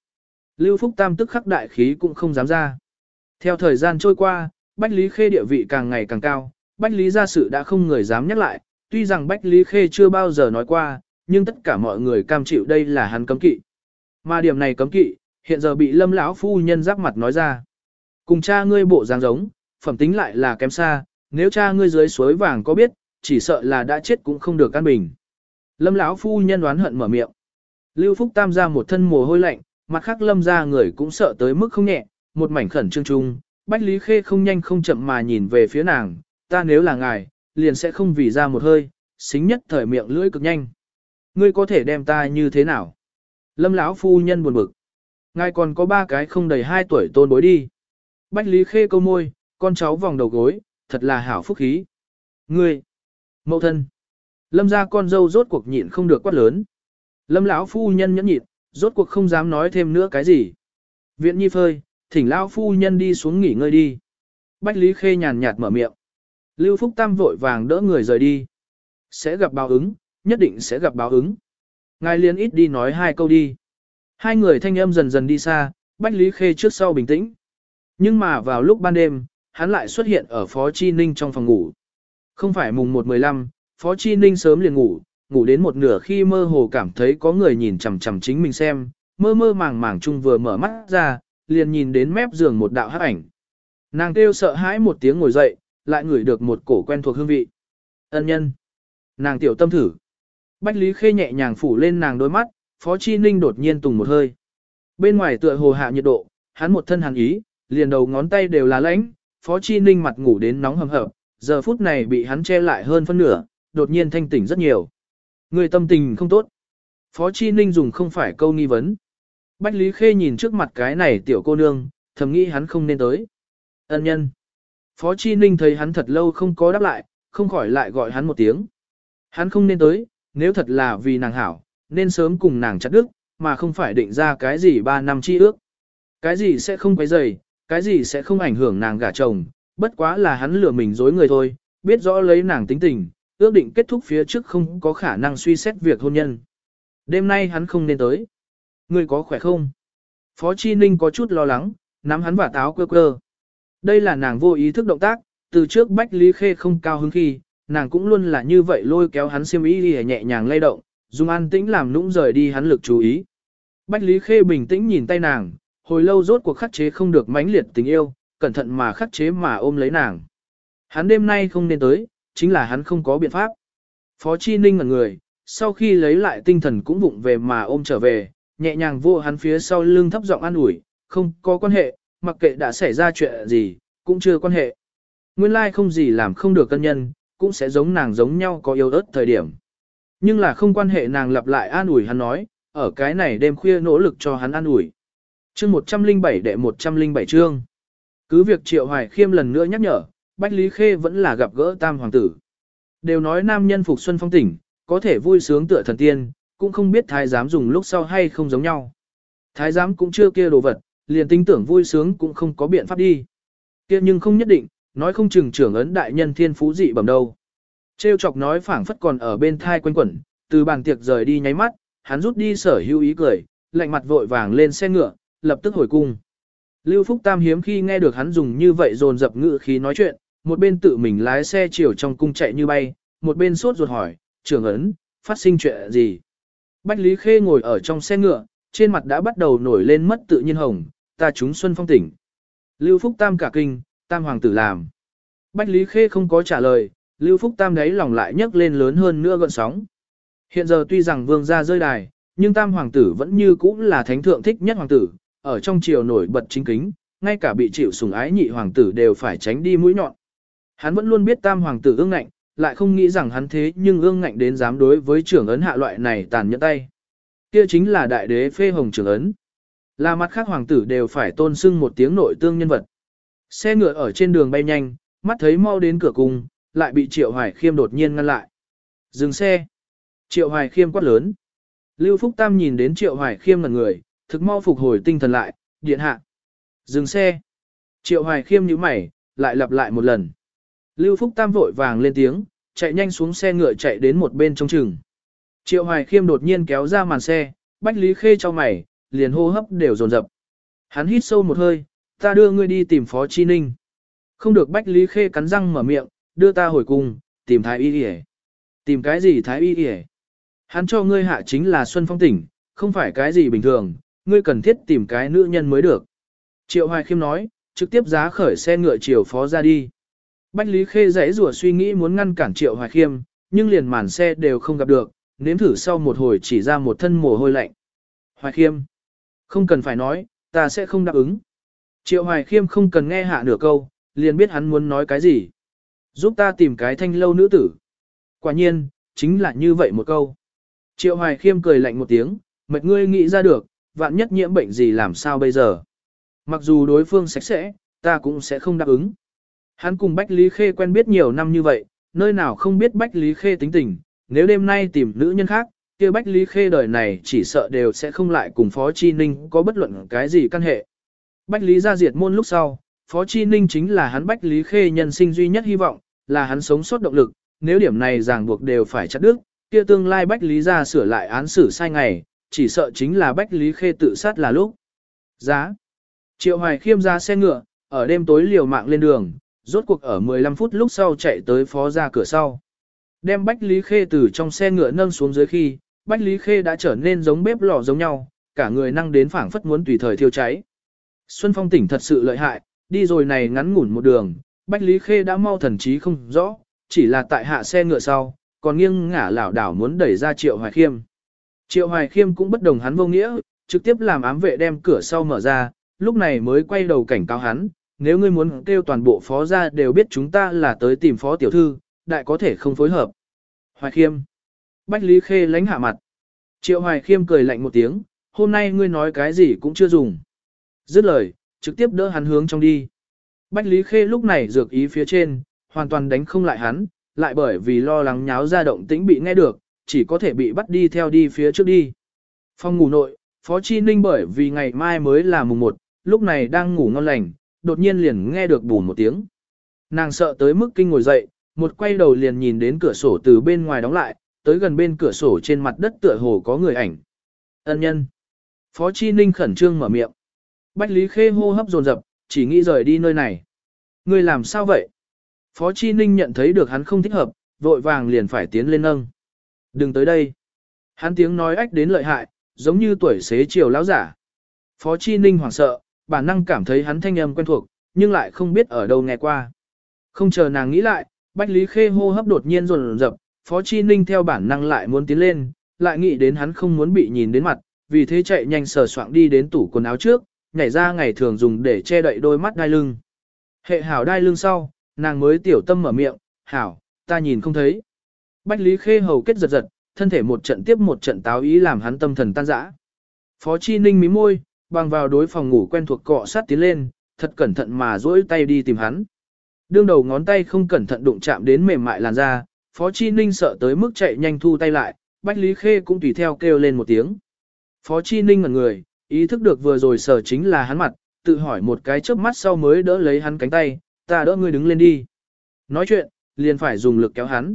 Lưu Phúc Tam tức khắc đại khí cũng không dám ra. Theo thời gian trôi qua, Bách Lý Khê địa vị càng ngày càng cao, Bách Lý gia sự đã không người dám nhắc lại, tuy rằng Bách Lý Khê chưa bao giờ nói qua, nhưng tất cả mọi người cam chịu đây là hắn cấm kỵ. Mà điểm này cấm kỵ, hiện giờ bị Lâm lão phu nhân giáp mặt nói ra. Cùng cha ngươi bộ dáng giống, phẩm tính lại là kém xa, nếu cha ngươi dưới suối vàng có biết, chỉ sợ là đã chết cũng không được căn bình. Lâm lão phu nhân đoán hận mở miệng. Lưu Phúc Tam ra một thân mồ hôi lạnh, mặt khác Lâm ra người cũng sợ tới mức không nhẹ, một mảnh khẩn trương trung, Bách Lý Khê không nhanh không chậm mà nhìn về phía nàng, ta nếu là ngài, liền sẽ không vì ra một hơi, xính nhất thời miệng lưỡi cực nhanh. Ngươi có thể đem ta như thế nào? Lâm lão phu nhân buồn bực. Ngài còn có ba cái không đầy hai tuổi tôn bối đi. Bách Lý Khê câu môi, con cháu vòng đầu gối, thật là hảo phúc khí. Ngươi, mẫu thân, lâm ra con dâu rốt cuộc nhịn không được quát lớn. Lâm lão phu nhân nhẫn nhịn, rốt cuộc không dám nói thêm nữa cái gì. Viện nhi phơi, thỉnh lão phu nhân đi xuống nghỉ ngơi đi. Bách Lý Khê nhàn nhạt mở miệng. Lưu Phúc Tam vội vàng đỡ người rời đi. Sẽ gặp báo ứng, nhất định sẽ gặp báo ứng. Ngài liền ít đi nói hai câu đi. Hai người thanh âm dần dần đi xa, Bách Lý Khê trước sau bình tĩnh. Nhưng mà vào lúc ban đêm, hắn lại xuất hiện ở Phó Chi Ninh trong phòng ngủ. Không phải mùng 1-15, Phó Chi Ninh sớm liền ngủ, ngủ đến một nửa khi mơ hồ cảm thấy có người nhìn chằm chằm chính mình xem, mơ mơ màng màng chung vừa mở mắt ra, liền nhìn đến mép giường một đạo hắc ảnh. Nàng kêu sợ hãi một tiếng ngồi dậy, lại ngửi được một cổ quen thuộc hương vị. Ân nhân. Nàng tiểu tâm thử. Bách Lý Khê nhẹ nhàng phủ lên nàng đôi mắt, Phó Chi Ninh đột nhiên tùng một hơi. Bên ngoài tựa hồ hạ nhiệt độ, hắn một thân hàn ý, liền đầu ngón tay đều là lãnh, Phó Chi Ninh mặt ngủ đến nóng hầm hập, giờ phút này bị hắn che lại hơn phân nửa, đột nhiên thanh tỉnh rất nhiều. Người tâm tình không tốt. Phó Chi Ninh dùng không phải câu nghi vấn. Bách Lý Khê nhìn trước mặt cái này tiểu cô nương, thầm nghĩ hắn không nên tới. Ân nhân. Phó Chi Ninh thấy hắn thật lâu không có đáp lại, không khỏi lại gọi hắn một tiếng. Hắn không nên tới, nếu thật là vì nàng hảo, nên sớm cùng nàng chặt đức, mà không phải định ra cái gì ba năm chi ước. Cái gì sẽ không quấy rầy, cái gì sẽ không ảnh hưởng nàng gả chồng, bất quá là hắn lừa mình dối người thôi, biết rõ lấy nàng tính tình, ước định kết thúc phía trước không có khả năng suy xét việc hôn nhân. Đêm nay hắn không nên tới. Ngươi có khỏe không? Phó Chi Ninh có chút lo lắng, nắm hắn và táo quơ quơ. Đây là nàng vô ý thức động tác, từ trước Bách Lý Khê không cao hứng khi, nàng cũng luôn là như vậy lôi kéo hắn xiêm y đi nhẹ nhàng lay động, dùng an tĩnh làm nũng rời đi hắn lực chú ý. Bách Lý Khê bình tĩnh nhìn tay nàng, hồi lâu rốt cuộc khắc chế không được mãnh liệt tình yêu, cẩn thận mà khắc chế mà ôm lấy nàng. Hắn đêm nay không nên tới, chính là hắn không có biện pháp. Phó Chi Ninh ngẩn người, sau khi lấy lại tinh thần cũng vụng về mà ôm trở về, nhẹ nhàng vô hắn phía sau lưng thấp giọng an ủi, không có quan hệ, mặc kệ đã xảy ra chuyện gì, cũng chưa quan hệ. Nguyên lai không gì làm không được cân nhân, cũng sẽ giống nàng giống nhau có yêu ớt thời điểm. Nhưng là không quan hệ nàng lặp lại an ủi hắn nói, ở cái này đêm khuya nỗ lực cho hắn an ủi. Chương 107 đệ 107 chương. Cứ việc Triệu Hoài Khiêm lần nữa nhắc nhở, Bách Lý Khê vẫn là gặp gỡ tam hoàng tử. Đều nói nam nhân phục xuân phong tỉnh, có thể vui sướng tựa thần tiên, cũng không biết thái giám dùng lúc sau hay không giống nhau. Thái giám cũng chưa kia đồ vật, liền tính tưởng vui sướng cũng không có biện pháp đi. Kia nhưng không nhất định, nói không chừng trưởng ấn đại nhân thiên phú dị bẩm đâu. Trêu chọc nói phảng phất còn ở bên thai quanh quẩn, từ bàn tiệc rời đi nháy mắt, hắn rút đi sở hữu ý cười, lạnh mặt vội vàng lên xe ngựa, lập tức hồi cung. Lưu Phúc Tam hiếm khi nghe được hắn dùng như vậy dồn dập ngữ khí nói chuyện, một bên tự mình lái xe chiều trong cung chạy như bay, một bên sốt ruột hỏi, trưởng ấn, phát sinh chuyện gì? Bách Lý Khê ngồi ở trong xe ngựa, trên mặt đã bắt đầu nổi lên mất tự nhiên hồng, ta chúng xuân phong tỉnh. Lưu Phúc Tam cả kinh, Tam Hoàng tử làm. Bách Lý Khê không có trả lời, Lưu Phúc Tam đấy lòng lại nhấc lên lớn hơn nữa gọn sóng. Hiện giờ tuy rằng vương gia rơi đài, nhưng Tam Hoàng tử vẫn như cũ là thánh thượng thích nhất Hoàng tử, ở trong triều nổi bật chính kính, ngay cả bị chịu sủng ái nhị Hoàng tử đều phải tránh đi mũi nhọn. Hắn vẫn luôn biết Tam Hoàng tử ương ngạnh, lại không nghĩ rằng hắn thế nhưng ương ngạnh đến dám đối với trưởng ấn hạ loại này tàn nhẫn tay. Kia chính là đại đế phê hồng trưởng ấn. Là mặt khác hoàng tử đều phải tôn sưng một tiếng nội tương nhân vật. Xe ngựa ở trên đường bay nhanh, mắt thấy mau đến cửa cung, lại bị Triệu Hoài Khiêm đột nhiên ngăn lại. Dừng xe. Triệu Hoài Khiêm quát lớn. Lưu Phúc Tam nhìn đến Triệu Hoài Khiêm là người, thực mau phục hồi tinh thần lại, điện hạ. Dừng xe. Triệu Hoài Khiêm nhíu mày, lại lặp lại một lần. Lưu Phúc Tam vội vàng lên tiếng, chạy nhanh xuống xe ngựa chạy đến một bên trong chừng. Triệu Hoài Khiêm đột nhiên kéo ra màn xe, Bách Lý Khê cho mày, liền hô hấp đều dồn dập. Hắn hít sâu một hơi, ta đưa ngươi đi tìm Phó Chi Ninh. Không được Bách Lý Khê cắn răng mở miệng, đưa ta hồi cung, tìm Thái Y Y Tìm cái gì Thái Y Y Hắn cho ngươi hạ chính là Xuân Phong tỉnh, không phải cái gì bình thường, ngươi cần thiết tìm cái nữ nhân mới được. Triệu Hoài Khiêm nói, trực tiếp giá khởi xe ngựa chiều phó ra đi. Bách Lý Khê rẽ rủa suy nghĩ muốn ngăn cản Triệu Hoài Khiêm, nhưng liền màn xe đều không gặp được, nếm thử sau một hồi chỉ ra một thân mồ hôi lạnh. Hoài Khiêm, không cần phải nói, ta sẽ không đáp ứng. Triệu Hoài Khiêm không cần nghe hạ nửa câu, liền biết hắn muốn nói cái gì. Giúp ta tìm cái thanh lâu nữ tử. Quả nhiên, chính là như vậy một câu. Triệu Hoài Khiêm cười lạnh một tiếng, mệt ngươi nghĩ ra được, vạn nhất nhiễm bệnh gì làm sao bây giờ. Mặc dù đối phương sạch sẽ, ta cũng sẽ không đáp ứng. Hắn cùng Bách Lý Khê quen biết nhiều năm như vậy, nơi nào không biết Bách Lý Khê tính tình, nếu đêm nay tìm nữ nhân khác, kia Bách Lý Khê đời này chỉ sợ đều sẽ không lại cùng Phó Chi Ninh có bất luận cái gì căn hệ. Bách Lý ra diệt môn lúc sau, Phó Chi Ninh chính là hắn Bách Lý Khê nhân sinh duy nhất hy vọng, là hắn sống sót động lực, nếu điểm này ràng buộc đều phải chặt đứt, kia tương lai Bách Lý ra sửa lại án xử sai ngày, chỉ sợ chính là Bách Lý Khê tự sát là lúc. Giá. Triệu Hoài khiêm ra xe ngựa, ở đêm tối liều mạng lên đường, rốt cuộc ở 15 phút lúc sau chạy tới phó ra cửa sau. Đem Bách Lý Khê từ trong xe ngựa nâng xuống dưới khi, Bách Lý Khê đã trở nên giống bếp lò giống nhau, cả người năng đến phảng phất muốn tùy thời thiêu cháy. Xuân Phong tỉnh thật sự lợi hại, đi rồi này ngắn ngủn một đường, Bách Lý Khê đã mau thần trí không rõ, chỉ là tại hạ xe ngựa sau, còn nghiêng ngả lảo đảo muốn đẩy ra Triệu Hoài Khiêm. Triệu Hoài Khiêm cũng bất đồng hắn vô nghĩa, trực tiếp làm ám vệ đem cửa sau mở ra, lúc này mới quay đầu cảnh cáo hắn, nếu ngươi muốn kêu toàn bộ phó gia đều biết chúng ta là tới tìm phó tiểu thư, đại có thể không phối hợp. Hoài Khiêm. Bách Lý Khê lánh hạ mặt. Triệu Hoài Khiêm cười lạnh một tiếng, hôm nay ngươi nói cái gì cũng chưa dùng. Dứt lời, trực tiếp đỡ hắn hướng trong đi. Bách Lý Khê lúc này dược ý phía trên, hoàn toàn đánh không lại hắn, lại bởi vì lo lắng nháo ra động tĩnh bị nghe được, chỉ có thể bị bắt đi theo đi phía trước đi. Phòng ngủ nội, Phó Chi Ninh bởi vì ngày mai mới là mùng 1, lúc này đang ngủ ngon lành, đột nhiên liền nghe được bùn một tiếng. Nàng sợ tới mức kinh ngồi dậy, một quay đầu liền nhìn đến cửa sổ từ bên ngoài đóng lại, tới gần bên cửa sổ trên mặt đất tựa hồ có người ảnh. Ân nhân. Phó Chi Ninh khẩn trương mở miệng. Bách Lý Khê hô hấp dồn dập, chỉ nghĩ rời đi nơi này. Ngươi làm sao vậy? Phó Chi Ninh nhận thấy được hắn không thích hợp, vội vàng liền phải tiến lên nâng. Đừng tới đây. Hắn tiếng nói ách đến lợi hại, giống như tuổi xế chiều lão giả. Phó Chi Ninh hoảng sợ, bản năng cảm thấy hắn thanh âm quen thuộc, nhưng lại không biết ở đâu nghe qua. Không chờ nàng nghĩ lại, Bách Lý Khê hô hấp đột nhiên rồn rập, Phó Chi Ninh theo bản năng lại muốn tiến lên, lại nghĩ đến hắn không muốn bị nhìn đến mặt, vì thế chạy nhanh sờ soạng đi đến tủ quần áo trước, nhảy ra ngày thường dùng để che đậy đôi mắt đai lưng. Hệ hảo đai lưng sau, nàng mới tiểu tâm mở miệng, hảo, ta nhìn không thấy. Bách Lý Khê hầu kết giật giật, thân thể một trận tiếp một trận táo ý làm hắn tâm thần tan rã. Phó Chi Ninh mí môi, bằng vào đối phòng ngủ quen thuộc cọ sát tiến lên, thật cẩn thận mà duỗi tay đi tìm hắn. Đương đầu ngón tay không cẩn thận đụng chạm đến mềm mại làn da, Phó Chi Ninh sợ tới mức chạy nhanh thu tay lại, Bách Lý Khê cũng tùy theo kêu lên một tiếng. Phó Chi Ninh ngẩn người, ý thức được vừa rồi sở chính là hắn mặt, tự hỏi một cái chớp mắt sau mới đỡ lấy hắn cánh tay, ta đỡ ngươi đứng lên đi. Nói chuyện, liền phải dùng lực kéo hắn.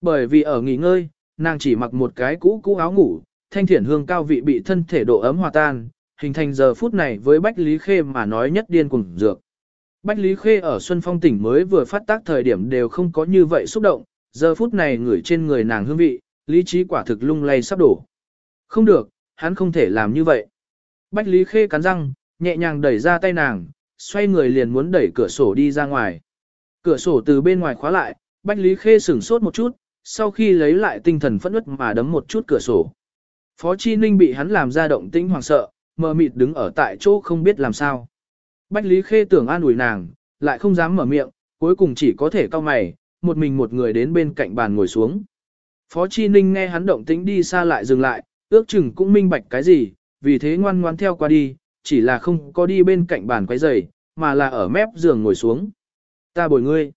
Bởi vì ở nghỉ ngơi, nàng chỉ mặc một cái cũ cũ áo ngủ, thanh thiển hương cao vị bị thân thể độ ấm hòa tan, hình thành giờ phút này với Bách Lý Khê mà nói nhất điên cùng dược. Bách Lý Khê ở Xuân Phong tỉnh mới vừa phát tác thời điểm đều không có như vậy xúc động, giờ phút này ngửi trên người nàng hương vị, lý trí quả thực lung lay sắp đổ. Không được, hắn không thể làm như vậy. Bách Lý Khê cắn răng, nhẹ nhàng đẩy ra tay nàng, xoay người liền muốn đẩy cửa sổ đi ra ngoài. Cửa sổ từ bên ngoài khóa lại, Bách Lý Khê sửng sốt một chút, sau khi lấy lại tinh thần phẫn ức mà đấm một chút cửa sổ. Phó Chi Ninh bị hắn làm ra động tĩnh hoàng sợ, mờ mịt đứng ở tại chỗ không biết làm sao. Bách Lý Khê tưởng an ủi nàng, lại không dám mở miệng, cuối cùng chỉ có thể cau mày, một mình một người đến bên cạnh bàn ngồi xuống. Phó Chi Ninh nghe hắn động tĩnh đi xa lại dừng lại, ước chừng cũng minh bạch cái gì, vì thế ngoan ngoan theo qua đi, chỉ là không có đi bên cạnh bàn quấy giày, mà là ở mép giường ngồi xuống. Ta bồi ngươi.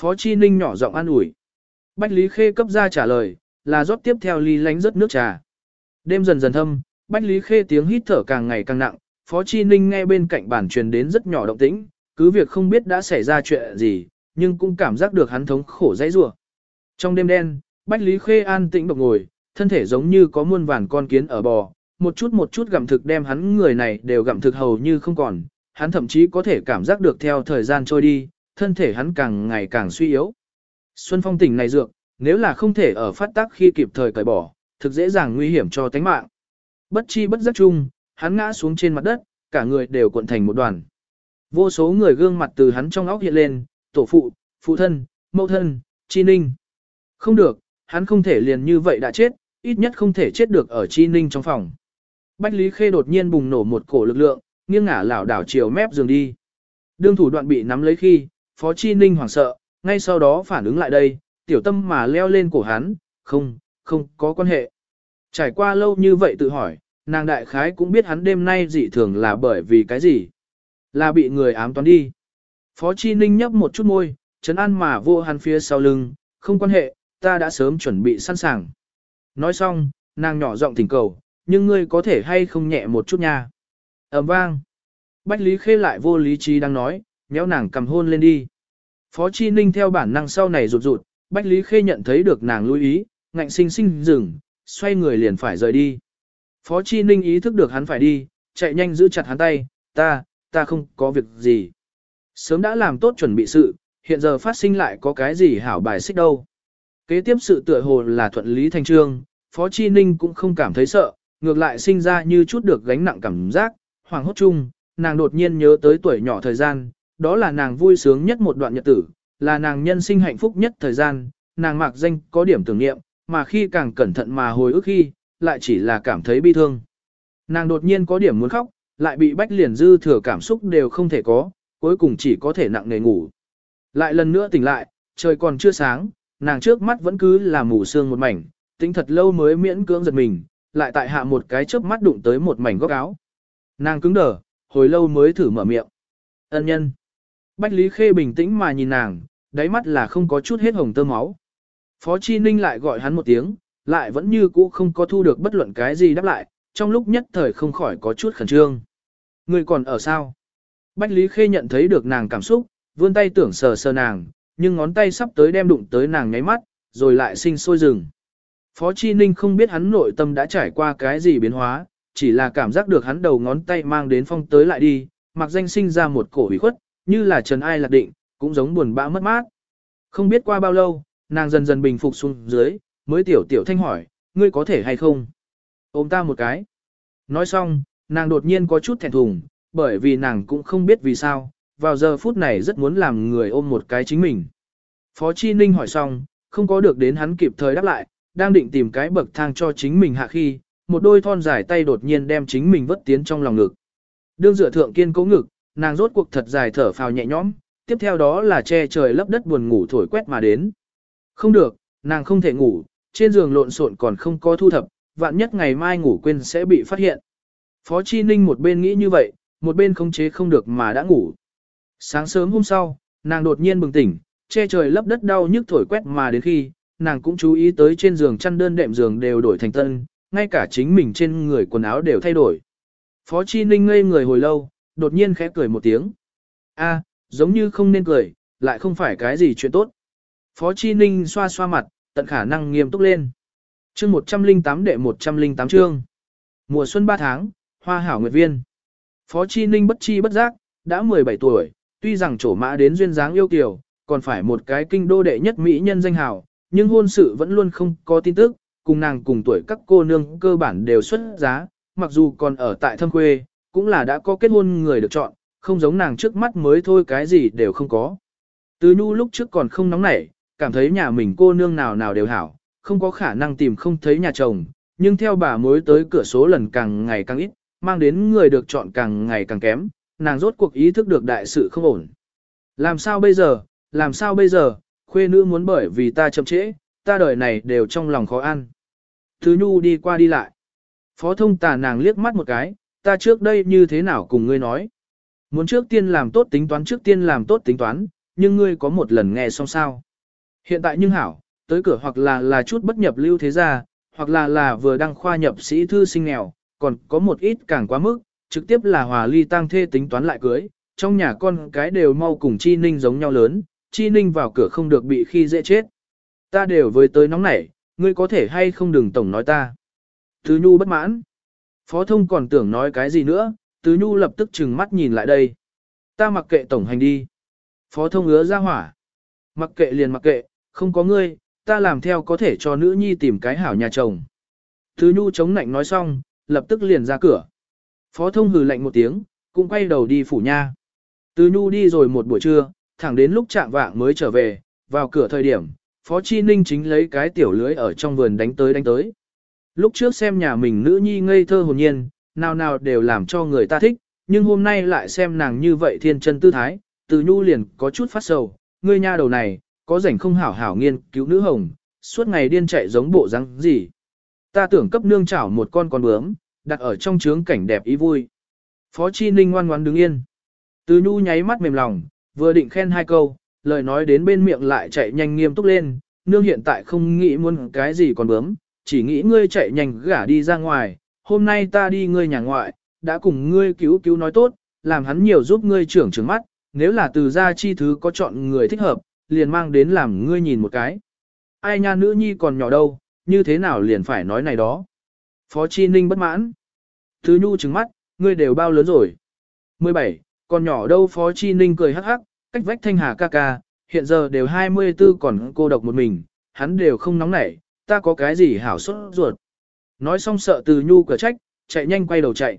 Phó Chi Ninh nhỏ giọng an ủi. Bách Lý Khê cấp ra trả lời, là rót tiếp theo ly lánh rất nước trà. Đêm dần dần thâm, Bách Lý Khê tiếng hít thở càng ngày càng nặng, Phó Chi Ninh nghe bên cạnh bàn truyền đến rất nhỏ động tĩnh, cứ việc không biết đã xảy ra chuyện gì, nhưng cũng cảm giác được hắn thống khổ dãy rủa. Trong đêm đen, Bách Lý Khê an tĩnh độc ngồi, thân thể giống như có muôn vàn con kiến ở bò, một chút một chút gặm thực đem hắn người này đều gặm thực hầu như không còn, hắn thậm chí có thể cảm giác được theo thời gian trôi đi, thân thể hắn càng ngày càng suy yếu. Xuân Phong tỉnh này dược, nếu là không thể ở phát tác khi kịp thời cởi bỏ, thực dễ dàng nguy hiểm cho tánh mạng. Bất chi bất giác chung, hắn ngã xuống trên mặt đất, cả người đều cuộn thành một đoàn. Vô số người gương mặt từ hắn trong óc hiện lên, tổ phụ, phụ thân, mẫu thân, chi ninh. Không được, hắn không thể liền như vậy đã chết, ít nhất không thể chết được ở chi ninh trong phòng. Bách Lý Khê đột nhiên bùng nổ một cổ lực lượng, nghiêng ngả lảo đảo chiều mép giường đi. Đương thủ đoạn bị nắm lấy khi, Phó Chi Ninh hoảng sợ, ngay sau đó phản ứng lại đây, tiểu tâm mà leo lên cổ hắn, không, không có quan hệ. Trải qua lâu như vậy tự hỏi, nàng đại khái cũng biết hắn đêm nay dị thường là bởi vì cái gì. Là bị người ám toán đi. Phó Chi Ninh nhấp một chút môi, trấn an mà vô hắn phía sau lưng, không quan hệ, ta đã sớm chuẩn bị sẵn sàng. Nói xong, nàng nhỏ giọng thỉnh cầu, nhưng ngươi có thể hay không nhẹ một chút nha. ầm vang. Bách Lý Khê lại vô lý trí đang nói, méo nàng cầm hôn lên đi. Phó Chi Ninh theo bản năng sau này rụt rụt, Bách Lý Khê nhận thấy được nàng lưu ý, ngạnh sinh sinh dừng, xoay người liền phải rời đi. Phó Chi Ninh ý thức được hắn phải đi, chạy nhanh giữ chặt hắn tay, ta, ta không có việc gì. Sớm đã làm tốt chuẩn bị sự, hiện giờ phát sinh lại có cái gì hảo bài xích đâu. Kế tiếp sự tựa hồ là thuận lý thành trương, Phó Chi Ninh cũng không cảm thấy sợ, ngược lại sinh ra như chút được gánh nặng cảm giác, hoàng hốt chung, nàng đột nhiên nhớ tới tuổi nhỏ thời gian, đó là nàng vui sướng nhất một đoạn nhật tử, là nàng nhân sinh hạnh phúc nhất thời gian, nàng mặc danh có điểm tưởng niệm, mà khi càng cẩn thận mà hồi ức khi, lại chỉ là cảm thấy bi thương. Nàng đột nhiên có điểm muốn khóc, lại bị bách liền dư thừa cảm xúc đều không thể có, cuối cùng chỉ có thể nặng nề ngủ. Lại lần nữa tỉnh lại, trời còn chưa sáng, nàng trước mắt vẫn cứ là mù sương một mảnh, tính thật lâu mới miễn cưỡng giật mình, lại tại hạ một cái chớp mắt đụng tới một mảnh góc áo. Nàng cứng đờ, hồi lâu mới thử mở miệng. Ân nhân. Bách Lý Khê bình tĩnh mà nhìn nàng, đáy mắt là không có chút hết hồng tơ máu. Phó Chi Ninh lại gọi hắn một tiếng, lại vẫn như cũ không có thu được bất luận cái gì đáp lại, trong lúc nhất thời không khỏi có chút khẩn trương. Người còn ở sao? Bách Lý Khê nhận thấy được nàng cảm xúc, vươn tay tưởng sờ sờ nàng, nhưng ngón tay sắp tới đem đụng tới nàng nháy mắt, rồi lại sinh sôi rừng. Phó Chi Ninh không biết hắn nội tâm đã trải qua cái gì biến hóa, chỉ là cảm giác được hắn đầu ngón tay mang đến phong tới lại đi, mặc danh sinh ra một cổ ủy khuất, như là trần ai lạc định, cũng giống buồn bã mất mát. Không biết qua bao lâu, nàng dần dần bình phục xuống dưới, mới tiểu tiểu thanh hỏi, ngươi có thể hay không? Ôm ta một cái. Nói xong, nàng đột nhiên có chút thẹn thùng, bởi vì nàng cũng không biết vì sao, vào giờ phút này rất muốn làm người ôm một cái chính mình. Phó Chi Ninh hỏi xong, không có được đến hắn kịp thời đáp lại, đang định tìm cái bậc thang cho chính mình hạ khi, một đôi thon dài tay đột nhiên đem chính mình vất tiến trong lòng ngực. Đương dựa thượng kiên cố ngực, nàng rốt cuộc thật dài thở phào nhẹ nhõm, tiếp theo đó là che trời lấp đất buồn ngủ thổi quét mà đến. Không được, nàng không thể ngủ, trên giường lộn xộn còn không có thu thập, vạn nhất ngày mai ngủ quên sẽ bị phát hiện. Phó Chi Ninh một bên nghĩ như vậy, một bên không chế không được mà đã ngủ. Sáng sớm hôm sau, nàng đột nhiên bừng tỉnh, che trời lấp đất đau nhức thổi quét mà đến khi, nàng cũng chú ý tới trên giường chăn đơn đệm giường đều đổi thành tân, ngay cả chính mình trên người quần áo đều thay đổi. Phó Chi Ninh ngây người hồi lâu, đột nhiên khẽ cười một tiếng. A, giống như không nên cười, lại không phải cái gì chuyện tốt. Phó Chi Ninh xoa xoa mặt, tận khả năng nghiêm túc lên. chương 108 đệ 108 chương. Mùa xuân 3 tháng, hoa hảo nguyệt viên. Phó Chi Ninh bất chi bất giác, đã 17 tuổi, tuy rằng trổ mã đến duyên dáng yêu kiều, còn phải một cái kinh đô đệ nhất mỹ nhân danh hào, nhưng hôn sự vẫn luôn không có tin tức, cùng nàng cùng tuổi các cô nương cơ bản đều xuất giá, mặc dù còn ở tại thâm quê, cũng là đã có kết hôn người được chọn, không giống nàng trước mắt mới thôi cái gì đều không có. Từ nhu lúc trước còn không nóng nảy, cảm thấy nhà mình cô nương nào nào đều hảo, không có khả năng tìm không thấy nhà chồng, nhưng theo bà mối tới cửa số lần càng ngày càng ít, mang đến người được chọn càng ngày càng kém, nàng rốt cuộc ý thức được đại sự không ổn. Làm sao bây giờ, làm sao bây giờ, khuê nữ muốn bởi vì ta chậm trễ, ta đời này đều trong lòng khó ăn. Thứ nhu đi qua đi lại. Phó thông tà nàng liếc mắt một cái, ta trước đây như thế nào cùng ngươi nói. Muốn trước tiên làm tốt tính toán trước tiên làm tốt tính toán, nhưng ngươi có một lần nghe xong sao. Hiện tại nhưng hảo, tới cửa hoặc là là chút bất nhập lưu thế gia, hoặc là là vừa đăng khoa nhập sĩ thư sinh nghèo, còn có một ít càng quá mức, trực tiếp là hòa ly tăng thê tính toán lại cưới, trong nhà con cái đều mau cùng chi ninh giống nhau lớn, chi ninh vào cửa không được bị khi dễ chết. Ta đều với tới nóng nảy, ngươi có thể hay không đừng tổng nói ta. Tứ Nhu bất mãn. Phó thông còn tưởng nói cái gì nữa, Tứ Nhu lập tức chừng mắt nhìn lại đây. Ta mặc kệ tổng hành đi. Phó thông ứa ra hỏa. Mặc kệ liền mặc kệ, không có ngươi, ta làm theo có thể cho nữ nhi tìm cái hảo nhà chồng. Tứ Nhu chống nạnh nói xong, lập tức liền ra cửa. Phó thông hừ lạnh một tiếng, cũng quay đầu đi phủ nha. Tứ Nhu đi rồi một buổi trưa, thẳng đến lúc chạm vạng mới trở về, vào cửa thời điểm, Phó Chi Ninh chính lấy cái tiểu lưới ở trong vườn đánh tới đánh tới. Lúc trước xem nhà mình nữ nhi ngây thơ hồn nhiên, nào nào đều làm cho người ta thích, nhưng hôm nay lại xem nàng như vậy thiên chân tư thái, từ nhu liền có chút phát sầu, ngươi nha đầu này, có rảnh không hảo hảo nghiên cứu nữ hồng, suốt ngày điên chạy giống bộ răng gì. Ta tưởng cấp nương chảo một con con bướm, đặt ở trong trướng cảnh đẹp ý vui. Phó Chi Ninh ngoan ngoãn đứng yên. Từ nhu nháy mắt mềm lòng, vừa định khen hai câu, lời nói đến bên miệng lại chạy nhanh nghiêm túc lên, nương hiện tại không nghĩ muốn cái gì còn bướm, chỉ nghĩ ngươi chạy nhanh gả đi ra ngoài, hôm nay ta đi ngươi nhà ngoại, đã cùng ngươi cứu cứu nói tốt, làm hắn nhiều giúp ngươi trưởng trưởng mắt, nếu là từ gia chi thứ có chọn người thích hợp, liền mang đến làm ngươi nhìn một cái. Ai nha nữ nhi còn nhỏ đâu, như thế nào liền phải nói này đó. Phó Chi Ninh bất mãn. Thứ nhu trứng mắt, ngươi đều bao lớn rồi. 17. Còn nhỏ đâu Phó Chi Ninh cười hắc hắc, cách vách thanh hà ca ca, hiện giờ đều 24 còn cô độc một mình, hắn đều không nóng nảy, ta có cái gì hảo suất ruột. Nói xong sợ từ nhu cửa trách, chạy nhanh quay đầu chạy.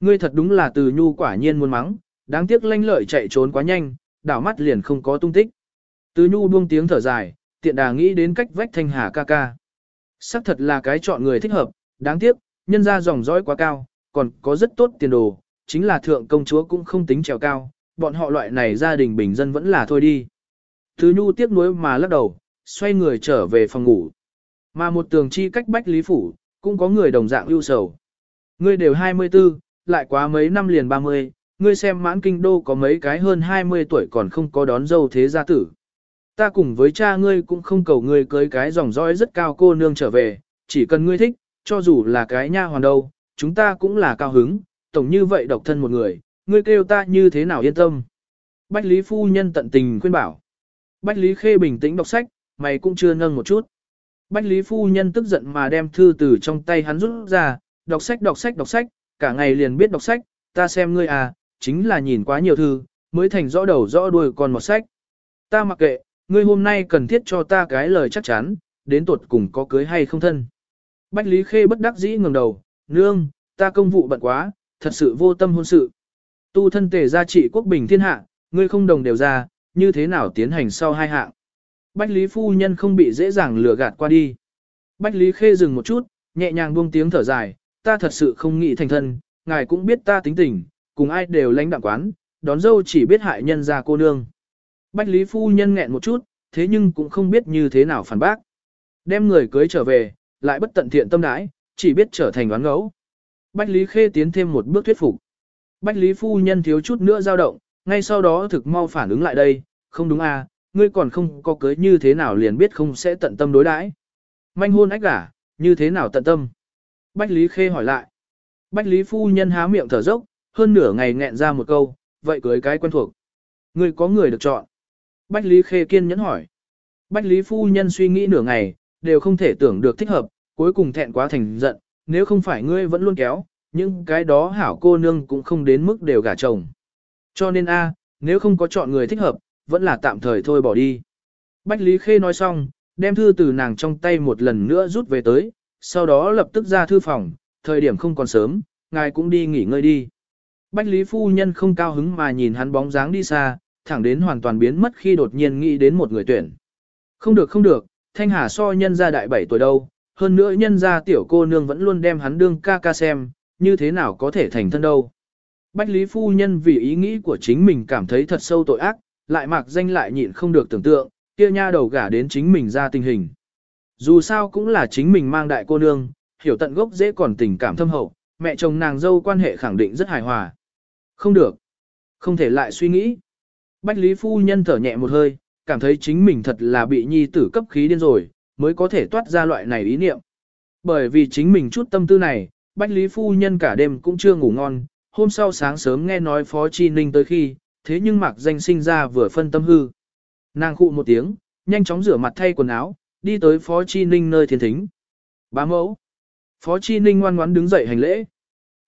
Ngươi thật đúng là từ nhu quả nhiên muốn mắng, đáng tiếc lanh lợi chạy trốn quá nhanh, đảo mắt liền không có tung tích. Từ nhu buông tiếng thở dài, tiện đà nghĩ đến cách vách thanh hà ca ca. Sắc thật là cái chọn người thích hợp, đáng tiếc, nhân ra dòng dõi quá cao, còn có rất tốt tiền đồ, chính là thượng công chúa cũng không tính trèo cao, bọn họ loại này gia đình bình dân vẫn là thôi đi. Thứ nhu tiếc nuối mà lắc đầu, xoay người trở về phòng ngủ. Mà một tường chi cách bách lý phủ, cũng có người đồng dạng ưu sầu. Ngươi đều 24, lại quá mấy năm liền 30, ngươi xem mãn kinh đô có mấy cái hơn 20 tuổi còn không có đón dâu thế gia tử. Ta cùng với cha ngươi cũng không cầu ngươi cưới cái dòng dõi rất cao cô nương trở về, chỉ cần ngươi thích, cho dù là cái nha hoàn đâu, chúng ta cũng là cao hứng, tổng như vậy độc thân một người, ngươi kêu ta như thế nào yên tâm. Bách Lý Phu Nhân tận tình khuyên bảo. Bách Lý Khê bình tĩnh đọc sách, mày cũng chưa nâng một chút. Bách Lý Phu Nhân tức giận mà đem thư từ trong tay hắn rút ra, đọc sách đọc sách đọc sách, cả ngày liền biết đọc sách, ta xem ngươi à, chính là nhìn quá nhiều thư, mới thành rõ đầu rõ đuôi còn một sách. Ta mặc kệ, ngươi hôm nay cần thiết cho ta cái lời chắc chắn, đến tuột cùng có cưới hay không thân. Bách Lý Khê bất đắc dĩ ngẩng đầu, nương, ta công vụ bận quá, thật sự vô tâm hôn sự. Tu thân tề gia trị quốc bình thiên hạ, ngươi không đồng đều ra, như thế nào tiến hành sau hai hạng. Bách Lý Phu Nhân không bị dễ dàng lừa gạt qua đi. Bách Lý Khê dừng một chút, nhẹ nhàng buông tiếng thở dài, ta thật sự không nghĩ thành thân, ngài cũng biết ta tính tình, cùng ai đều lãnh đạm quán, đón dâu chỉ biết hại nhân ra cô nương. Bách Lý Phu Nhân nghẹn một chút, thế nhưng cũng không biết như thế nào phản bác. Đem người cưới trở về, lại bất tận thiện tâm đãi, chỉ biết trở thành oán ngẫu. Bách Lý Khê tiến thêm một bước thuyết phục. Bách Lý Phu Nhân thiếu chút nữa dao động, ngay sau đó thực mau phản ứng lại đây, không đúng à, ngươi còn không có cưới như thế nào liền biết không sẽ tận tâm đối đãi. Manh hôn ách gả, như thế nào tận tâm? Bách Lý Khê hỏi lại. Bách Lý Phu Nhân há miệng thở dốc, hơn nửa ngày nghẹn ra một câu, vậy cưới cái quen thuộc. Ngươi có người được chọn. Bách Lý Khê kiên nhẫn hỏi. Bách Lý Phu Nhân suy nghĩ nửa ngày, đều không thể tưởng được thích hợp, cuối cùng thẹn quá thành giận, nếu không phải ngươi vẫn luôn kéo, nhưng cái đó hảo cô nương cũng không đến mức đều gả chồng. Cho nên a, nếu không có chọn người thích hợp, vẫn là tạm thời thôi bỏ đi. Bách Lý Khê nói xong, đem thư từ nàng trong tay một lần nữa rút về tới, sau đó lập tức ra thư phòng, thời điểm không còn sớm, ngài cũng đi nghỉ ngơi đi. Bách Lý Phu Nhân không cao hứng mà nhìn hắn bóng dáng đi xa, thẳng đến hoàn toàn biến mất khi đột nhiên nghĩ đến một người tuyển. Không được không được, Thanh Hà so nhân ra đại bảy tuổi đâu, hơn nữa nhân ra tiểu cô nương vẫn luôn đem hắn đương ca ca xem, như thế nào có thể thành thân đâu. Bách Lý Phu Nhân vì ý nghĩ của chính mình cảm thấy thật sâu tội ác, lại mặc danh lại nhịn không được tưởng tượng, kia nha đầu gả đến chính mình ra tình hình. Dù sao cũng là chính mình mang đại cô nương, hiểu tận gốc dễ còn tình cảm thâm hậu, mẹ chồng nàng dâu quan hệ khẳng định rất hài hòa. Không được. Không thể lại suy nghĩ. Bách Lý Phu Nhân thở nhẹ một hơi, cảm thấy chính mình thật là bị nhi tử cấp khí điên rồi, mới có thể toát ra loại này ý niệm. Bởi vì chính mình chút tâm tư này, Bách Lý Phu Nhân cả đêm cũng chưa ngủ ngon, hôm sau sáng sớm nghe nói Phó Chi Ninh tới khi, thế nhưng mặc danh sinh ra vừa phân tâm hư. Nàng khụ một tiếng, nhanh chóng rửa mặt thay quần áo, đi tới Phó Chi Ninh nơi thiên thính. Bá mẫu. Phó Chi Ninh ngoan ngoãn đứng dậy hành lễ.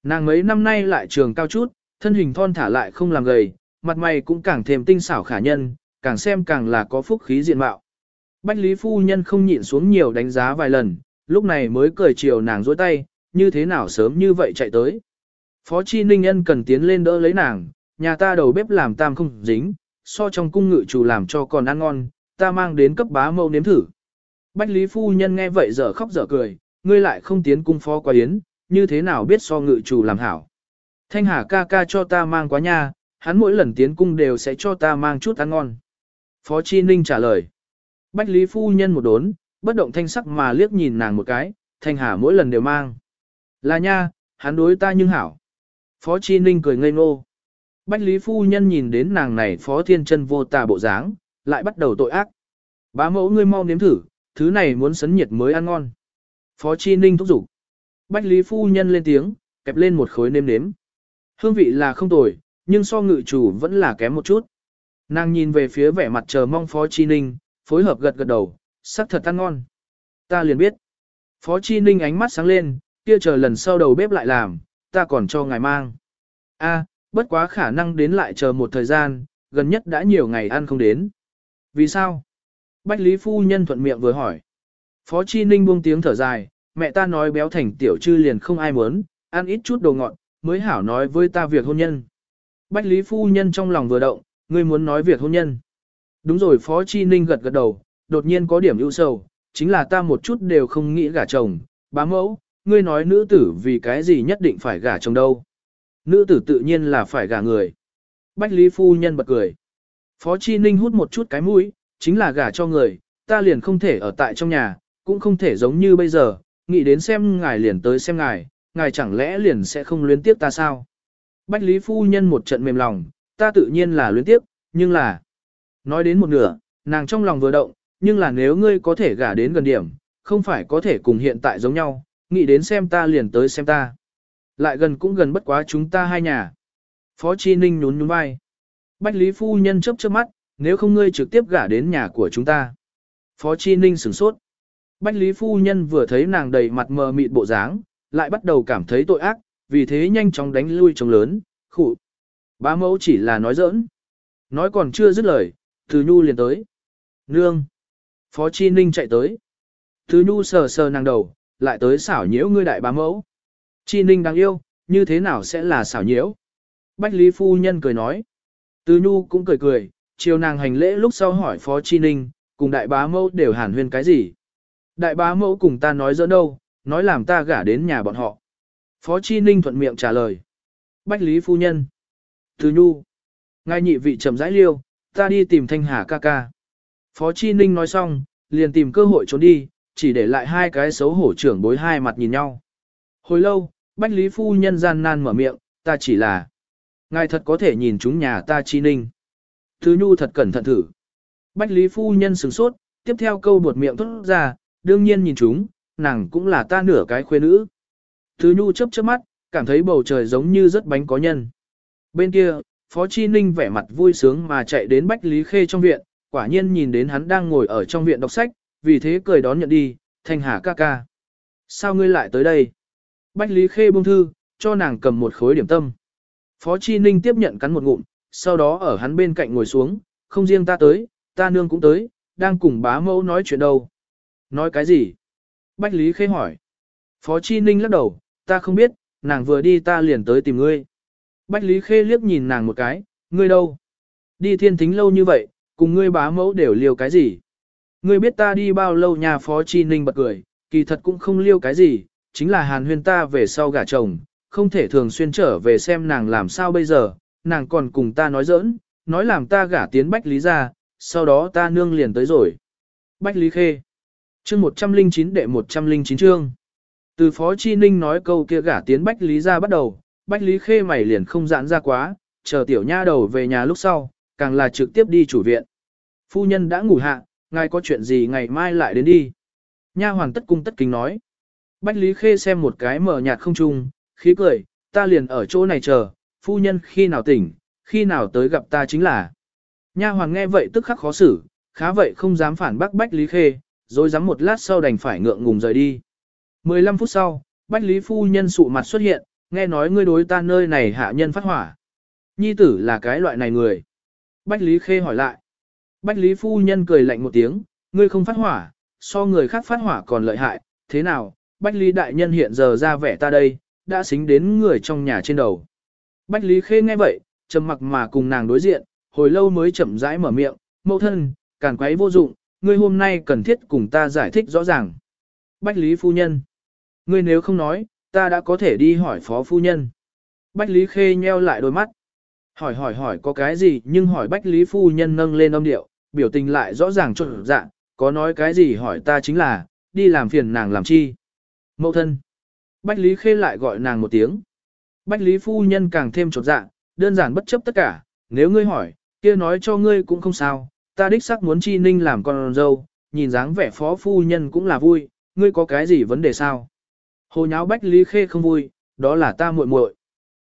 Nàng mấy năm nay lại trường cao chút, thân hình thon thả lại không làm gầy, mặt mày cũng càng thêm tinh xảo khả nhân, càng xem càng là có phúc khí diện mạo. Bách Lý Phu Nhân không nhịn xuống nhiều đánh giá vài lần, lúc này mới cười chiều nàng dối tay, như thế nào sớm như vậy chạy tới. Phó Chi Ninh Ân cần tiến lên đỡ lấy nàng, nhà ta đầu bếp làm tam không dính, so trong cung ngự chủ làm cho còn ăn ngon, ta mang đến cấp bá mâu nếm thử. Bách Lý Phu Nhân nghe vậy dở khóc dở cười, ngươi lại không tiến cung phó quá yến, như thế nào biết so ngự chủ làm hảo. Thanh Hà ca ca cho ta mang quá nha, hắn mỗi lần tiến cung đều sẽ cho ta mang chút ăn ngon. Phó Chi Ninh trả lời. Bách Lý Phu Nhân một đốn, bất động thanh sắc mà liếc nhìn nàng một cái, Thanh Hà mỗi lần đều mang. Là nha, hắn đối ta nhưng hảo. Phó Chi Ninh cười ngây ngô. Bách Lý Phu Nhân nhìn đến nàng này Phó Thiên chân vô tà bộ dáng, lại bắt đầu tội ác. Bá mẫu ngươi mau nếm thử, thứ này muốn sấn nhiệt mới ăn ngon. Phó Chi Ninh thúc giục. Bách Lý Phu Nhân lên tiếng, kẹp lên một khối nêm nếm. Hương vị là không tồi, nhưng so ngự chủ vẫn là kém một chút. Nàng nhìn về phía vẻ mặt chờ mong Phó Chi Ninh, phối hợp gật gật đầu, sắc thật ăn ngon. Ta liền biết. Phó Chi Ninh ánh mắt sáng lên, kia chờ lần sau đầu bếp lại làm, ta còn cho ngài mang. A, bất quá khả năng đến lại chờ một thời gian, gần nhất đã nhiều ngày ăn không đến. Vì sao? Bách Lý Phu Nhân thuận miệng vừa hỏi. Phó Chi Ninh buông tiếng thở dài, mẹ ta nói béo thành tiểu chư liền không ai muốn, ăn ít chút đồ ngọt, mới hảo nói với ta việc hôn nhân. Bách Lý Phu Nhân trong lòng vừa động, ngươi muốn nói việc hôn nhân. Đúng rồi Phó Chi Ninh gật gật đầu, đột nhiên có điểm ưu sầu, chính là ta một chút đều không nghĩ gả chồng, bá mẫu, ngươi nói nữ tử vì cái gì nhất định phải gả chồng đâu. Nữ tử tự nhiên là phải gả người. Bách Lý Phu Nhân bật cười. Phó Chi Ninh hút một chút cái mũi, chính là gả cho người, ta liền không thể ở tại trong nhà, cũng không thể giống như bây giờ, nghĩ đến xem ngài liền tới xem ngài, ngài chẳng lẽ liền sẽ không luyến tiếp ta sao? Bách Lý Phu Nhân một trận mềm lòng, ta tự nhiên là luyến tiếp, nhưng là... Nói đến một nửa, nàng trong lòng vừa động, nhưng là nếu ngươi có thể gả đến gần điểm, không phải có thể cùng hiện tại giống nhau, nghĩ đến xem ta liền tới xem ta. Lại gần cũng gần bất quá chúng ta hai nhà. Phó Chi Ninh nhún nhún vai. Bách Lý Phu Nhân chấp chớp mắt, nếu không ngươi trực tiếp gả đến nhà của chúng ta. Phó Chi Ninh sửng sốt. Bách Lý Phu Nhân vừa thấy nàng đầy mặt mờ mịt bộ dáng, lại bắt đầu cảm thấy tội ác, vì thế nhanh chóng đánh lui trống lớn, khụ. Bá mẫu chỉ là nói giỡn. Nói còn chưa dứt lời, Từ Nhu liền tới. Nương. Phó Chi Ninh chạy tới. Từ Nhu sờ sờ nàng đầu, lại tới xảo nhiễu ngươi đại bá mẫu. Chi Ninh đáng yêu, như thế nào sẽ là xảo nhiễu? Bách Lý Phu Nhân cười nói. Từ Nhu cũng cười cười, chiều nàng hành lễ lúc sau hỏi Phó Chi Ninh, cùng đại bá mẫu đều hàn huyên cái gì? Đại bá mẫu cùng ta nói dỡ đâu, nói làm ta gả đến nhà bọn họ. Phó Chi Ninh thuận miệng trả lời. Bách Lý Phu Nhân. Từ Nhu. Ngài nhị vị trầm rãi liêu, ta đi tìm Thanh Hà ca ca. Phó Chi Ninh nói xong, liền tìm cơ hội trốn đi, chỉ để lại hai cái xấu hổ trưởng bối hai mặt nhìn nhau. Hồi lâu, Bách Lý Phu Nhân gian nan mở miệng, ta chỉ là. Ngài thật có thể nhìn chúng nhà ta Chi Ninh. Thứ Nhu thật cẩn thận thử. Bách Lý Phu Nhân sửng sốt, tiếp theo câu buột miệng thốt ra, đương nhiên nhìn chúng, nàng cũng là ta nửa cái khuê nữ. Thứ Nhu chớp chớp mắt, cảm thấy bầu trời giống như rất bánh có nhân. Bên kia, Phó Chi Ninh vẻ mặt vui sướng mà chạy đến Bách Lý Khê trong viện, quả nhiên nhìn đến hắn đang ngồi ở trong viện đọc sách, vì thế cười đón nhận đi, thanh hà ca ca. Sao ngươi lại tới đây? Bách Lý Khê buông thư, cho nàng cầm một khối điểm tâm. Phó Chi Ninh tiếp nhận cắn một ngụm, sau đó ở hắn bên cạnh ngồi xuống, không riêng ta tới, ta nương cũng tới, đang cùng bá mẫu nói chuyện đâu. Nói cái gì? Bách Lý Khê hỏi. Phó Chi Ninh lắc đầu, ta không biết, nàng vừa đi ta liền tới tìm ngươi. Bách Lý Khê liếc nhìn nàng một cái, ngươi đâu? Đi thiên thính lâu như vậy, cùng ngươi bá mẫu đều liều cái gì? Ngươi biết ta đi bao lâu nhà Phó Chi Ninh bật cười, kỳ thật cũng không liêu cái gì, chính là hàn huyên ta về sau gả chồng, không thể thường xuyên trở về xem nàng làm sao bây giờ, nàng còn cùng ta nói giỡn, nói làm ta gả tiến Bách Lý ra, sau đó ta nương liền tới rồi. Bách Lý Khê chương 109 đệ 109 chương Từ Phó Chi Ninh nói câu kia gả tiến Bách Lý ra bắt đầu, Bách Lý Khê mày liền không giãn ra quá, chờ tiểu nha đầu về nhà lúc sau, càng là trực tiếp đi chủ viện. Phu nhân đã ngủ hạ, ngài có chuyện gì ngày mai lại đến đi. Nha hoàng tất cung tất kính nói. Bách Lý Khê xem một cái mở nhạt không trung, khí cười, ta liền ở chỗ này chờ, phu nhân khi nào tỉnh, khi nào tới gặp ta chính là. Nha hoàng nghe vậy tức khắc khó xử, khá vậy không dám phản bác Bách Lý Khê, rồi dám một lát sau đành phải ngượng ngùng rời đi. 15 phút sau, Bách Lý phu nhân sụ mặt xuất hiện, nghe nói ngươi đối ta nơi này hạ nhân phát hỏa. Nhi tử là cái loại này người. Bách Lý Khê hỏi lại. Bách Lý phu nhân cười lạnh một tiếng, ngươi không phát hỏa, so người khác phát hỏa còn lợi hại, thế nào, Bách Lý đại nhân hiện giờ ra vẻ ta đây, đã xính đến người trong nhà trên đầu. Bách Lý Khê nghe vậy, trầm mặc mà cùng nàng đối diện, hồi lâu mới chậm rãi mở miệng, mẫu thân, càn quấy vô dụng, ngươi hôm nay cần thiết cùng ta giải thích rõ ràng. Bách Lý phu nhân, ngươi nếu không nói, ta đã có thể đi hỏi phó phu nhân. Bách Lý Khê nheo lại đôi mắt. Hỏi hỏi hỏi có cái gì nhưng hỏi Bách Lý phu nhân nâng lên âm điệu, biểu tình lại rõ ràng trộn dạng, có nói cái gì hỏi ta chính là, đi làm phiền nàng làm chi. Mậu thân. Bách Lý Khê lại gọi nàng một tiếng. Bách Lý phu nhân càng thêm trột dạ, đơn giản bất chấp tất cả, nếu ngươi hỏi, kia nói cho ngươi cũng không sao, ta đích xác muốn chi ninh làm con dâu, nhìn dáng vẻ phó phu nhân cũng là vui, ngươi có cái gì vấn đề sao? Hồ nháo Bách Lý Khê không vui, đó là ta muội muội.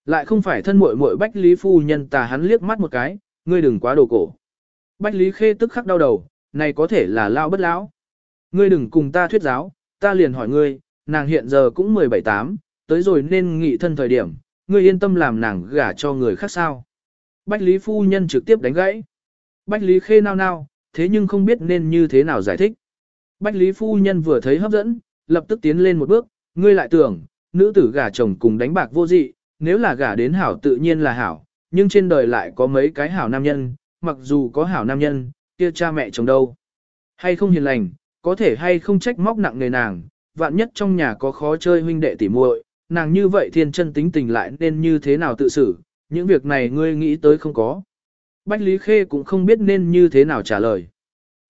Lại không phải thân muội muội Bách Lý phu nhân tà hắn liếc mắt một cái, ngươi đừng quá đồ cổ. Bách Lý Khê tức khắc đau đầu, này có thể là lao bất lão. Ngươi đừng cùng ta thuyết giáo, ta liền hỏi ngươi, nàng hiện giờ cũng 17-8, tới rồi nên nghị thân thời điểm, ngươi yên tâm làm nàng gả cho người khác sao. Bách Lý Phu Nhân trực tiếp đánh gãy. Bách Lý Khê nao nao, thế nhưng không biết nên như thế nào giải thích. Bách Lý Phu Nhân vừa thấy hấp dẫn, lập tức tiến lên một bước, ngươi lại tưởng, nữ tử gả chồng cùng đánh bạc vô dị, nếu là gả đến hảo tự nhiên là hảo, nhưng trên đời lại có mấy cái hảo nam nhân, mặc dù có hảo nam nhân, kia cha mẹ chồng đâu. Hay không hiền lành, có thể hay không trách móc nặng người nàng, vạn nhất trong nhà có khó chơi huynh đệ tỉ muội, nàng như vậy thiên chân tính tình lại nên như thế nào tự xử, những việc này ngươi nghĩ tới không có. Bách Lý Khê cũng không biết nên như thế nào trả lời.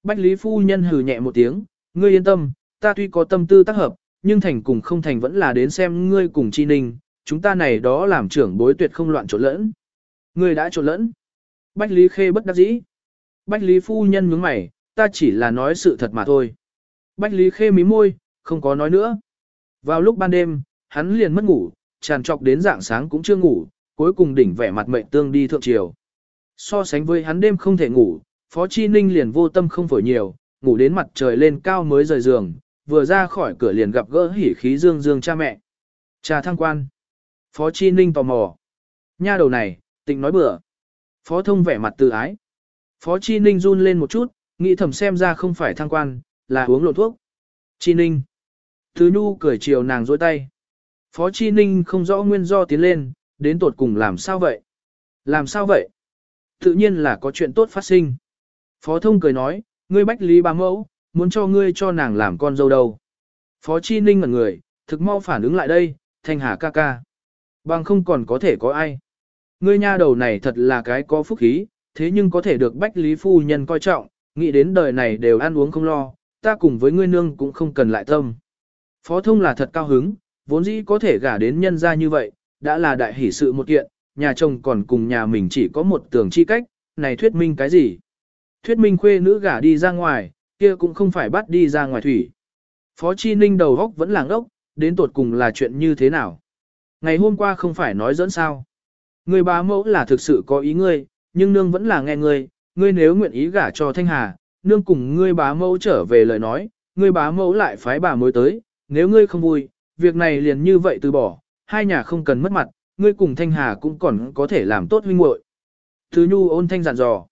Bách Lý Phu Nhân hừ nhẹ một tiếng, ngươi yên tâm, ta tuy có tâm tư tác hợp, nhưng thành cùng không thành vẫn là đến xem ngươi cùng chi ninh, chúng ta này đó làm trưởng bối tuyệt không loạn trộn lẫn. người đã trộn lẫn. Bách Lý Khê bất đắc dĩ. Bách Lý Phu Nhân nhướng mày, ta chỉ là nói sự thật mà thôi. Bách Lý Khê mí môi, không có nói nữa. Vào lúc ban đêm, hắn liền mất ngủ, tràn trọc đến dạng sáng cũng chưa ngủ, cuối cùng đỉnh vẻ mặt mệnh tương đi thượng triều. So sánh với hắn đêm không thể ngủ, Phó Chi Ninh liền vô tâm không phổi nhiều, ngủ đến mặt trời lên cao mới rời giường, vừa ra khỏi cửa liền gặp gỡ hỉ khí dương dương cha mẹ. Cha thăng quan. Phó Chi Ninh tò mò. Nha đầu này, tịnh nói bừa. Phó thông vẻ mặt tự ái. Phó Chi Ninh run lên một chút, nghĩ thầm xem ra không phải thăng quan, là uống lộn thuốc. Chi Ninh. Thứ Nhu cười chiều nàng dối tay. Phó Chi Ninh không rõ nguyên do tiến lên, đến tột cùng làm sao vậy? Làm sao vậy? Tự nhiên là có chuyện tốt phát sinh. Phó Thông cười nói, ngươi bách lý ba mẫu, muốn cho ngươi cho nàng làm con dâu đâu. Phó Chi Ninh ngẩn người, thực mau phản ứng lại đây, thanh hà ca ca. Bằng không còn có thể có ai. Ngươi nha đầu này thật là cái có phúc khí, thế nhưng có thể được bách lý phu nhân coi trọng, nghĩ đến đời này đều ăn uống không lo, ta cùng với ngươi nương cũng không cần lại tâm. Phó thông là thật cao hứng, vốn dĩ có thể gả đến nhân gia như vậy, đã là đại hỷ sự một kiện, nhà chồng còn cùng nhà mình chỉ có một tường chi cách, này thuyết minh cái gì? Thuyết minh khuê nữ gả đi ra ngoài, kia cũng không phải bắt đi ra ngoài thủy. Phó Chi Ninh đầu góc vẫn làng ốc, đến tột cùng là chuyện như thế nào? Ngày hôm qua không phải nói dẫn sao? Người bá mẫu là thực sự có ý ngươi, nhưng nương vẫn là nghe ngươi, ngươi nếu nguyện ý gả cho Thanh Hà, nương cùng ngươi bá mẫu trở về lời nói, ngươi bá mẫu lại phái bà mới tới, nếu ngươi không vui, việc này liền như vậy từ bỏ, hai nhà không cần mất mặt, ngươi cùng Thanh Hà cũng còn có thể làm tốt huynh muội. Thứ Nhu ôn thanh dặn dò.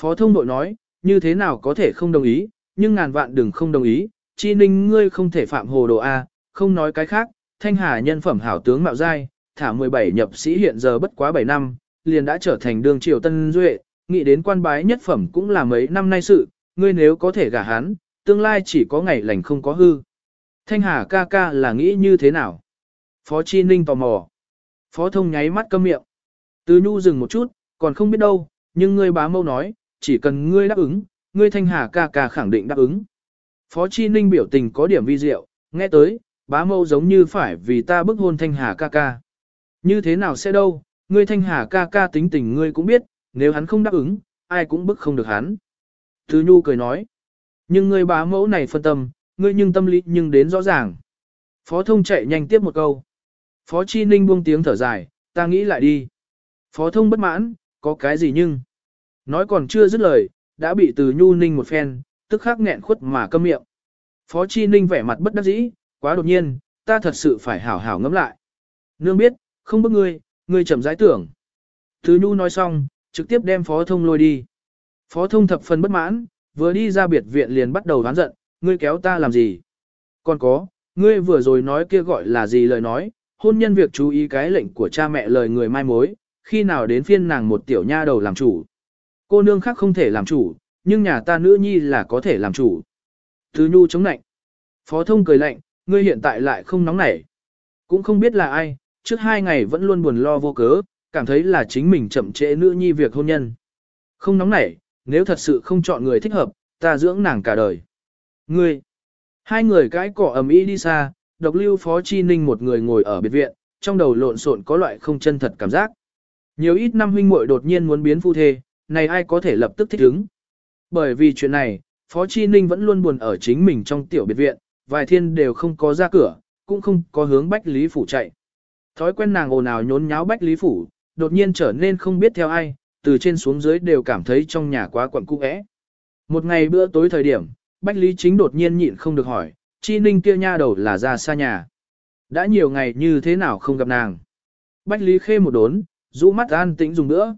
Phó thông đội nói, như thế nào có thể không đồng ý, nhưng ngàn vạn đừng không đồng ý, chi ninh ngươi không thể phạm hồ đồ A, không nói cái khác, Thanh Hà nhân phẩm hảo tướng mạo giai, thả 17 nhập sĩ hiện giờ bất quá 7 năm, liền đã trở thành đương triều tân duệ, nghĩ đến quan bái nhất phẩm cũng là mấy năm nay sự, ngươi nếu có thể gả hắn, tương lai chỉ có ngày lành không có hư. Thanh Hà ca ca là nghĩ như thế nào? Phó Chi Ninh tò mò. Phó thông nháy mắt câm miệng. Từ nhu dừng một chút, còn không biết đâu, nhưng ngươi bá mâu nói, chỉ cần ngươi đáp ứng, ngươi Thanh Hà ca ca khẳng định đáp ứng. Phó Chi Ninh biểu tình có điểm vi diệu, nghe tới, bá mâu giống như phải vì ta bức hôn Thanh Hà ca ca. Như thế nào sẽ đâu, ngươi Thanh Hà ca ca tính tình ngươi cũng biết, nếu hắn không đáp ứng, ai cũng bức không được hắn. Thứ Nhu cười nói, nhưng ngươi bá mẫu này phân tâm, ngươi nhưng tâm lý nhưng đến rõ ràng. Phó thông chạy nhanh tiếp một câu. Phó Chi Ninh buông tiếng thở dài, ta nghĩ lại đi. Phó thông bất mãn, có cái gì nhưng. Nói còn chưa dứt lời, đã bị từ Nhu Ninh một phen, tức khắc nghẹn khuất mà câm miệng. Phó Chi Ninh vẻ mặt bất đắc dĩ, quá đột nhiên, ta thật sự phải hảo hảo ngẫm lại. Nương biết, không bức ngươi, ngươi chậm rãi tưởng. Thứ Nhu nói xong, trực tiếp đem Phó Thông lôi đi. Phó Thông thập phần bất mãn, vừa đi ra biệt viện liền bắt đầu đoán giận, ngươi kéo ta làm gì? Còn có, ngươi vừa rồi nói kia gọi là gì lời nói, hôn nhân việc chú ý cái lệnh của cha mẹ lời người mai mối, khi nào đến phiên nàng một tiểu nha đầu làm chủ. Cô nương khác không thể làm chủ, nhưng nhà ta nữ nhi là có thể làm chủ. Thứ nhu chống nạnh. Phó thông cười lạnh, ngươi hiện tại lại không nóng nảy. Cũng không biết là ai, trước hai ngày vẫn luôn buồn lo vô cớ, cảm thấy là chính mình chậm trễ nữ nhi việc hôn nhân. Không nóng nảy, nếu thật sự không chọn người thích hợp, ta dưỡng nàng cả đời. Ngươi, hai người cái cỏ ầm ĩ đi xa, độc lưu phó chi ninh một người ngồi ở biệt viện, trong đầu lộn xộn có loại không chân thật cảm giác. Nhiều ít năm huynh muội đột nhiên muốn biến phu thê, này ai có thể lập tức thích ứng. Bởi vì chuyện này, Phó Chi Ninh vẫn luôn buồn ở chính mình trong tiểu biệt viện, vài thiên đều không có ra cửa, cũng không có hướng Bách Lý Phủ chạy. Thói quen nàng ồn ào nhốn nháo Bách Lý Phủ, đột nhiên trở nên không biết theo ai, từ trên xuống dưới đều cảm thấy trong nhà quá quẩn cung ẽ. Một ngày bữa tối thời điểm, Bách Lý Chính đột nhiên nhịn không được hỏi, Chi Ninh kia nha đầu là ra xa nhà. Đã nhiều ngày như thế nào không gặp nàng. Bách Lý Khê một đốn, rũ mắt an tĩnh dùng nữa.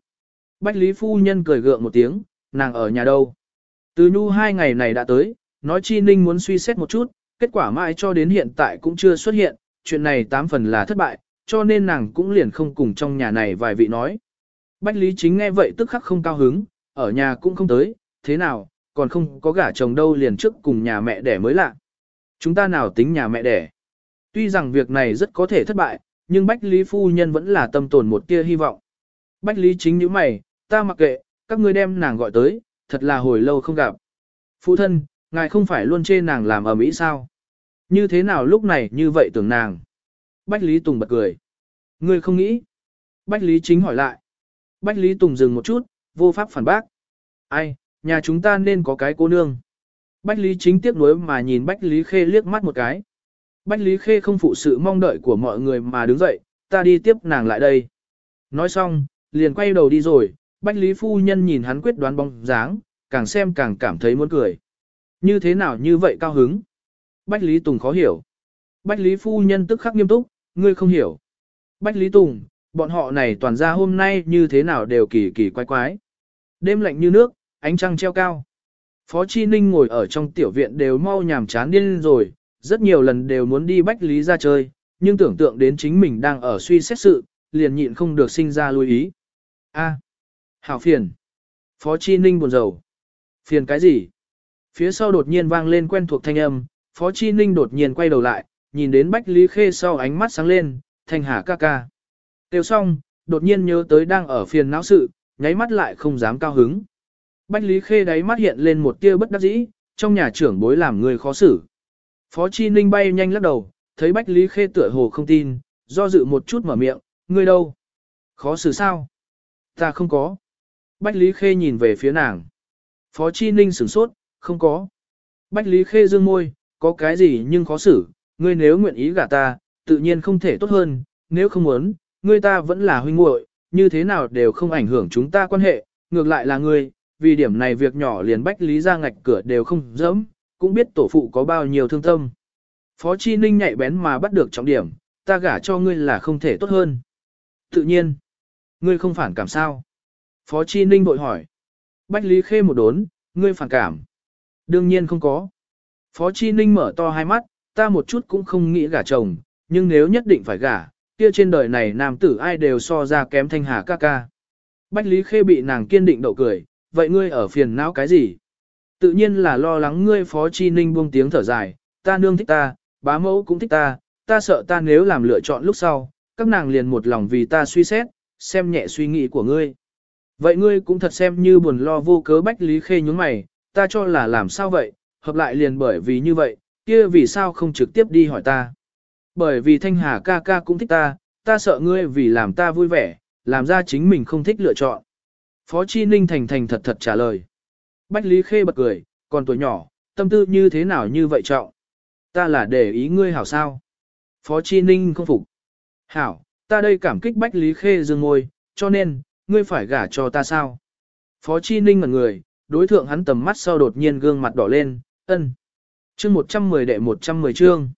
Bách Lý Phu Nhân cười gượng một tiếng, nàng ở nhà đâu. Từ nhu hai ngày này đã tới, nói Chi Ninh muốn suy xét một chút, kết quả mãi cho đến hiện tại cũng chưa xuất hiện, chuyện này tám phần là thất bại, cho nên nàng cũng liền không cùng trong nhà này vài vị nói. Bách Lý Chính nghe vậy tức khắc không cao hứng, ở nhà cũng không tới, thế nào, còn không có gả chồng đâu liền trước cùng nhà mẹ đẻ mới lạ. Chúng ta nào tính nhà mẹ đẻ. Tuy rằng việc này rất có thể thất bại, nhưng Bách Lý Phu Nhân vẫn là tâm tồn một tia hy vọng. Bách Lý chính như mày, ta mặc kệ, các ngươi đem nàng gọi tới, thật là hồi lâu không gặp. Phụ thân, ngài không phải luôn chê nàng làm ở mỹ sao? Như thế nào lúc này như vậy tưởng nàng? Bách Lý Tùng bật cười. Ngươi không nghĩ. Bách Lý chính hỏi lại. Bách Lý Tùng dừng một chút, vô pháp phản bác. Ai, nhà chúng ta nên có cái cô nương. Bách Lý chính tiếc nuối mà nhìn Bách Lý Khê liếc mắt một cái. Bách Lý Khê không phụ sự mong đợi của mọi người mà đứng dậy, ta đi tiếp nàng lại đây. Nói xong, liền quay đầu đi rồi, Bách Lý Phu Nhân nhìn hắn quyết đoán bóng dáng, càng xem càng cảm thấy muốn cười. Như thế nào như vậy cao hứng? Bách Lý Tùng khó hiểu. Bách Lý Phu Nhân tức khắc nghiêm túc, ngươi không hiểu. Bách Lý Tùng, bọn họ này toàn ra hôm nay như thế nào đều kỳ kỳ quái quái. Đêm lạnh như nước, ánh trăng treo cao. Phó Chi Ninh ngồi ở trong tiểu viện đều mau nhàm chán điên rồi, rất nhiều lần đều muốn đi Bách Lý ra chơi, nhưng tưởng tượng đến chính mình đang ở suy xét sự, liền nhịn không được sinh ra lưu ý. A, hảo phiền. Phó Chi Ninh buồn rầu. Phiền cái gì? Phía sau đột nhiên vang lên quen thuộc thanh âm, Phó Chi Ninh đột nhiên quay đầu lại, nhìn đến Bách Lý Khê sau ánh mắt sáng lên, thanh hà ca ca. Tiêu xong, đột nhiên nhớ tới đang ở phiền não sự, nháy mắt lại không dám cao hứng. Bách Lý Khê đáy mắt hiện lên một tia bất đắc dĩ, trong nhà trưởng bối làm người khó xử. Phó Chi Ninh bay nhanh lắc đầu, thấy Bách Lý Khê tựa hồ không tin, do dự một chút mở miệng, ngươi đâu? Khó xử sao? Ta không có. Bách Lý Khê nhìn về phía nàng. Phó Chi Ninh sửng sốt, không có. Bách Lý Khê dương môi, có cái gì nhưng khó xử, ngươi nếu nguyện ý gả ta, tự nhiên không thể tốt hơn, nếu không muốn, ngươi ta vẫn là huynh muội, như thế nào đều không ảnh hưởng chúng ta quan hệ, ngược lại là ngươi, vì điểm này việc nhỏ liền Bách Lý ra ngạch cửa đều không dẫm, cũng biết tổ phụ có bao nhiêu thương tâm. Phó Chi Ninh nhạy bén mà bắt được trọng điểm, ta gả cho ngươi là không thể tốt hơn. Tự nhiên, ngươi không phản cảm sao? Phó Chi Ninh bội hỏi. Bách Lý Khê một đốn, ngươi phản cảm. Đương nhiên không có. Phó Chi Ninh mở to hai mắt, ta một chút cũng không nghĩ gả chồng, nhưng nếu nhất định phải gả, kia trên đời này nam tử ai đều so ra kém thanh hà ca ca. Bách Lý Khê bị nàng kiên định đậu cười, vậy ngươi ở phiền não cái gì? Tự nhiên là lo lắng ngươi Phó Chi Ninh buông tiếng thở dài, ta nương thích ta, bá mẫu cũng thích ta, ta sợ ta nếu làm lựa chọn lúc sau, các nàng liền một lòng vì ta suy xét, xem nhẹ suy nghĩ của ngươi. Vậy ngươi cũng thật xem như buồn lo vô cớ Bách Lý Khê nhúng mày, ta cho là làm sao vậy, hợp lại liền bởi vì như vậy, kia vì sao không trực tiếp đi hỏi ta. Bởi vì Thanh Hà ca ca cũng thích ta, ta sợ ngươi vì làm ta vui vẻ, làm ra chính mình không thích lựa chọn. Phó Chi Ninh thành thành thật thật trả lời. Bách Lý Khê bật cười, còn tuổi nhỏ, tâm tư như thế nào như vậy trọng. Ta là để ý ngươi hảo sao. Phó Chi Ninh không phục. Hảo, ta đây cảm kích Bách Lý Khê dương ngôi, cho nên, ngươi phải gả cho ta sao. Phó Chi Ninh ngẩn người, đối thượng hắn tầm mắt sau đột nhiên gương mặt đỏ lên, ân. Chương 110 đệ 110 chương.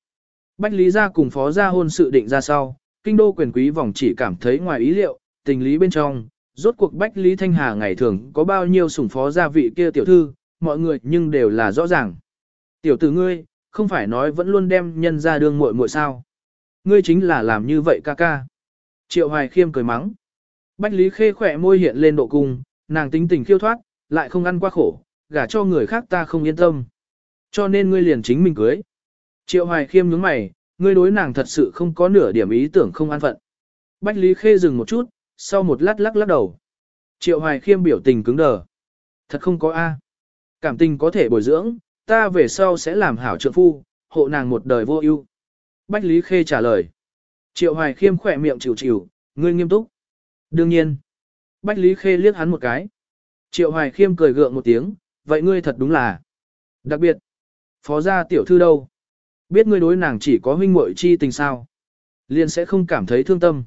Bách Lý gia cùng phó gia hôn sự định ra sau, kinh đô quyền quý vòng chỉ cảm thấy ngoài ý liệu, tình lý bên trong, rốt cuộc Bách Lý Thanh Hà ngày thường có bao nhiêu sủng phó gia vị kia tiểu thư, mọi người nhưng đều là rõ ràng. Tiểu tử ngươi, không phải nói vẫn luôn đem nhân ra đương muội muội sao. Ngươi chính là làm như vậy ca ca. Triệu Hoài Khiêm cười mắng. Bách Lý Khê khỏe môi hiện lên độ cung, nàng tính tình khiêu thoát, lại không ăn qua khổ, gả cho người khác ta không yên tâm. Cho nên ngươi liền chính mình cưới. Triệu Hoài Khiêm nhướng mày, ngươi đối nàng thật sự không có nửa điểm ý tưởng không an phận. Bách Lý Khê dừng một chút, sau một lát lắc lắc đầu. Triệu Hoài Khiêm biểu tình cứng đờ. Thật không có A. Cảm tình có thể bồi dưỡng, ta về sau sẽ làm hảo trượng phu, hộ nàng một đời vô ưu. Bách Lý Khê trả lời. Triệu Hoài Khiêm khỏe miệng chịu chịu, ngươi nghiêm túc. Đương nhiên. Bách Lý Khê liếc hắn một cái. Triệu Hoài Khiêm cười gượng một tiếng, vậy ngươi thật đúng là. Đặc biệt. Phó gia tiểu thư đâu? Biết ngươi đối nàng chỉ có huynh muội chi tình sao? Liền sẽ không cảm thấy thương tâm.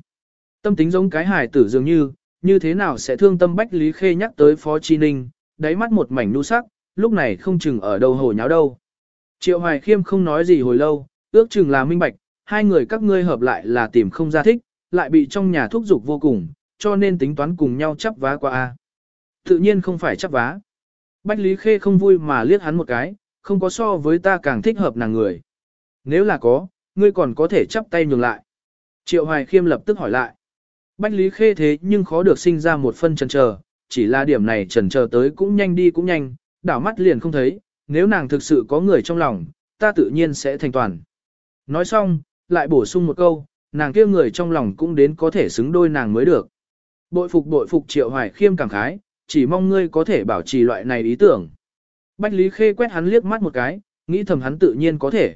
Tâm tính giống cái hài tử dường như, như thế nào sẽ thương tâm Bách Lý Khê nhắc tới Phó Chi Ninh, đáy mắt một mảnh nu sắc, lúc này không chừng ở đâu hồ nháo đâu. Triệu Hoài Khiêm không nói gì hồi lâu, ước chừng là minh bạch, hai người các ngươi hợp lại là tìm không ra thích, lại bị trong nhà thúc giục vô cùng, cho nên tính toán cùng nhau chắp vá qua a. Tự nhiên không phải chắc vá. Bách Lý Khê không vui mà liếc hắn một cái, không có so với ta càng thích hợp nàng người. Nếu là có, ngươi còn có thể chắp tay nhường lại. Triệu Hoài Khiêm lập tức hỏi lại. Bách Lý Khê thế nhưng khó được sinh ra một phân chần chờ, chỉ là điểm này chần chờ tới cũng nhanh đi cũng nhanh, đảo mắt liền không thấy, nếu nàng thực sự có người trong lòng, ta tự nhiên sẽ thành toàn. Nói xong, lại bổ sung một câu, nàng kia người trong lòng cũng đến có thể xứng đôi nàng mới được. Bội phục bội phục triệu hoài khiêm cảm khái, chỉ mong ngươi có thể bảo trì loại này ý tưởng. Bách Lý Khê quét hắn liếc mắt một cái, nghĩ thầm hắn tự nhiên có thể.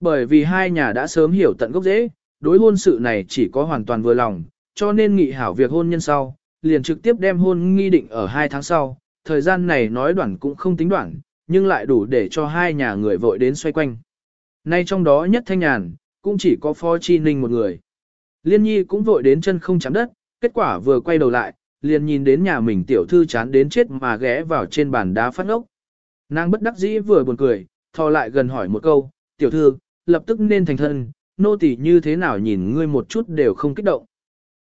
Bởi vì hai nhà đã sớm hiểu tận gốc dễ, đối hôn sự này chỉ có hoàn toàn vừa lòng, cho nên nghị hảo việc hôn nhân sau, liền trực tiếp đem hôn nghi định ở hai tháng sau, thời gian này nói đoạn cũng không tính đoạn, nhưng lại đủ để cho hai nhà người vội đến xoay quanh. Nay trong đó nhất thanh nhàn, cũng chỉ có Phó Chi Ninh một người. Liên nhi cũng vội đến chân không chạm đất, kết quả vừa quay đầu lại, liền nhìn đến nhà mình tiểu thư chán đến chết mà ghé vào trên bàn đá phát ốc. Nàng bất đắc dĩ vừa buồn cười, thò lại gần hỏi một câu, tiểu thư, lập tức nên thành thân, nô tỳ như thế nào nhìn ngươi một chút đều không kích động.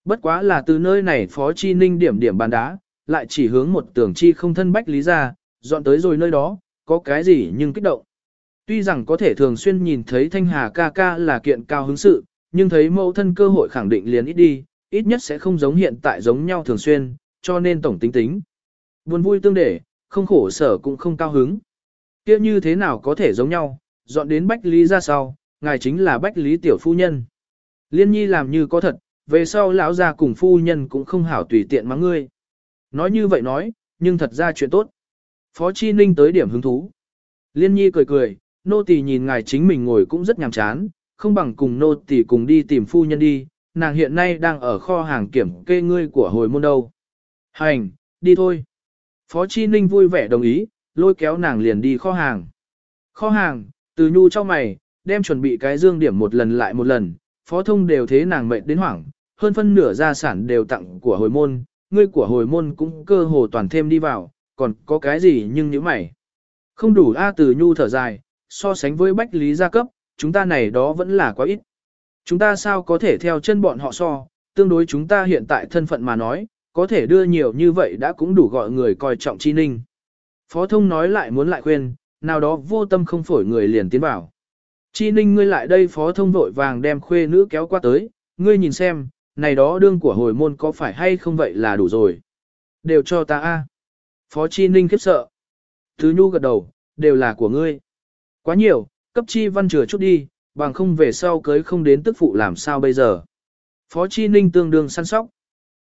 Bất quá là từ nơi này Phó Chi Ninh điểm điểm bàn đá, lại chỉ hướng một tưởng chi không thân bách lý ra, dọn tới rồi nơi đó, có cái gì nhưng kích động. Tuy rằng có thể thường xuyên nhìn thấy Thanh Hà ca ca là kiện cao hứng sự, nhưng thấy mẫu thân cơ hội khẳng định liền ít đi, ít nhất sẽ không giống hiện tại giống nhau thường xuyên, cho nên tổng tính tính. Buồn vui tương để, không khổ sở cũng không cao hứng. kia như thế nào có thể giống nhau, dọn đến Bách Lý ra sau, ngài chính là Bách Lý tiểu phu nhân. Liên nhi làm như có thật, về sau lão gia cùng phu nhân cũng không hảo tùy tiện mắng ngươi. Nói như vậy nói, nhưng thật ra chuyện tốt. Phó Chi Ninh tới điểm hứng thú. Liên nhi cười cười, nô tỳ nhìn ngài chính mình ngồi cũng rất nhàm chán, không bằng cùng nô tỳ cùng đi tìm phu nhân đi, nàng hiện nay đang ở kho hàng kiểm kê ngươi của hồi môn đâu. Hành, đi thôi. Phó Chi Ninh vui vẻ đồng ý, lôi kéo nàng liền đi kho hàng. Kho hàng, từ nhu cho mày, đem chuẩn bị cái dương điểm một lần lại một lần, phó thông đều thế nàng mệt đến hoảng, hơn phân nửa gia sản đều tặng của hồi môn, ngươi của hồi môn cũng cơ hồ toàn thêm đi vào, còn có cái gì nhưng như mày. Không đủ A từ nhu thở dài, so sánh với bách lý gia cấp, chúng ta này đó vẫn là quá ít. Chúng ta sao có thể theo chân bọn họ so, tương đối chúng ta hiện tại thân phận mà nói, có thể đưa nhiều như vậy đã cũng đủ gọi người coi trọng chi ninh. Phó thông nói lại muốn lại khuyên, nào đó vô tâm không phổi người liền tiến vào. Chi ninh ngươi lại đây phó thông vội vàng đem khuê nữ kéo qua tới, ngươi nhìn xem, này đó đương của hồi môn có phải hay không vậy là đủ rồi. Đều cho ta a. Phó chi ninh khiếp sợ. Thứ nhu gật đầu, đều là của ngươi. Quá nhiều, cấp chi văn chừa chút đi, bằng không về sau cưới không đến tức phụ làm sao bây giờ. Phó chi ninh tương đương săn sóc.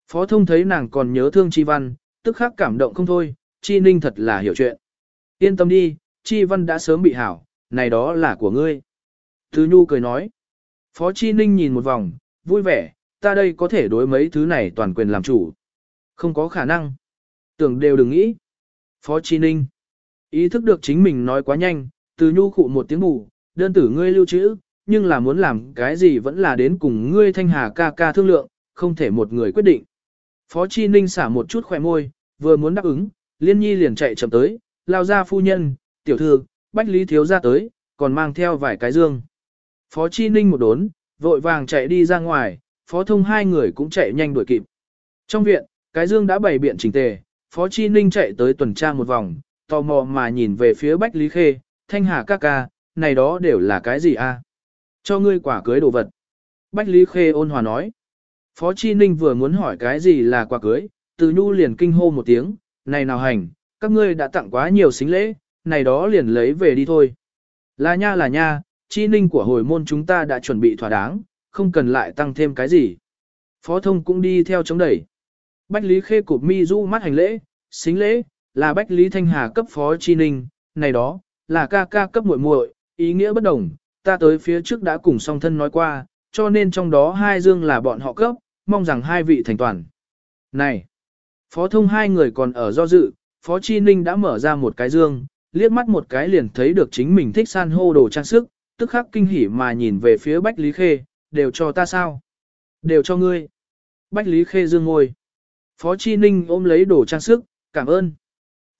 Phó thông thấy nàng còn nhớ thương chi văn, tức khắc cảm động không thôi, chi ninh thật là hiểu chuyện. Yên tâm đi, chi văn đã sớm bị hảo, này đó là của ngươi. Thứ nhu cười nói. Phó chi ninh nhìn một vòng, vui vẻ, ta đây có thể đối mấy thứ này toàn quyền làm chủ. Không có khả năng. Tưởng đều đừng nghĩ. Phó chi ninh. Ý thức được chính mình nói quá nhanh, từ nhu khụ một tiếng ngủ, đơn tử ngươi lưu trữ, nhưng là muốn làm cái gì vẫn là đến cùng ngươi thanh hà ca ca thương lượng, không thể một người quyết định. Phó Chi Ninh xả một chút khỏe môi, vừa muốn đáp ứng, Liên Nhi liền chạy chậm tới, lao ra phu nhân, tiểu thư, bách lý thiếu ra tới, còn mang theo vài cái dương. Phó Chi Ninh một đốn, vội vàng chạy đi ra ngoài, Phó Thông hai người cũng chạy nhanh đuổi kịp. Trong viện, cái dương đã bày biện chỉnh tề, Phó Chi Ninh chạy tới tuần tra một vòng, tò mò mà nhìn về phía Bách Lý Khê, Thanh Hà ca ca, này đó đều là cái gì a? Cho ngươi quả cưới đồ vật. Bách Lý Khê ôn hòa nói. Phó Chi Ninh vừa muốn hỏi cái gì là quả cưới, từ nhu liền kinh hô một tiếng, này nào hành, các ngươi đã tặng quá nhiều xính lễ, này đó liền lấy về đi thôi. Là nha là nha, Chi Ninh của hồi môn chúng ta đã chuẩn bị thỏa đáng, không cần lại tăng thêm cái gì. Phó thông cũng đi theo chống đẩy. Bách Lý Khê cụp mi du mắt hành lễ, xính lễ, là Bách Lý Thanh Hà cấp Phó Chi Ninh, này đó, là ca ca cấp muội muội, ý nghĩa bất đồng, ta tới phía trước đã cùng song thân nói qua, cho nên trong đó hai dương là bọn họ cấp, mong rằng hai vị thành toàn. Này, phó thông hai người còn ở do dự, phó chi ninh đã mở ra một cái dương, liếc mắt một cái liền thấy được chính mình thích san hô đồ trang sức, tức khắc kinh hỉ mà nhìn về phía Bách Lý Khê, đều cho ta sao? Đều cho ngươi. Bách Lý Khê dương ngồi. Phó Chi Ninh ôm lấy đồ trang sức, cảm ơn.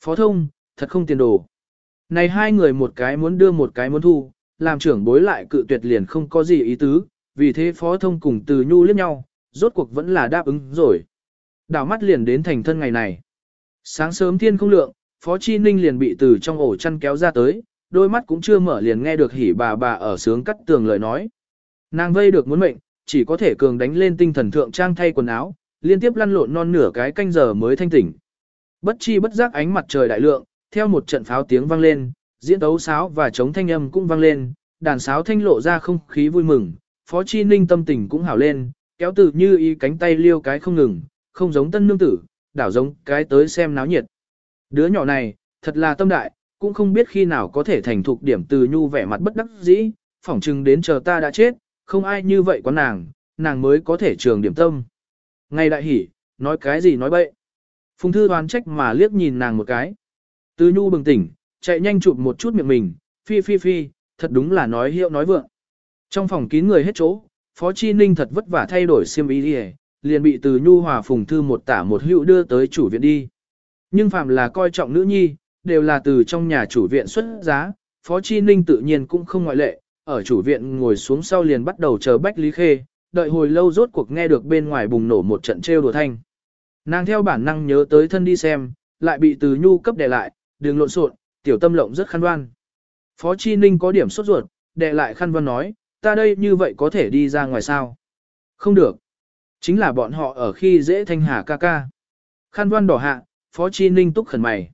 Phó Thông, thật không tiền đồ. Này hai người một cái muốn đưa một cái muốn thu, làm trưởng bối lại cự tuyệt liền không có gì ý tứ, vì thế phó thông cùng từ nhu liếc nhau, rốt cuộc vẫn là đáp ứng rồi. Đảo mắt liền đến thành thân ngày này. Sáng sớm thiên không lượng, phó chi ninh liền bị từ trong ổ chăn kéo ra tới, đôi mắt cũng chưa mở liền nghe được hỉ bà bà ở sướng cắt tường lời nói. Nàng vây được muốn mệnh, chỉ có thể cường đánh lên tinh thần thượng trang thay quần áo, liên tiếp lăn lộn non nửa cái canh giờ mới thanh tỉnh. Bất chi bất giác ánh mặt trời đại lượng, theo một trận pháo tiếng vang lên, diễn tấu sáo và chống thanh âm cũng vang lên, đàn sáo thanh lộ ra không khí vui mừng, Phó Chi Ninh tâm tình cũng hảo lên, kéo từ như y cánh tay liêu cái không ngừng, không giống tân nương tử, đảo giống cái tới xem náo nhiệt. Đứa nhỏ này, thật là tâm đại, cũng không biết khi nào có thể thành thục điểm từ nhu vẻ mặt bất đắc dĩ, phỏng chừng đến chờ ta đã chết, không ai như vậy có nàng, nàng mới có thể trường điểm tâm. Ngay đại hỉ, nói cái gì nói bậy. Phùng thư đoán trách mà liếc nhìn nàng một cái. Từ nhu bừng tỉnh, chạy nhanh chụp một chút miệng mình, phi phi phi, thật đúng là nói hiệu nói vượng. Trong phòng kín người hết chỗ, Phó Chi Ninh thật vất vả thay đổi xiêm y đi liền bị từ nhu hòa phùng thư một tả một hữu đưa tới chủ viện đi. Nhưng phạm là coi trọng nữ nhi, đều là từ trong nhà chủ viện xuất giá, Phó Chi Ninh tự nhiên cũng không ngoại lệ, ở chủ viện ngồi xuống sau liền bắt đầu chờ Bách Lý Khê, đợi hồi lâu rốt cuộc nghe được bên ngoài bùng nổ một trận trêu đùa thanh. Nàng theo bản năng nhớ tới thân đi xem, lại bị từ nhu cấp đè lại, đừng lộn xộn, tiểu tâm lộng rất khăn đoan. Phó Chi Ninh có điểm sốt ruột, đệ lại khăn văn nói, ta đây như vậy có thể đi ra ngoài sao? Không được. Chính là bọn họ ở khi dễ thanh hà ca ca. Khăn văn đỏ hạ, Phó Chi Ninh túc khẩn mày.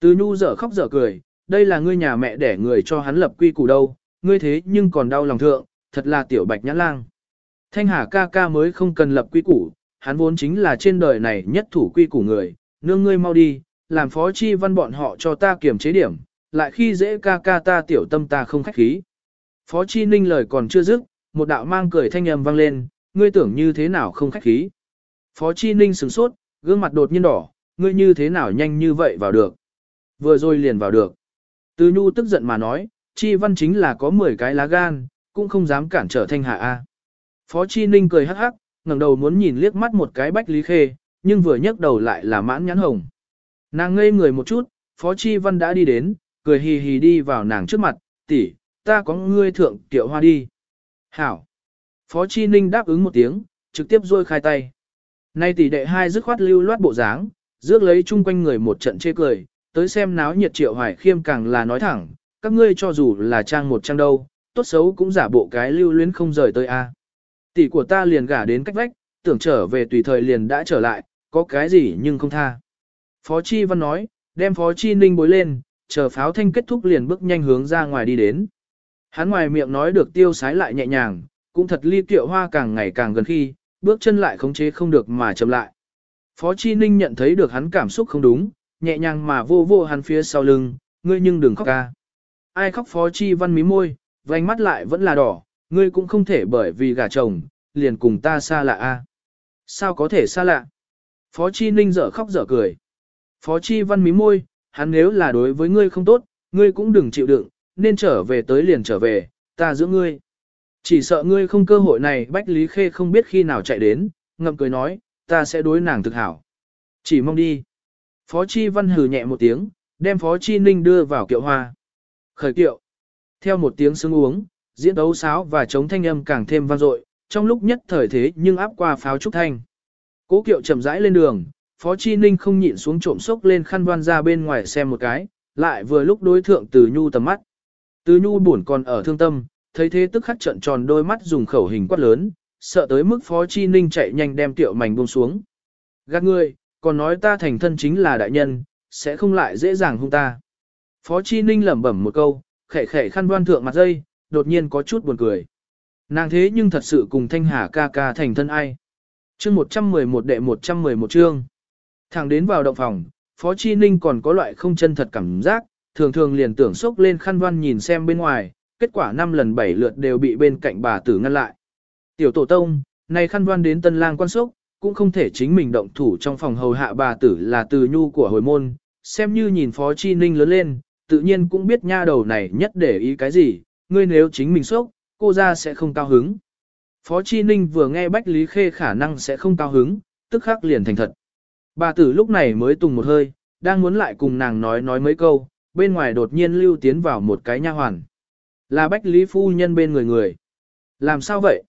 Từ nhu dở khóc dở cười, đây là ngươi nhà mẹ để người cho hắn lập quy củ đâu, ngươi thế nhưng còn đau lòng thượng, thật là tiểu bạch nhã lang. Thanh hà ca ca mới không cần lập quy củ, hắn vốn chính là trên đời này nhất thủ quy củ người, nương ngươi mau đi, làm phó chi văn bọn họ cho ta kiểm chế điểm, lại khi dễ ca ca ta tiểu tâm ta không khách khí. Phó chi ninh lời còn chưa dứt, một đạo mang cười thanh âm vang lên, ngươi tưởng như thế nào không khách khí. Phó chi ninh sửng sốt, gương mặt đột nhiên đỏ, ngươi như thế nào nhanh như vậy vào được. Vừa rồi liền vào được. Từ nhu tức giận mà nói, chi văn chính là có 10 cái lá gan, cũng không dám cản trở thanh hạ A. Phó chi ninh cười hắc hắc, ngẩng đầu muốn nhìn liếc mắt một cái bách lý khê, nhưng vừa nhấc đầu lại là mãn nhãn hồng. Nàng ngây người một chút, Phó Chi Văn đã đi đến, cười hì hì đi vào nàng trước mặt, tỷ, ta có ngươi thượng tiểu hoa đi. Hảo. Phó Chi Ninh đáp ứng một tiếng, trực tiếp rôi khai tay. Nay tỷ đệ hai dứt khoát lưu loát bộ dáng, rước lấy chung quanh người một trận chê cười, tới xem náo nhiệt triệu hoài khiêm càng là nói thẳng, các ngươi cho dù là trang một trang đâu, tốt xấu cũng giả bộ cái lưu luyến không rời tới a. Tỷ của ta liền gả đến cách vách, tưởng trở về tùy thời liền đã trở lại, có cái gì nhưng không tha. Phó Chi Văn nói, đem Phó Chi Ninh bối lên, chờ pháo thanh kết thúc liền bước nhanh hướng ra ngoài đi đến. Hắn ngoài miệng nói được tiêu sái lại nhẹ nhàng, cũng thật ly kiệu hoa càng ngày càng gần khi, bước chân lại khống chế không được mà chậm lại. Phó Chi Ninh nhận thấy được hắn cảm xúc không đúng, nhẹ nhàng mà vô vô hắn phía sau lưng, ngươi nhưng đừng khóc ca. Ai khóc Phó Chi Văn mí môi, vành mắt lại vẫn là đỏ, ngươi cũng không thể bởi vì gả chồng, liền cùng ta xa lạ a. Sao có thể xa lạ? Phó Chi Ninh dở khóc dở cười. Phó Chi Văn mí môi, hắn nếu là đối với ngươi không tốt, ngươi cũng đừng chịu đựng, nên trở về tới liền trở về, ta giữ ngươi. Chỉ sợ ngươi không cơ hội này Bách Lý Khê không biết khi nào chạy đến, ngậm cười nói, ta sẽ đối nàng thực hảo. Chỉ mong đi. Phó Chi Văn hừ nhẹ một tiếng, đem Phó Chi Ninh đưa vào kiệu hoa. Khởi kiệu. Theo một tiếng sướng uống, diễn đấu sáo và chống thanh âm càng thêm vang dội, trong lúc nhất thời thế nhưng áp qua pháo trúc thanh. Cố kiệu chậm rãi lên đường, Phó Chi Ninh không nhịn xuống trộm sốc lên khăn đoan ra bên ngoài xem một cái, lại vừa lúc đối thượng Từ Nhu tầm mắt. Từ Nhu buồn còn ở thương tâm, thấy thế tức khắc trận tròn đôi mắt dùng khẩu hình quát lớn, sợ tới mức Phó Chi Ninh chạy nhanh đem tiệu mảnh buông xuống. Gạt ngươi, còn nói ta thành thân chính là đại nhân, sẽ không lại dễ dàng hung ta. Phó Chi Ninh lẩm bẩm một câu, khẽ khẽ khăn đoan thượng mặt dây, đột nhiên có chút buồn cười. Nàng thế nhưng thật sự cùng Thanh Hà ca ca thành thân ai. Chương 111 đệ 111 chương. Thẳng đến vào động phòng, Phó Chi Ninh còn có loại không chân thật cảm giác, thường thường liền tưởng sốc lên khăn văn nhìn xem bên ngoài, kết quả năm lần bảy lượt đều bị bên cạnh bà tử ngăn lại. Tiểu tổ tông, này khăn văn đến tân lang quan sốc, cũng không thể chính mình động thủ trong phòng hầu hạ bà tử là từ nhu của hồi môn, xem như nhìn Phó Chi Ninh lớn lên, tự nhiên cũng biết nha đầu này nhất để ý cái gì, ngươi nếu chính mình sốc, cô ra sẽ không cao hứng. Phó Chi Ninh vừa nghe Bách Lý Khê khả năng sẽ không cao hứng, tức khắc liền thành thật. Bà tử lúc này mới tùng một hơi, đang muốn lại cùng nàng nói nói mấy câu, bên ngoài đột nhiên lưu tiến vào một cái nha hoàn. Là Bách Lý Phu Nhân bên người người. Làm sao vậy?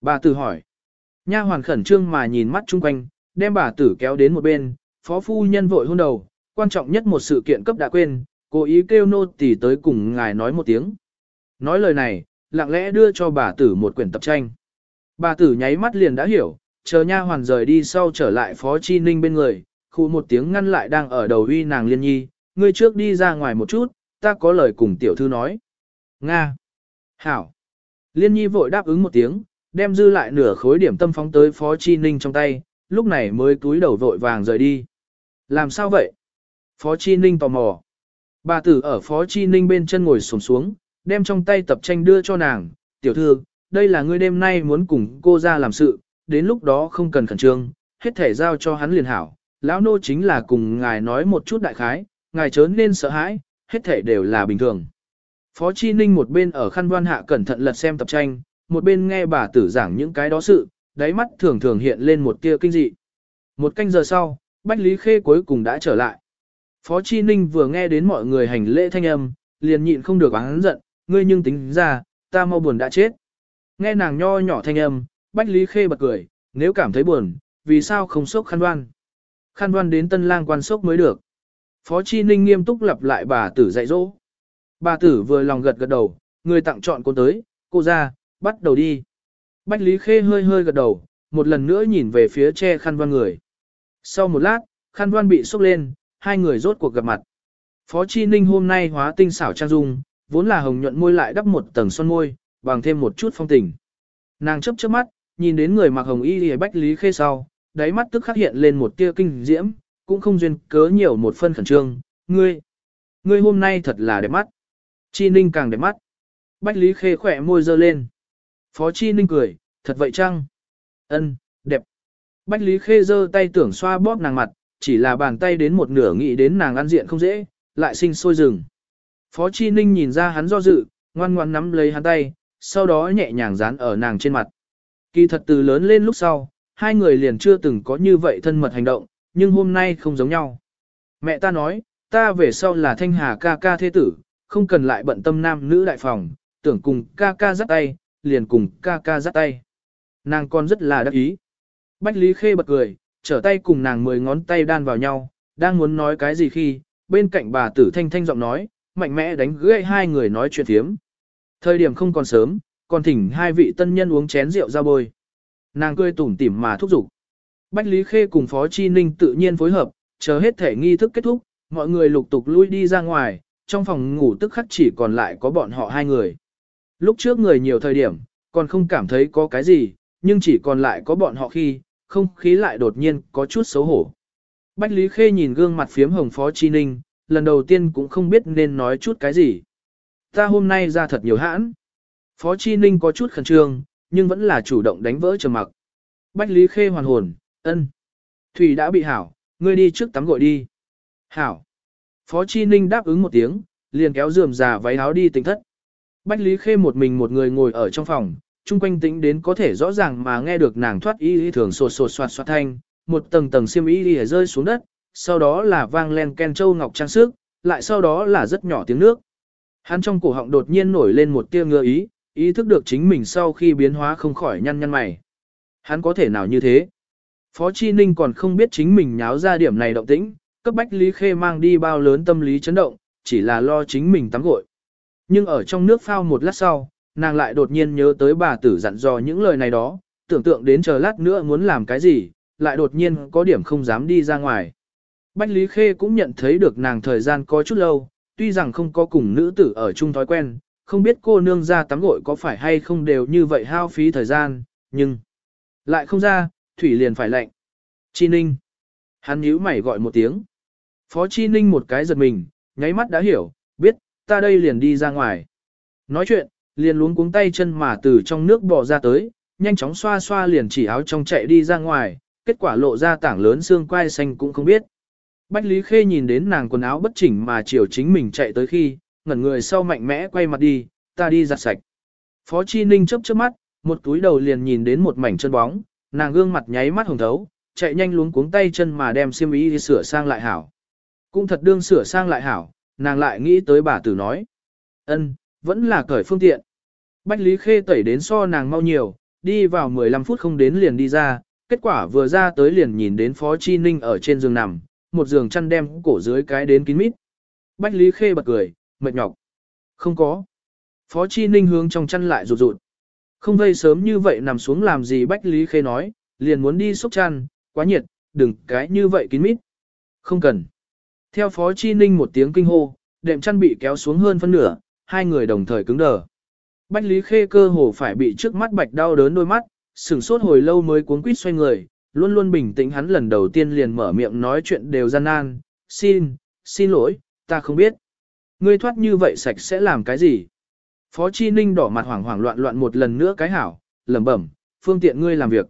Bà tử hỏi. Nha hoàn khẩn trương mà nhìn mắt chung quanh, đem bà tử kéo đến một bên, phó phu nhân vội hôn đầu, quan trọng nhất một sự kiện cấp đã quên, cố ý kêu nô tỳ tới cùng ngài nói một tiếng. Nói lời này, lặng lẽ đưa cho bà tử một quyển tập tranh. Bà tử nháy mắt liền đã hiểu, chờ nha hoàn rời đi sau trở lại phó chi ninh bên người, khu một tiếng ngăn lại đang ở đầu uy nàng liên nhi, ngươi trước đi ra ngoài một chút, ta có lời cùng tiểu thư nói. Nga. Hảo. Liên nhi vội đáp ứng một tiếng, đem dư lại nửa khối điểm tâm phóng tới phó chi ninh trong tay, lúc này mới túi đầu vội vàng rời đi. Làm sao vậy? Phó chi ninh tò mò. Bà tử ở phó chi ninh bên chân ngồi sổng xuống, đem trong tay tập tranh đưa cho nàng, tiểu thư, đây là ngươi đêm nay muốn cùng cô ra làm sự, đến lúc đó không cần khẩn trương, hết thể giao cho hắn liền hảo. Lão nô chính là cùng ngài nói một chút đại khái, ngài chớ nên sợ hãi, hết thể đều là bình thường. Phó Chi Ninh một bên ở khăn đoan hạ cẩn thận lật xem tập tranh, một bên nghe bà tử giảng những cái đó sự, đáy mắt thường thường hiện lên một tia kinh dị. Một canh giờ sau, Bách Lý Khê cuối cùng đã trở lại. Phó Chi Ninh vừa nghe đến mọi người hành lễ thanh âm, liền nhịn không được oán giận, ngươi nhưng tính ra, ta mau buồn đã chết. Nghe nàng nho nhỏ thanh âm, Bách Lý Khê bật cười, nếu cảm thấy buồn, vì sao không sốc khăn đoan. Khăn đoan đến tân lang quan sốc mới được. Phó Chi Ninh nghiêm túc lặp lại bà tử dạy dỗ. Bà tử vừa lòng gật gật đầu, người tặng chọn cô tới, cô ra, bắt đầu đi. Bách Lý Khê hơi hơi gật đầu, một lần nữa nhìn về phía che khăn Đoan người. Sau một lát, khăn Đoan bị sốc lên, hai người rốt cuộc gặp mặt. Phó Chi Ninh hôm nay hóa tinh xảo trang dung, vốn là hồng nhuận môi lại đắp một tầng son môi, bằng thêm một chút phong tình. Nàng chấp chớp mắt, nhìn đến người mặc hồng y lìa Bách Lý Khê sau, đáy mắt tức khắc hiện lên một tia kinh diễm, cũng không duyên cớ nhiều một phân khẩn trương, ngươi, ngươi hôm nay thật là đẹp mắt. Chi Ninh càng đẹp mắt. Bách Lý Khê khỏe môi dơ lên. Phó Chi Ninh cười, thật vậy chăng? Ân, đẹp. Bách Lý Khê dơ tay tưởng xoa bóp nàng mặt, chỉ là bàn tay đến một nửa nghĩ đến nàng ăn diện không dễ, lại sinh sôi rừng. Phó Chi Ninh nhìn ra hắn do dự, ngoan ngoan nắm lấy hắn tay, sau đó nhẹ nhàng dán ở nàng trên mặt. Kỳ thật từ lớn lên lúc sau, hai người liền chưa từng có như vậy thân mật hành động, nhưng hôm nay không giống nhau. Mẹ ta nói, ta về sau là thanh hà ca ca thế tử, không cần lại bận tâm nam nữ đại phòng, tưởng cùng ca ca dắt tay, liền cùng ca ca dắt tay. Nàng con rất là đắc ý. Bách Lý Khê bật cười, trở tay cùng nàng mười ngón tay đan vào nhau, đang muốn nói cái gì khi, bên cạnh bà tử thanh thanh giọng nói, mạnh mẽ đánh gãy hai người nói chuyện thiếm. Thời điểm không còn sớm, còn thỉnh hai vị tân nhân uống chén rượu ra bôi. Nàng cười tủm tỉm mà thúc giục. Bách Lý Khê cùng Phó Chi Ninh tự nhiên phối hợp, chờ hết thể nghi thức kết thúc, mọi người lục tục lui đi ra ngoài, trong phòng ngủ tức khắc chỉ còn lại có bọn họ hai người. Lúc trước người nhiều thời điểm, còn không cảm thấy có cái gì, nhưng chỉ còn lại có bọn họ khi, không khí lại đột nhiên có chút xấu hổ. Bách Lý Khê nhìn gương mặt phiếm hồng Phó Chi Ninh, lần đầu tiên cũng không biết nên nói chút cái gì. Ta hôm nay ra thật nhiều hãn. Phó Chi Ninh có chút khẩn trương, nhưng vẫn là chủ động đánh vỡ trầm mặc. Bách Lý Khê hoàn hồn, ân. Thủy đã bị hảo, ngươi đi trước tắm gội đi. Hảo. Phó Chi Ninh đáp ứng một tiếng, liền kéo dườm già váy áo đi tỉnh thất. Bách Lý Khê một mình một người ngồi ở trong phòng, chung quanh tĩnh đến có thể rõ ràng mà nghe được nàng thoát y thường sột sột soạt soạt thanh, một tầng tầng xiêm y rơi xuống đất, sau đó là vang len ken châu ngọc trang sức, lại sau đó là rất nhỏ tiếng nước. Hắn trong cổ họng đột nhiên nổi lên một tia ngơ ý, ý thức được chính mình sau khi biến hóa không khỏi nhăn nhăn mày. Hắn có thể nào như thế? Phó Chi Ninh còn không biết chính mình nháo ra điểm này động tĩnh, cấp bách Lý Khê mang đi bao lớn tâm lý chấn động, chỉ là lo chính mình tắm gội. Nhưng ở trong nước phao một lát sau, nàng lại đột nhiên nhớ tới bà tử dặn dò những lời này đó, tưởng tượng đến chờ lát nữa muốn làm cái gì, lại đột nhiên có điểm không dám đi ra ngoài. Bách Lý Khê cũng nhận thấy được nàng thời gian có chút lâu, tuy rằng không có cùng nữ tử ở chung thói quen, không biết cô nương ra tắm gội có phải hay không đều như vậy hao phí thời gian, nhưng lại không ra, thủy liền phải lạnh. Chi Ninh. Hắn nhíu mày gọi một tiếng. Phó Chi Ninh một cái giật mình, nháy mắt đã hiểu, biết, ta đây liền đi ra ngoài. Nói chuyện, liền luống cuống tay chân mà từ trong nước bò ra tới, nhanh chóng xoa xoa liền chỉ áo trong chạy đi ra ngoài, kết quả lộ ra tảng lớn xương quai xanh cũng không biết. Bách Lý Khê nhìn đến nàng quần áo bất chỉnh mà chiều chính mình chạy tới khi, ngẩn người sau mạnh mẽ quay mặt đi, ta đi giặt sạch. Phó Chi Ninh chớp chớp mắt, một túi đầu liền nhìn đến một mảnh chân bóng, nàng gương mặt nháy mắt hồng thấu, chạy nhanh luống cuống tay chân mà đem xiêm y đi sửa sang lại hảo. Cũng thật đương sửa sang lại hảo, nàng lại nghĩ tới bà tử nói. ân vẫn là cởi phương tiện. Bách Lý Khê tẩy đến so nàng mau nhiều, đi vào 15 phút không đến liền đi ra, kết quả vừa ra tới liền nhìn đến Phó Chi Ninh ở trên giường nằm, một giường chăn đem cổ dưới cái đến kín mít. Bách Lý Khê bật cười, mệt nhọc. Không có. Phó Chi Ninh hướng trong chăn lại rụt rụt. Không vây sớm như vậy nằm xuống làm gì Bách Lý Khê nói, liền muốn đi xúc chăn, quá nhiệt, đừng cái như vậy kín mít. Không cần. Theo Phó Chi Ninh một tiếng kinh hô, đệm chăn bị kéo xuống hơn phân nửa, hai người đồng thời cứng đờ. Bách Lý Khê cơ hồ phải bị trước mắt bạch đau đớn đôi mắt, sửng sốt hồi lâu mới cuốn quýt xoay người, luôn luôn bình tĩnh hắn lần đầu tiên liền mở miệng nói chuyện đều gian nan, xin, xin lỗi, ta không biết. Ngươi thoát như vậy sạch sẽ làm cái gì? Phó Chi Ninh đỏ mặt hoảng hoảng loạn loạn một lần nữa cái hảo, lẩm bẩm, phương tiện ngươi làm việc.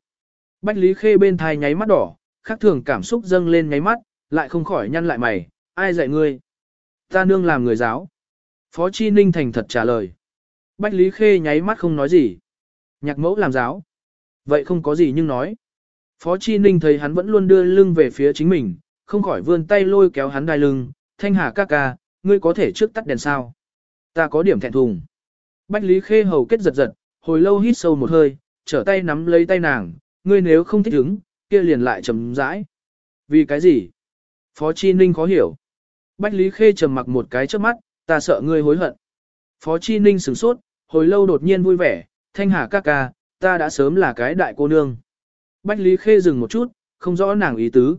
Bách Lý Khê bên thai nháy mắt đỏ, khác thường cảm xúc dâng lên nháy mắt, lại không khỏi nhăn lại mày, ai dạy ngươi? Ta nương làm người giáo. Phó Chi Ninh thành thật trả lời. Bách Lý Khê nháy mắt không nói gì. Nhạc mẫu làm giáo. Vậy không có gì nhưng nói. Phó Chi Ninh thấy hắn vẫn luôn đưa lưng về phía chính mình, không khỏi vươn tay lôi kéo hắn đai lưng. Thanh Hà ca ca, ngươi có thể trước tắt đèn sao? Ta có điểm thẹn thùng. Bách Lý Khê hầu kết giật giật, hồi lâu hít sâu một hơi, trở tay nắm lấy tay nàng, ngươi nếu không thích ứng, kia liền lại chấm rãi. Vì cái gì? Phó Chi Ninh khó hiểu. Bách Lý Khê trầm mặc một cái trước mắt, ta sợ ngươi hối hận. Phó Chi Ninh sửng sốt, hồi lâu đột nhiên vui vẻ, thanh hà ca ca, ta đã sớm là cái đại cô nương. Bách Lý Khê dừng một chút, không rõ nàng ý tứ.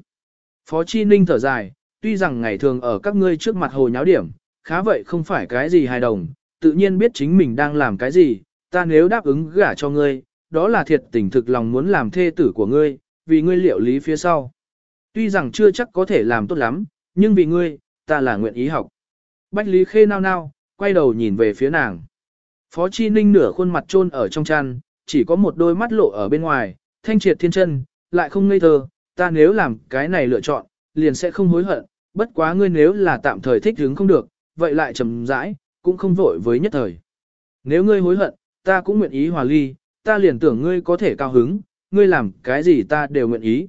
Phó Chi Ninh thở dài, tuy rằng ngày thường ở các ngươi trước mặt hồ nháo điểm, khá vậy không phải cái gì hài đồng, tự nhiên biết chính mình đang làm cái gì, ta nếu đáp ứng gả cho ngươi, đó là thiệt tình thực lòng muốn làm thê tử của ngươi, vì ngươi liệu lý phía sau. Tuy rằng chưa chắc có thể làm tốt lắm, nhưng vì ngươi, ta là nguyện ý học. Bách Lý Khê nao nao, quay đầu nhìn về phía nàng. Phó Chi Ninh nửa khuôn mặt trôn ở trong chăn, chỉ có một đôi mắt lộ ở bên ngoài, thanh triệt thiên chân, lại không ngây thơ, ta nếu làm cái này lựa chọn, liền sẽ không hối hận, bất quá ngươi nếu là tạm thời thích hứng không được, vậy lại chậm rãi, cũng không vội với nhất thời. Nếu ngươi hối hận, ta cũng nguyện ý hòa ly, ta liền tưởng ngươi có thể cao hứng, ngươi làm cái gì ta đều nguyện ý.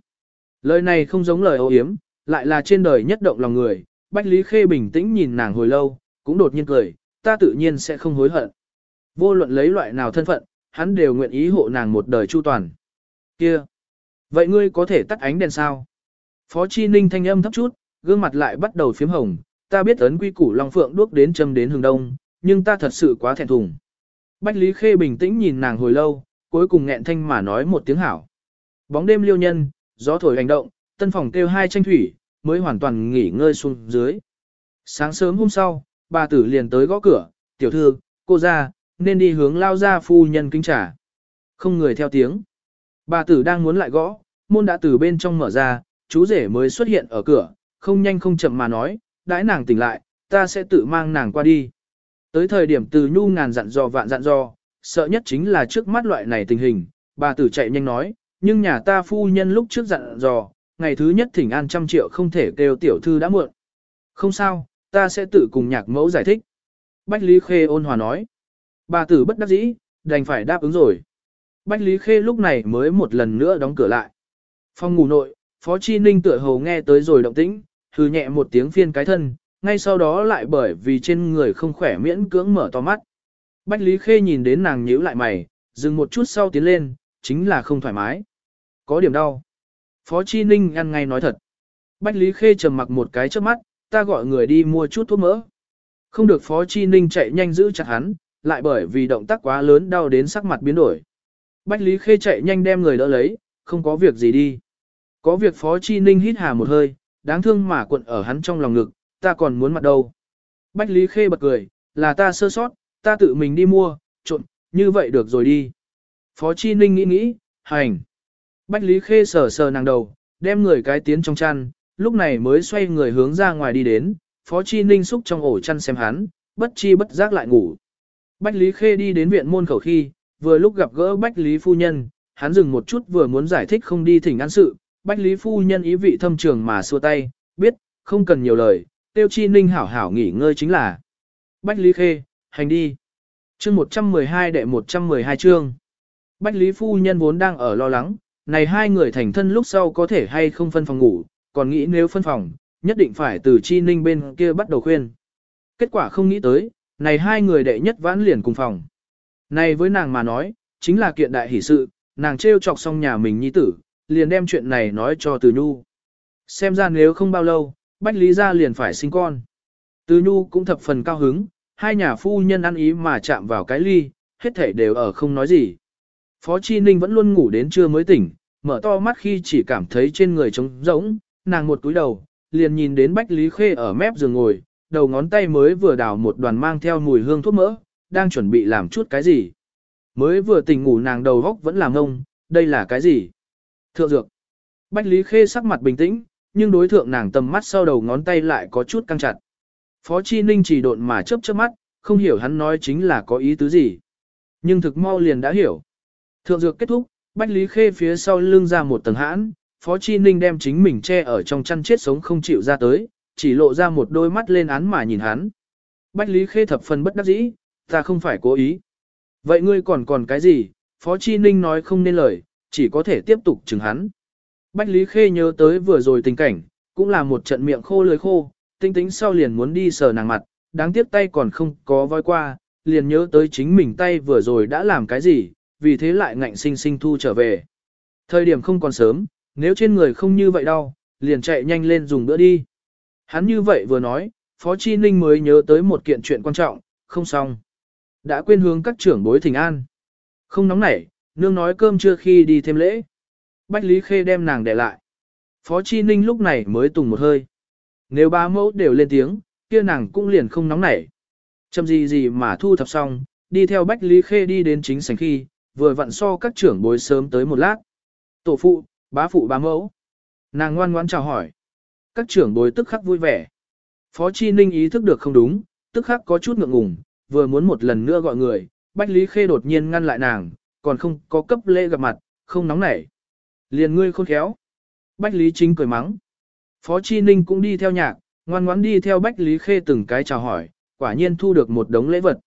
Lời này không giống lời âu yếm, lại là trên đời nhất động lòng người, Bách Lý Khê bình tĩnh nhìn nàng hồi lâu, cũng đột nhiên cười, ta tự nhiên sẽ không hối hận. Vô luận lấy loại nào thân phận, hắn đều nguyện ý hộ nàng một đời chu toàn. Kia! Vậy ngươi có thể tắt ánh đèn sao? Phó Chi Ninh thanh âm thấp chút, gương mặt lại bắt đầu phiếm hồng, ta biết ấn quy củ Long Phượng đuốc đến châm đến hướng đông, nhưng ta thật sự quá thẹn thùng. Bách Lý Khê bình tĩnh nhìn nàng hồi lâu, cuối cùng nghẹn thanh mà nói một tiếng hảo. Bóng đêm liêu nhân, gió thổi hành động, tân phòng kêu hai tranh thủy, mới hoàn toàn nghỉ ngơi xuống dưới. Sáng sớm hôm sau, bà tử liền tới gõ cửa, tiểu thư, cô ra, nên đi hướng lao ra phu nhân kinh trả. Không người theo tiếng. Bà tử đang muốn lại gõ, môn đã từ bên trong mở ra, chú rể mới xuất hiện ở cửa, không nhanh không chậm mà nói, đãi nàng tỉnh lại, ta sẽ tự mang nàng qua đi. Tới thời điểm từ nhu ngàn dặn dò vạn dặn dò, sợ nhất chính là trước mắt loại này tình hình, bà tử chạy nhanh nói, nhưng nhà ta phu nhân lúc trước dặn dò, ngày thứ nhất thỉnh an trăm triệu không thể kêu tiểu thư đã muộn. Không sao, ta sẽ tự cùng nhạc mẫu giải thích. Bách Lý Khê ôn hòa nói. Bà tử bất đắc dĩ, đành phải đáp ứng rồi. Bách Lý Khê lúc này mới một lần nữa đóng cửa lại. Phòng ngủ nội, Phó Chi Ninh tựa hồ nghe tới rồi động tĩnh, hừ nhẹ một tiếng phiên cái thân, ngay sau đó lại bởi vì trên người không khỏe miễn cưỡng mở to mắt. Bách Lý Khê nhìn đến nàng nhíu lại mày, dừng một chút sau tiến lên, chính là không thoải mái. Có điểm đau. Phó Chi Ninh ăn ngay nói thật. Bách Lý Khê trầm mặc một cái trước mắt, ta gọi người đi mua chút thuốc mỡ. Không được Phó Chi Ninh chạy nhanh giữ chặt hắn, lại bởi vì động tác quá lớn đau đến sắc mặt biến đổi. Bách Lý Khê chạy nhanh đem người đỡ lấy, không có việc gì đi. Có việc Phó Chi Ninh hít hà một hơi, đáng thương mà quận ở hắn trong lòng ngực, ta còn muốn mặt đâu. Bách Lý Khê bật cười, là ta sơ sót, ta tự mình đi mua, trộn, như vậy được rồi đi. Phó Chi Ninh nghĩ nghĩ, hành. Bách Lý Khê sờ sờ nàng đầu, đem người cái tiến trong chăn, lúc này mới xoay người hướng ra ngoài đi đến, Phó Chi Ninh xúc trong ổ chăn xem hắn, bất chi bất giác lại ngủ. Bách Lý Khê đi đến viện môn khẩu khi, vừa lúc gặp gỡ Bách Lý Phu Nhân, hắn dừng một chút vừa muốn giải thích không đi thỉnh an sự, Bách Lý Phu Nhân ý vị thâm trường mà xua tay, biết, không cần nhiều lời, tiêu chi ninh hảo hảo nghỉ ngơi chính là. Bách Lý Khê, hành đi. chương 112 đệ 112 chương. Bách Lý Phu Nhân vốn đang ở lo lắng, này hai người thành thân lúc sau có thể hay không phân phòng ngủ, còn nghĩ nếu phân phòng, nhất định phải từ chi ninh bên kia bắt đầu khuyên. Kết quả không nghĩ tới, này hai người đệ nhất vãn liền cùng phòng. Này với nàng mà nói, chính là kiện đại hỷ sự, nàng trêu chọc xong nhà mình nhi tử, liền đem chuyện này nói cho Từ Nhu. Xem ra nếu không bao lâu, Bách Lý gia liền phải sinh con. Từ Nhu cũng thập phần cao hứng, hai nhà phu nhân ăn ý mà chạm vào cái ly, hết thể đều ở không nói gì. Phó Chi Ninh vẫn luôn ngủ đến trưa mới tỉnh, mở to mắt khi chỉ cảm thấy trên người trống rỗng, nàng một túi đầu, liền nhìn đến Bách Lý Khê ở mép giường ngồi, đầu ngón tay mới vừa đào một đoàn mang theo mùi hương thuốc mỡ, đang chuẩn bị làm chút cái gì. Mới vừa tỉnh ngủ nàng đầu góc vẫn làm ngông, đây là cái gì? Thượng dược. Bách Lý Khê sắc mặt bình tĩnh, nhưng đối thượng nàng tầm mắt sau đầu ngón tay lại có chút căng chặt. Phó Chi Ninh chỉ độn mà chớp chớp mắt, không hiểu hắn nói chính là có ý tứ gì. Nhưng thực mau liền đã hiểu. Thượng dược kết thúc, Bách Lý Khê phía sau lưng ra một tầng hãn, Phó Chi Ninh đem chính mình che ở trong chăn chết sống không chịu ra tới, chỉ lộ ra một đôi mắt lên án mà nhìn hắn. Bách Lý Khê thập phần bất đắc dĩ, ta không phải cố ý. Vậy ngươi còn còn cái gì? Phó Chi Ninh nói không nên lời, chỉ có thể tiếp tục chừng hắn. Bách Lý Khê nhớ tới vừa rồi tình cảnh, cũng là một trận miệng khô lưỡi khô, tinh tính sau liền muốn đi sờ nàng mặt, đáng tiếc tay còn không có voi qua, liền nhớ tới chính mình tay vừa rồi đã làm cái gì, vì thế lại ngạnh sinh sinh thu trở về. Thời điểm không còn sớm, nếu trên người không như vậy đâu, liền chạy nhanh lên dùng bữa đi. Hắn như vậy vừa nói, Phó Chi Ninh mới nhớ tới một kiện chuyện quan trọng, không xong. Đã quên hướng các trưởng bối thỉnh an. Không nóng nảy, nương nói cơm chưa khi đi thêm lễ. Bách Lý Khê đem nàng để lại. Phó Chi Ninh lúc này mới tùng một hơi. Nếu ba mẫu đều lên tiếng, kia nàng cũng liền không nóng nảy. Chầm gì gì mà thu thập xong, đi theo Bách Lý Khê đi đến chính sảnh khi, vừa vặn so các trưởng bối sớm tới một lát. Tổ phụ, bá phụ bá mẫu. Nàng ngoan ngoãn chào hỏi. Các trưởng bối tức khắc vui vẻ. Phó Chi Ninh ý thức được không đúng, tức khắc có chút ngượng ngùng, vừa muốn một lần nữa gọi người, Bách Lý Khê đột nhiên ngăn lại nàng, còn không có cấp lễ gặp mặt, không nóng nảy. Liền ngươi khôn khéo. Bách Lý Chính cười mắng. Phó Chi Ninh cũng đi theo nhạc, ngoan ngoãn đi theo Bách Lý Khê từng cái chào hỏi, quả nhiên thu được một đống lễ vật.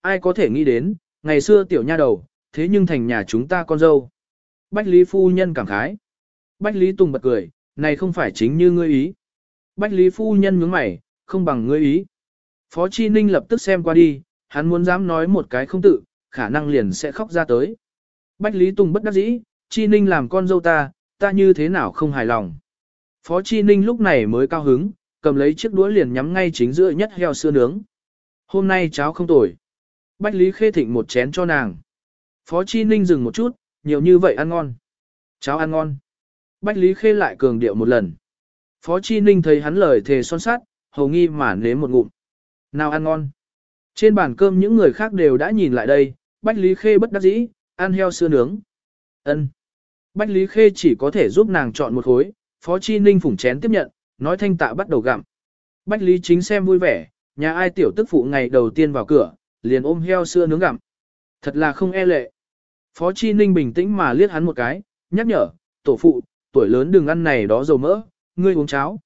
Ai có thể nghĩ đến, ngày xưa tiểu nha đầu, thế nhưng thành nhà chúng ta con dâu. Bách Lý Phu Nhân cảm khái. Bách Lý Tùng bật cười, này không phải chính như ngươi ý. Bách Lý Phu Nhân nhướng mày, không bằng ngươi ý. Phó Chi Ninh lập tức xem qua đi, hắn muốn dám nói một cái không tự, khả năng liền sẽ khóc ra tới. Bách Lý Tùng bất đắc dĩ, Chi Ninh làm con dâu ta, ta như thế nào không hài lòng. Phó Chi Ninh lúc này mới cao hứng, cầm lấy chiếc đũa liền nhắm ngay chính giữa nhất heo sữa nướng. Hôm nay cháo không tồi. Bách Lý Khê thịnh một chén cho nàng. Phó Chi Ninh dừng một chút, nhiều như vậy ăn ngon. Cháo ăn ngon. Bách Lý Khê lại cường điệu một lần. Phó Chi Ninh thấy hắn lời thề son sát, hầu nghi mà nếm một ngụm. Nào ăn ngon. Trên bàn cơm những người khác đều đã nhìn lại đây, Bách Lý Khê bất đắc dĩ, ăn heo sữa nướng. Ân. Bách Lý Khê chỉ có thể giúp nàng chọn một khối, Phó Chi Ninh phủng chén tiếp nhận, nói thanh tạ bắt đầu gặm. Bách Lý chính xem vui vẻ, nhà ai tiểu tức phụ ngày đầu tiên vào cửa, liền ôm heo sữa nướng gặm. Thật là không e lệ. Phó Chi Ninh bình tĩnh mà liếc hắn một cái, nhắc nhở, tổ phụ, tuổi lớn đừng ăn này đó dầu mỡ, ngươi uống cháo.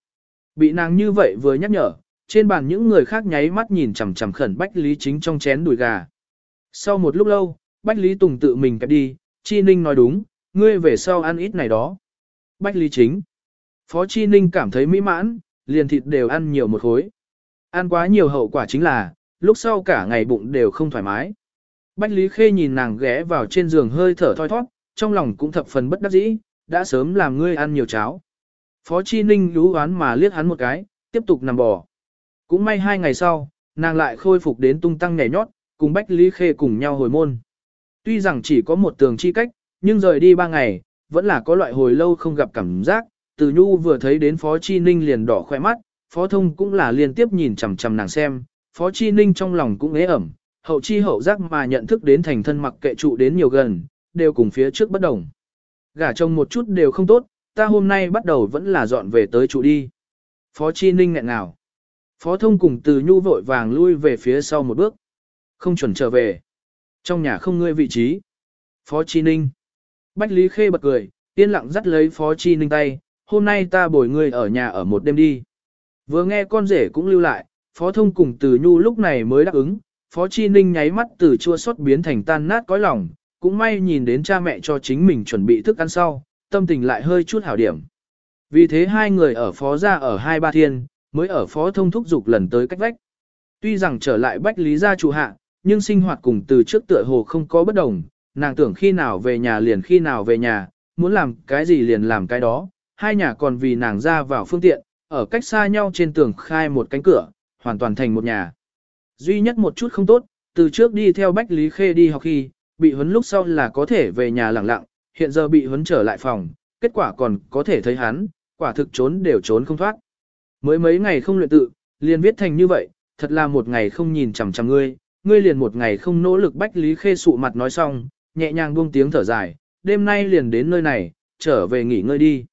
Bị nàng như vậy vừa nhắc nhở, trên bàn những người khác nháy mắt nhìn chằm chằm khẩn Bách Lý Chính trong chén đùi gà. Sau một lúc lâu, Bách Lý Tùng tự mình kẹp đi, Chi Ninh nói đúng, ngươi về sau ăn ít này đó. Bách Lý Chính. Phó Chi Ninh cảm thấy mỹ mãn, liền thịt đều ăn nhiều một khối. Ăn quá nhiều hậu quả chính là, lúc sau cả ngày bụng đều không thoải mái. Bách Lý Khê nhìn nàng ghé vào trên giường hơi thở thoi thoát, trong lòng cũng thập phần bất đắc dĩ, đã sớm làm ngươi ăn nhiều cháo. Phó Chi Ninh lú oán mà liếc hắn một cái, tiếp tục nằm bò. Cũng may hai ngày sau, nàng lại khôi phục đến tung tăng nhảy nhót, cùng Bách Lý Khê cùng nhau hồi môn. Tuy rằng chỉ có một tường chi cách, nhưng rời đi ba ngày, vẫn là có loại hồi lâu không gặp cảm giác. Từ Nhu vừa thấy đến Phó Chi Ninh liền đỏ khoe mắt, Phó Thông cũng là liên tiếp nhìn chằm chằm nàng xem, Phó Chi Ninh trong lòng cũng ế ẩm, hậu chi hậu giác mà nhận thức đến thành thân mặc kệ trụ đến nhiều gần, đều cùng phía trước bất đồng. Gả chồng một chút đều không tốt, ta hôm nay bắt đầu vẫn là dọn về tới trụ đi. Phó Chi Ninh ngẹn nào. Phó Thông cùng từ nhu vội vàng lui về phía sau một bước. Không chuẩn trở về. Trong nhà không ngươi vị trí. Phó Chi Ninh. Bách Lý Khê bật cười, yên lặng dắt lấy Phó Chi Ninh tay, hôm nay ta bồi ngươi ở nhà ở một đêm đi. Vừa nghe con rể cũng lưu lại, Phó Thông cùng Từ Nhu lúc này mới đáp ứng, Phó Chi Ninh nháy mắt từ chua xót biến thành tan nát cõi lòng, cũng may nhìn đến cha mẹ cho chính mình chuẩn bị thức ăn sau, tâm tình lại hơi chút hảo điểm. Vì thế hai người ở Phó gia ở hai ba thiên, mới ở Phó Thông thúc dục lần tới cách vách. Tuy rằng trở lại Bách Lý gia trụ hạ, nhưng sinh hoạt cùng từ trước tựa hồ không có bất đồng, nàng tưởng khi nào về nhà liền khi nào về nhà, muốn làm cái gì liền làm cái đó, hai nhà còn vì nàng ra vào phương tiện, ở cách xa nhau trên tường khai một cánh cửa, hoàn toàn thành một nhà. Duy nhất một chút không tốt, từ trước đi theo Bách Lý Khê đi học khi, bị huấn lúc sau là có thể về nhà lặng lặng, hiện giờ bị huấn trở lại phòng, kết quả còn có thể thấy hắn, quả thực trốn đều trốn không thoát. Mới mấy ngày không luyện tự, liền viết thành như vậy, thật là một ngày không nhìn chằm chằm ngươi, ngươi liền một ngày không nỗ lực Bách Lý Khê sụ mặt nói xong, nhẹ nhàng buông tiếng thở dài, đêm nay liền đến nơi này, trở về nghỉ ngơi đi.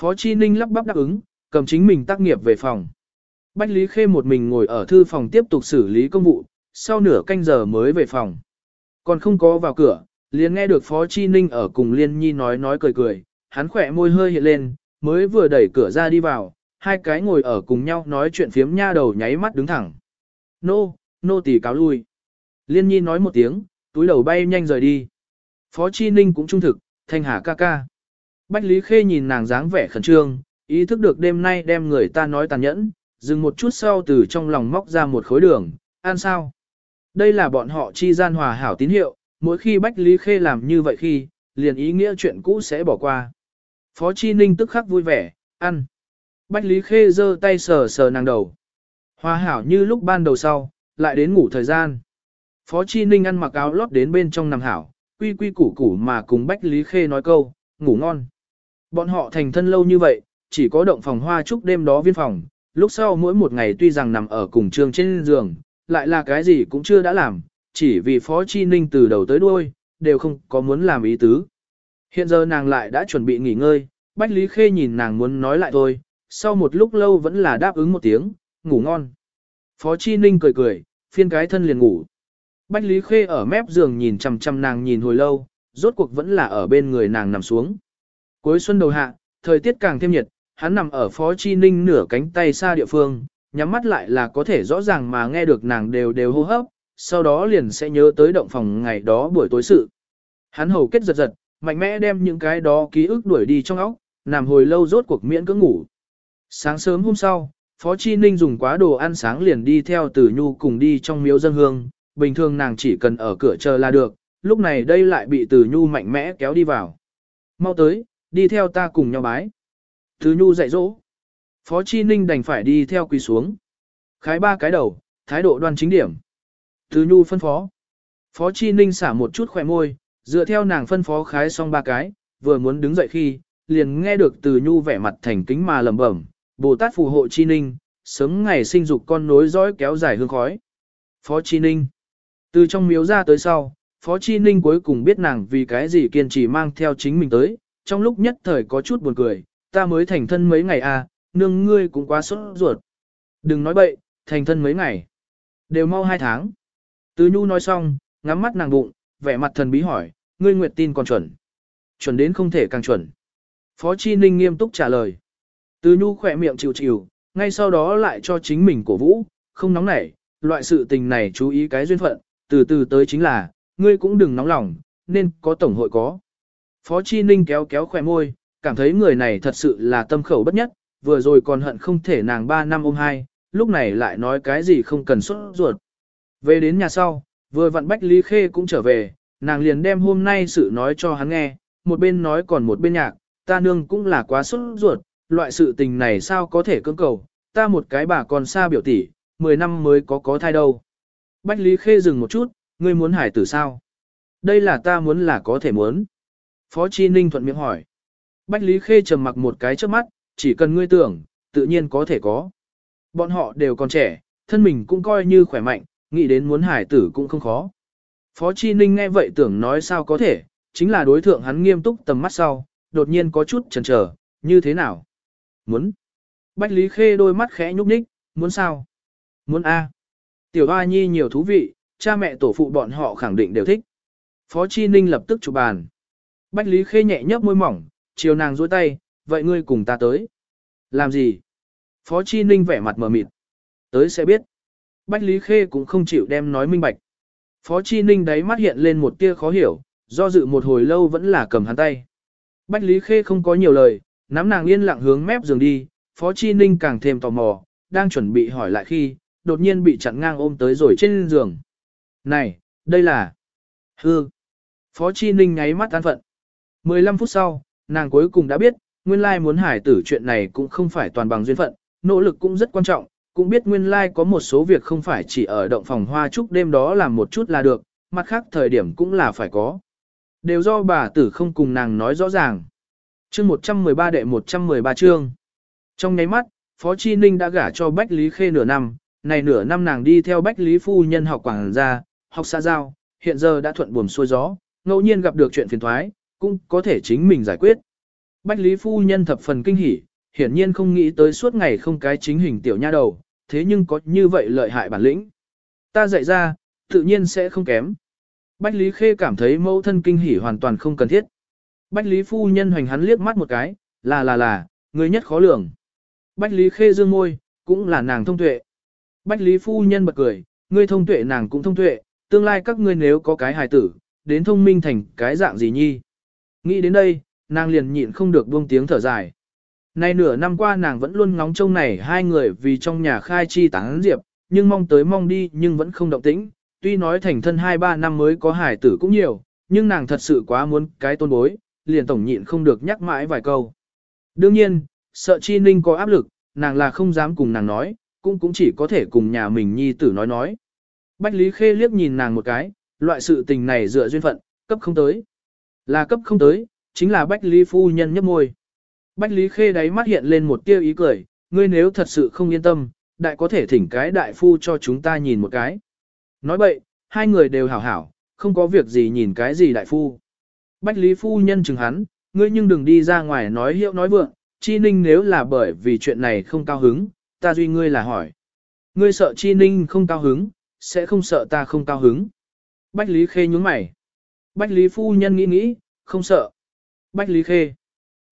Phó Chi Ninh lắp bắp đáp ứng, cầm chính mình tác nghiệp về phòng. Bách Lý Khê một mình ngồi ở thư phòng tiếp tục xử lý công vụ, sau nửa canh giờ mới về phòng. Còn không có vào cửa, liền nghe được Phó Chi Ninh ở cùng Liên Nhi nói nói cười cười, hắn khỏe môi hơi hiện lên, mới vừa đẩy cửa ra đi vào, hai cái ngồi ở cùng nhau nói chuyện phiếm nha đầu nháy mắt đứng thẳng. Nô, nô tỳ cáo lui. Liên Nhi nói một tiếng, túi đầu bay nhanh rời đi. Phó Chi Ninh cũng trung thực, thanh hà ca ca. Bách Lý Khê nhìn nàng dáng vẻ khẩn trương, ý thức được đêm nay đem người ta nói tàn nhẫn, dừng một chút sau từ trong lòng móc ra một khối đường, ăn sao. Đây là bọn họ chi gian hòa hảo tín hiệu, mỗi khi Bách Lý Khê làm như vậy khi, liền ý nghĩa chuyện cũ sẽ bỏ qua. Phó Chi Ninh tức khắc vui vẻ, ăn. Bách Lý Khê giơ tay sờ sờ nàng đầu. Hòa hảo như lúc ban đầu sau, lại đến ngủ thời gian. Phó Chi Ninh ăn mặc áo lót đến bên trong nằm hảo, quy quy củ củ mà cùng Bách Lý Khê nói câu, ngủ ngon. Bọn họ thành thân lâu như vậy, chỉ có động phòng hoa chúc đêm đó viên phòng, lúc sau mỗi một ngày tuy rằng nằm ở cùng trường trên giường, lại là cái gì cũng chưa đã làm, chỉ vì Phó Chi Ninh từ đầu tới đuôi, đều không có muốn làm ý tứ. Hiện giờ nàng lại đã chuẩn bị nghỉ ngơi, Bách Lý Khê nhìn nàng muốn nói lại thôi, sau một lúc lâu vẫn là đáp ứng một tiếng, ngủ ngon. Phó Chi Ninh cười cười, phiên cái thân liền ngủ. Bách Lý Khê ở mép giường nhìn chằm chằm nàng nhìn hồi lâu, rốt cuộc vẫn là ở bên người nàng nằm xuống. Cuối xuân đầu hạ, thời tiết càng thêm nhiệt, hắn nằm ở Phó Chi Ninh nửa cánh tay xa địa phương, nhắm mắt lại là có thể rõ ràng mà nghe được nàng đều đều hô hấp, sau đó liền sẽ nhớ tới động phòng ngày đó buổi tối sự. Hắn hầu kết giật giật, mạnh mẽ đem những cái đó ký ức đuổi đi trong óc, nằm hồi lâu rốt cuộc miễn cưỡng ngủ. Sáng sớm hôm sau, Phó Chi Ninh dùng quá đồ ăn sáng liền đi theo Tử Nhu cùng đi trong miếu dân hương, bình thường nàng chỉ cần ở cửa chờ là được, lúc này đây lại bị Tử Nhu mạnh mẽ kéo đi vào. Mau tới, đi theo ta cùng nhau bái. Tử Nhu dạy dỗ. Phó Chi Ninh đành phải đi theo quỳ xuống. Khái ba cái đầu, thái độ đoan chính điểm. Tử Nhu phân phó. Phó Chi Ninh xả một chút khỏe môi, dựa theo nàng phân phó khái xong ba cái, vừa muốn đứng dậy khi, liền nghe được Từ Nhu vẻ mặt thành kính mà lẩm bẩm, Bồ Tát phù hộ Chi Ninh, sớm ngày sinh dục con nối dõi kéo dài hương khói. Phó Chi Ninh. Từ trong miếu ra tới sau, Phó Chi Ninh cuối cùng biết nàng vì cái gì kiên trì mang theo chính mình tới, trong lúc nhất thời có chút buồn cười, ta mới thành thân mấy ngày à, nương ngươi cũng quá sốt ruột. Đừng nói bậy, thành thân mấy ngày. Đều mau hai tháng. Từ Nhu nói xong, ngắm mắt nàng bụng, vẻ mặt thần bí hỏi, ngươi nguyệt tin còn chuẩn. Chuẩn đến không thể càng chuẩn. Phó Chi Ninh nghiêm túc trả lời. Từ Nhu khỏe miệng chịu chịu, ngay sau đó lại cho chính mình cổ vũ, không nóng nảy, loại sự tình này chú ý cái duyên phận, từ từ tới chính là, ngươi cũng đừng nóng lòng, nên có tổng hội có. Phó Chi Ninh kéo kéo khỏe môi, cảm thấy người này thật sự là tâm khẩu bất nhất, vừa rồi còn hận không thể nàng 3 năm ôm hai, lúc này lại nói cái gì không cần xuất ruột. Về đến nhà sau, vừa vặn Bách Lý Khê cũng trở về, nàng liền đem hôm nay sự nói cho hắn nghe, một bên nói còn một bên nhạc, ta nương cũng là quá xuất ruột, loại sự tình này sao có thể cưỡng cầu, ta một cái bà còn xa biểu tỷ, 10 năm mới có có thai đâu. Bách Lý Khê dừng một chút, ngươi muốn hải tử sao? Đây là ta muốn là có thể muốn. Phó Chi Ninh thuận miệng hỏi. Bách Lý Khê trầm mặc một cái trước mắt, chỉ cần ngươi tưởng, tự nhiên có thể có. Bọn họ đều còn trẻ, thân mình cũng coi như khỏe mạnh, nghĩ đến muốn hải tử cũng không khó. Phó Chi Ninh nghe vậy tưởng nói sao có thể, chính là đối thượng hắn nghiêm túc tầm mắt sau, đột nhiên có chút chần chờ, như thế nào? Muốn. Bách Lý Khê đôi mắt khẽ nhúc nhích, muốn sao? Muốn A. Tiểu A Nhi nhiều thú vị, cha mẹ tổ phụ bọn họ khẳng định đều thích. Phó Chi Ninh lập tức chụp bàn. Bách Lý Khê nhẹ nhấp môi mỏng, chiều nàng dối tay, vậy ngươi cùng ta tới. Làm gì? Phó Chi Ninh vẻ mặt mờ mịt. Tới sẽ biết. Bách Lý Khê cũng không chịu đem nói minh bạch. Phó Chi Ninh đáy mắt hiện lên một tia khó hiểu, do dự một hồi lâu vẫn là cầm hắn tay. Bách Lý Khê không có nhiều lời, nắm nàng yên lặng hướng mép giường đi, Phó Chi Ninh càng thêm tò mò, đang chuẩn bị hỏi lại khi, đột nhiên bị chặn ngang ôm tới rồi trên giường. Này, đây là... Hư. Phó Chi Ninh nháy mắt tán phận. 15 phút sau, nàng cuối cùng đã biết, nguyên lai muốn hải tử chuyện này cũng không phải toàn bằng duyên phận, nỗ lực cũng rất quan trọng, cũng biết nguyên lai có một số việc không phải chỉ ở động phòng hoa chúc đêm đó làm một chút là được, mặt khác thời điểm cũng là phải có. Đều do bà tử không cùng nàng nói rõ ràng. Chương 113 đệ 113 chương. Trong nháy mắt, Phó Chi Ninh đã gả cho Bách Lý Khê nửa năm, này nửa năm nàng đi theo Bách Lý Phu Nhân học quảng gia, học xã giao, hiện giờ đã thuận buồm xuôi gió, ngẫu nhiên gặp được chuyện phiền thoái, cũng có thể chính mình giải quyết. Bách Lý Phu Nhân thập phần kinh hỉ, hiển nhiên không nghĩ tới suốt ngày không cái chính hình tiểu nha đầu, thế nhưng có như vậy lợi hại bản lĩnh. Ta dạy ra, tự nhiên sẽ không kém. Bách Lý Khê cảm thấy mẫu thân kinh hỉ hoàn toàn không cần thiết. Bách Lý Phu Nhân hoành hắn liếc mắt một cái, là là là, người nhất khó lường. Bách Lý Khê dương môi, cũng là nàng thông tuệ. Bách Lý Phu Nhân bật cười, ngươi thông tuệ nàng cũng thông tuệ, tương lai các ngươi nếu có cái hài tử, đến thông minh thành cái dạng gì nhi. Nghĩ đến đây, nàng liền nhịn không được buông tiếng thở dài. Nay nửa năm qua nàng vẫn luôn ngóng trông này hai người vì trong nhà khai chi tán diệp, nhưng mong tới mong đi nhưng vẫn không động tĩnh. Tuy nói thành thân 2-3 năm mới có hài tử cũng nhiều, nhưng nàng thật sự quá muốn cái tôn bối, liền tổng nhịn không được nhắc mãi vài câu. Đương nhiên, sợ chi ninh có áp lực, nàng là không dám cùng nàng nói, cũng cũng chỉ có thể cùng nhà mình nhi tử nói nói. Bách Lý Khê liếc nhìn nàng một cái, loại sự tình này dựa duyên phận, cấp không tới. Là cấp không tới, chính là Bách Lý phu nhân nhấp môi. Bách Lý Khê đáy mắt hiện lên một tia ý cười, ngươi nếu thật sự không yên tâm, đại có thể thỉnh cái đại phu cho chúng ta nhìn một cái. Nói vậy hai người đều hảo hảo, không có việc gì nhìn cái gì đại phu. Bách Lý phu nhân chừng hắn, ngươi nhưng đừng đi ra ngoài nói hiệu nói vượng, Chi Ninh nếu là bởi vì chuyện này không cao hứng, ta duy ngươi là hỏi. Ngươi sợ Chi Ninh không cao hứng, sẽ không sợ ta không cao hứng. Bách Lý Khê nhướng mày. Bách Lý phu nhân nghĩ nghĩ, không sợ. Bách Lý Khê.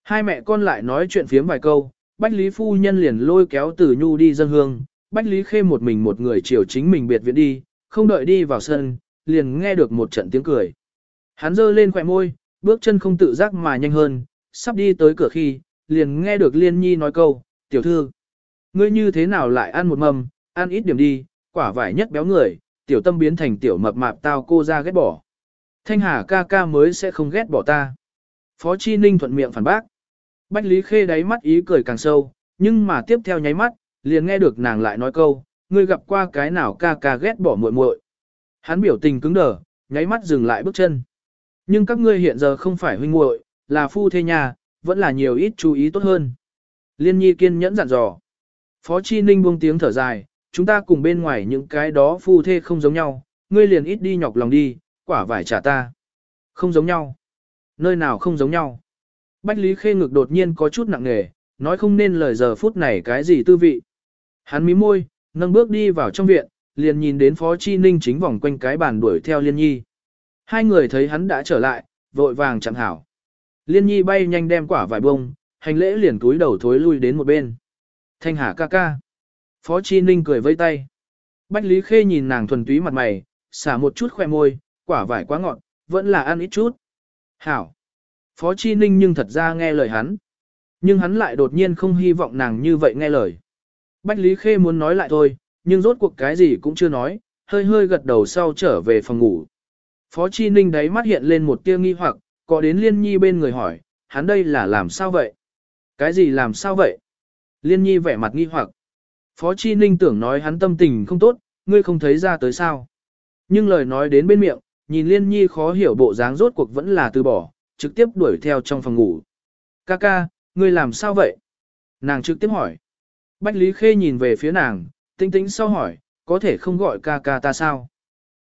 Hai mẹ con lại nói chuyện phiếm vài câu, Bách Lý phu nhân liền lôi kéo Tử Nhu đi dân hương, Bách Lý Khê một mình một người chiều chính mình biệt viện đi, không đợi đi vào sân, liền nghe được một trận tiếng cười. Hắn giơ lên khỏe môi, bước chân không tự giác mà nhanh hơn, sắp đi tới cửa khi, liền nghe được Liên Nhi nói câu, tiểu thư, ngươi như thế nào lại ăn một mầm, ăn ít điểm đi, quả vải nhất béo người, tiểu tâm biến thành tiểu mập mạp tao cô ra ghét bỏ. Thanh Hà ca ca mới sẽ không ghét bỏ ta. Phó Chi Ninh thuận miệng phản bác. Bách Lý Khê đáy mắt ý cười càng sâu, nhưng mà tiếp theo nháy mắt, liền nghe được nàng lại nói câu, ngươi gặp qua cái nào ca ca ghét bỏ muội muội. Hắn biểu tình cứng đờ, nháy mắt dừng lại bước chân. Nhưng các ngươi hiện giờ không phải huynh muội, là phu thê nhà, vẫn là nhiều ít chú ý tốt hơn. Liên nhi kiên nhẫn dặn dò. Phó Chi Ninh buông tiếng thở dài, chúng ta cùng bên ngoài những cái đó phu thê không giống nhau, ngươi liền ít đi nhọc lòng đi, quả vải trả ta. Không giống nhau. Nơi nào không giống nhau. Bách Lý Khê ngực đột nhiên có chút nặng nề, nói không nên lời giờ phút này cái gì tư vị. Hắn mí môi, nâng bước đi vào trong viện, liền nhìn đến Phó Chi Ninh chính vòng quanh cái bàn đuổi theo Liên Nhi. Hai người thấy hắn đã trở lại, vội vàng chẳng hảo. Liên Nhi bay nhanh đem quả vải bông, hành lễ liền túi đầu thối lui đến một bên. Thanh Hà ca ca. Phó Chi Ninh cười vây tay. Bách Lý Khê nhìn nàng thuần túy mặt mày, xả một chút khoe môi, quả vải quá ngọt, vẫn là ăn ít chút. Hảo. Phó Chi Ninh nhưng thật ra nghe lời hắn. Nhưng hắn lại đột nhiên không hy vọng nàng như vậy nghe lời. Bách Lý Khê muốn nói lại thôi, nhưng rốt cuộc cái gì cũng chưa nói, hơi hơi gật đầu sau trở về phòng ngủ. Phó Chi Ninh đáy mắt hiện lên một tia nghi hoặc, có đến Liên Nhi bên người hỏi, hắn đây là làm sao vậy? Cái gì làm sao vậy? Liên Nhi vẻ mặt nghi hoặc. Phó Chi Ninh tưởng nói hắn tâm tình không tốt, ngươi không thấy ra tới sao. Nhưng lời nói đến bên miệng, nhìn Liên Nhi khó hiểu bộ dáng rốt cuộc vẫn là từ bỏ, trực tiếp đuổi theo trong phòng ngủ. Ca ca, ngươi làm sao vậy? Nàng trực tiếp hỏi. Bách Lý Khê nhìn về phía nàng, tinh tĩnh sau hỏi, có thể không gọi ca ca ta sao?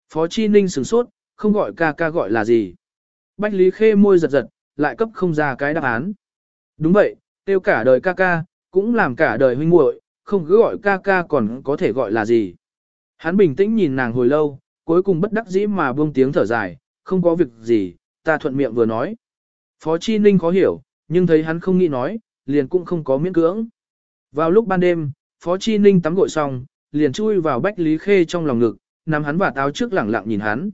Phó Chi Ninh sửng sốt, không gọi ca ca gọi là gì? Bách Lý Khê môi giật giật, lại cấp không ra cái đáp án. Đúng vậy, tiêu cả đời ca ca, cũng làm cả đời huynh muội, không cứ gọi ca ca còn có thể gọi là gì. Hắn bình tĩnh nhìn nàng hồi lâu, cuối cùng bất đắc dĩ mà buông tiếng thở dài, không có việc gì, ta thuận miệng vừa nói. Phó Chi Ninh khó hiểu, nhưng thấy hắn không nghĩ nói, liền cũng không có miễn cưỡng. Vào lúc ban đêm, Phó Chi Ninh tắm gội xong, liền chui vào Bách Lý Khê trong lòng ngực, nằm hắn và táo trước lẳng lặng nhìn hắn.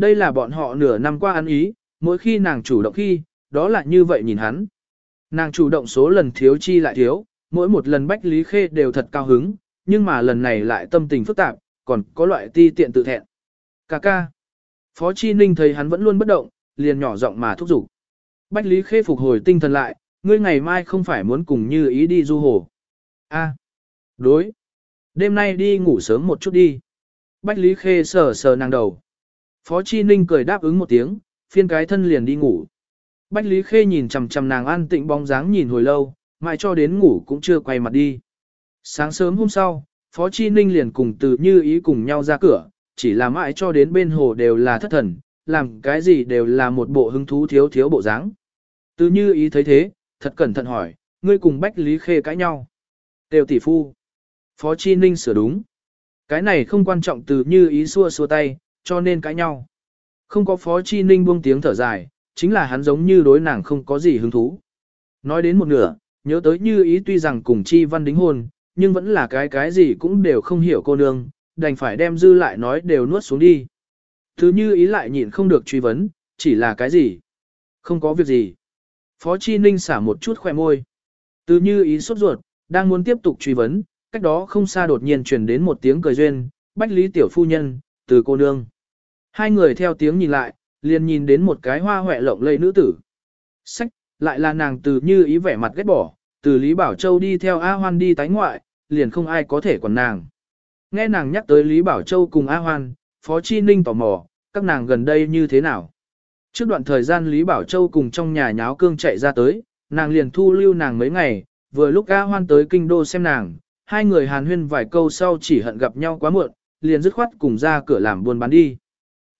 Đây là bọn họ nửa năm qua ăn ý, mỗi khi nàng chủ động khi, đó là như vậy nhìn hắn. Nàng chủ động số lần thiếu chi lại thiếu, mỗi một lần Bách Lý Khê đều thật cao hứng, nhưng mà lần này lại tâm tình phức tạp, còn có loại ti tiện tự thẹn. Cà ca. Phó Chi Ninh thấy hắn vẫn luôn bất động, liền nhỏ giọng mà thúc giục. Bách Lý Khê phục hồi tinh thần lại, ngươi ngày mai không phải muốn cùng như ý đi du hồ. A. đối. Đêm nay đi ngủ sớm một chút đi. Bách Lý Khê sờ sờ nàng đầu. Phó Chi Ninh cười đáp ứng một tiếng, phiên cái thân liền đi ngủ. Bách Lý Khê nhìn chằm chằm nàng an tịnh bóng dáng nhìn hồi lâu, mãi cho đến ngủ cũng chưa quay mặt đi. Sáng sớm hôm sau, Phó Chi Ninh liền cùng từ như ý cùng nhau ra cửa, chỉ là mãi cho đến bên hồ đều là thất thần, làm cái gì đều là một bộ hứng thú thiếu thiếu bộ dáng. Từ như ý thấy thế, thật cẩn thận hỏi, ngươi cùng Bách Lý Khê cãi nhau. Đều tỷ phu. Phó Chi Ninh sửa đúng. Cái này không quan trọng từ như ý xua xua tay, cho nên cãi nhau. Không có Phó Chi Ninh buông tiếng thở dài, chính là hắn giống như đối nàng không có gì hứng thú. Nói đến một nửa, nhớ tới như ý tuy rằng cùng Chi Văn đính hôn, nhưng vẫn là cái cái gì cũng đều không hiểu cô nương, đành phải đem dư lại nói đều nuốt xuống đi. Thứ như ý lại nhịn không được truy vấn, chỉ là cái gì? Không có việc gì. Phó Chi Ninh xả một chút khoe môi. Từ như ý sốt ruột, đang muốn tiếp tục truy vấn, cách đó không xa đột nhiên truyền đến một tiếng cười duyên, bách lý tiểu phu nhân, từ cô nương. Hai người theo tiếng nhìn lại, liền nhìn đến một cái hoa hoẹ lộng lây nữ tử. Sách, lại là nàng từ như ý vẻ mặt ghét bỏ, từ Lý Bảo Châu đi theo A Hoan đi tái ngoại, liền không ai có thể quản nàng. Nghe nàng nhắc tới Lý Bảo Châu cùng A Hoan, Phó Chi Ninh tò mò, các nàng gần đây như thế nào. Trước đoạn thời gian Lý Bảo Châu cùng trong nhà nháo cương chạy ra tới, nàng liền thu lưu nàng mấy ngày, vừa lúc A Hoan tới kinh đô xem nàng, hai người hàn huyên vài câu sau chỉ hận gặp nhau quá muộn, liền dứt khoát cùng ra cửa làm buôn bán đi.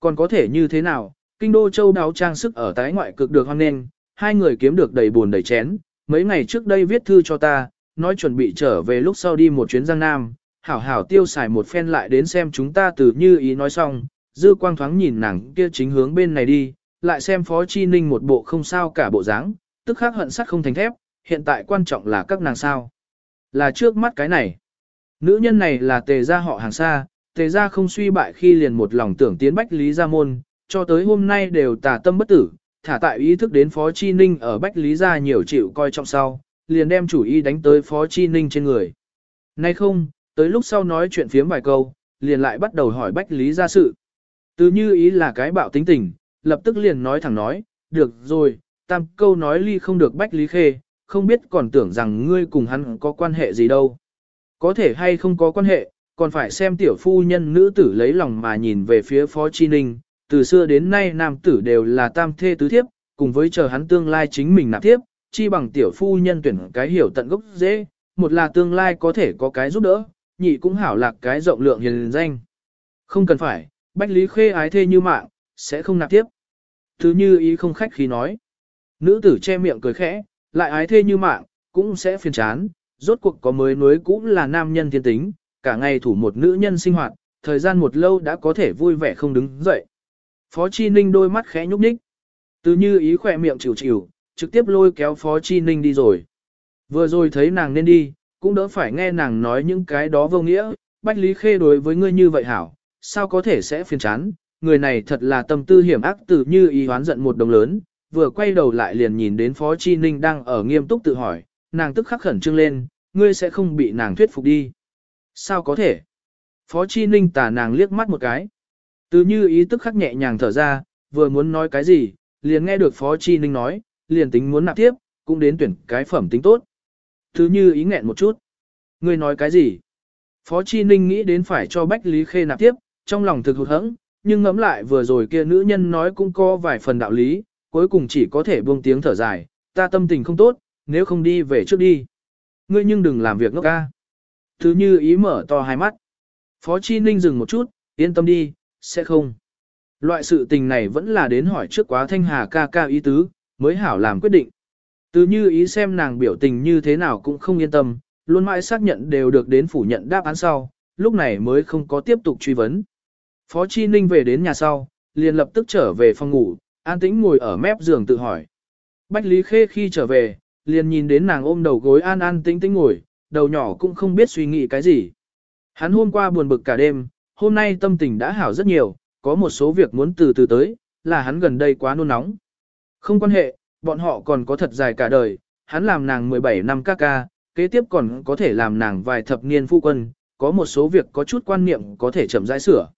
Còn có thể như thế nào, kinh đô châu đáo trang sức ở tái ngoại cực được hoan nghênh, hai người kiếm được đầy buồn đầy chén, mấy ngày trước đây viết thư cho ta, nói chuẩn bị trở về lúc sau đi một chuyến Giang Nam, hảo hảo tiêu xài một phen lại đến xem chúng ta từ như ý nói xong, dư quang thoáng nhìn nàng kia chính hướng bên này đi, lại xem Phó Chi Ninh một bộ không sao cả bộ dáng, tức khắc hận sắt không thành thép, hiện tại quan trọng là các nàng sao. Là trước mắt cái này. Nữ nhân này là tề gia họ hàng xa, tề gia không suy bại khi liền một lòng tưởng tiến bách lý gia môn, cho tới hôm nay đều tà tâm bất tử, thả tại ý thức đến Phó Chi Ninh ở bách lý gia nhiều chịu coi trọng sau, liền đem chủ ý đánh tới Phó Chi Ninh trên người. Nay không, tới lúc sau nói chuyện phiếm vài câu, liền lại bắt đầu hỏi bách lý gia sự. Từ như ý là cái bạo tính tình, lập tức liền nói thẳng nói, được rồi, tam câu nói ly không được bách lý khê, không biết còn tưởng rằng ngươi cùng hắn có quan hệ gì đâu. Có thể hay không có quan hệ, còn phải xem tiểu phu nhân nữ tử lấy lòng mà nhìn về phía Phó Chi Ninh, từ xưa đến nay nam tử đều là tam thê tứ thiếp, cùng với chờ hắn tương lai chính mình nạp thiếp, chi bằng tiểu phu nhân tuyển cái hiểu tận gốc dễ, một là tương lai có thể có cái giúp đỡ, nhị cũng hảo lạc cái rộng lượng hiền danh. Không cần phải, Bách Lý Khê ái thê như mạng, sẽ không nạp tiếp. Thứ như ý không khách khí nói. Nữ tử che miệng cười khẽ, lại ái thê như mạng, cũng sẽ phiền chán, rốt cuộc có mới nối cũng là nam nhân thiên tính, cả ngày thủ một nữ nhân sinh hoạt, thời gian một lâu đã có thể vui vẻ không đứng dậy. Phó Chi Ninh đôi mắt khẽ nhúc nhích. Từ như ý khỏe miệng chịu chịu, trực tiếp lôi kéo Phó Chi Ninh đi rồi. Vừa rồi thấy nàng nên đi, cũng đỡ phải nghe nàng nói những cái đó vô nghĩa, Bách Lý Khê đối với ngươi như vậy hảo, sao có thể sẽ phiền chán, người này thật là tâm tư hiểm ác từ như ý hoán giận một đồng lớn, vừa quay đầu lại liền nhìn đến Phó Chi Ninh đang ở nghiêm túc tự hỏi, nàng tức khắc khẩn trương lên, ngươi sẽ không bị nàng thuyết phục đi. Sao có thể? Phó Chi Ninh tà nàng liếc mắt một cái. Từ như ý tức khắc nhẹ nhàng thở ra, vừa muốn nói cái gì, liền nghe được Phó Chi Ninh nói, liền tính muốn nạp tiếp, cũng đến tuyển cái phẩm tính tốt. Từ như ý nghẹn một chút. Ngươi nói cái gì? Phó Chi Ninh nghĩ đến phải cho Bách Lý Khê nạp tiếp, trong lòng thực hụt hẫng, nhưng ngẫm lại vừa rồi kia nữ nhân nói cũng có vài phần đạo lý, cuối cùng chỉ có thể buông tiếng thở dài, ta tâm tình không tốt, nếu không đi về trước đi. Ngươi nhưng đừng làm việc ngốc ca. Thứ như ý mở to hai mắt. Phó Chi Ninh dừng một chút, yên tâm đi, sẽ không. Loại sự tình này vẫn là đến hỏi trước quá thanh hà ca ca ý tứ, mới hảo làm quyết định. Từ như ý xem nàng biểu tình như thế nào cũng không yên tâm, luôn mãi xác nhận đều được đến phủ nhận đáp án sau, lúc này mới không có tiếp tục truy vấn. Phó Chi Ninh về đến nhà sau, liền lập tức trở về phòng ngủ, an tĩnh ngồi ở mép giường tự hỏi. Bách Lý Khê khi trở về, liền nhìn đến nàng ôm đầu gối an an tĩnh tĩnh ngồi, đầu nhỏ cũng không biết suy nghĩ cái gì. Hắn hôm qua buồn bực cả đêm, hôm nay tâm tình đã hảo rất nhiều, có một số việc muốn từ từ tới, là hắn gần đây quá nôn nóng. Không quan hệ, bọn họ còn có thật dài cả đời, hắn làm nàng 17 năm ca ca, kế tiếp còn có thể làm nàng vài thập niên phu quân, có một số việc có chút quan niệm có thể chậm rãi sửa.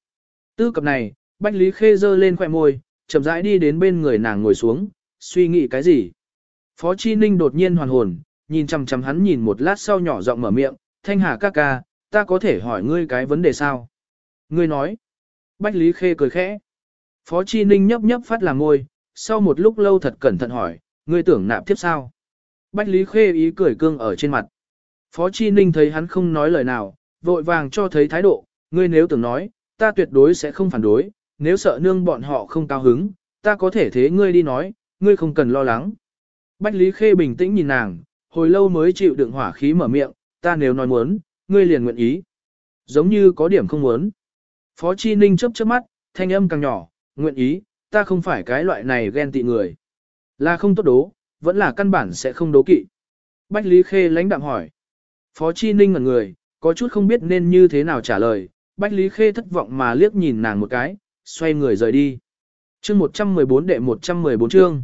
Tư cập này, Bách Lý Khê dơ lên khỏe môi, chậm rãi đi đến bên người nàng ngồi xuống, suy nghĩ cái gì. Phó Chi Ninh đột nhiên hoàn hồn, nhìn chằm chằm hắn nhìn một lát sau nhỏ giọng mở miệng, Thanh Hà ca ca, ta có thể hỏi ngươi cái vấn đề sao? Ngươi nói. Bách Lý Khê cười khẽ. Phó Chi Ninh nhấp nhấp phát là ngôi, sau một lúc lâu thật cẩn thận hỏi, ngươi tưởng nạp tiếp sao? Bách Lý Khê ý cười cương ở trên mặt. Phó Chi Ninh thấy hắn không nói lời nào, vội vàng cho thấy thái độ, ngươi nếu tưởng nói, ta tuyệt đối sẽ không phản đối, nếu sợ nương bọn họ không cao hứng, ta có thể thế ngươi đi nói, ngươi không cần lo lắng. Bách Lý Khê bình tĩnh nhìn nàng, hồi lâu mới chịu đựng hỏa khí mở miệng, ta nếu nói muốn, ngươi liền nguyện ý. Giống như có điểm không muốn. Phó Chi Ninh chớp chớp mắt, thanh âm càng nhỏ, nguyện ý, ta không phải cái loại này ghen tị người. Là không tốt đố, vẫn là căn bản sẽ không đố kỵ. Bách Lý Khê lãnh đạm hỏi. Phó Chi Ninh ngẩn người, có chút không biết nên như thế nào trả lời. Bách Lý Khê thất vọng mà liếc nhìn nàng một cái, xoay người rời đi. chương 114 đệ 114 chương.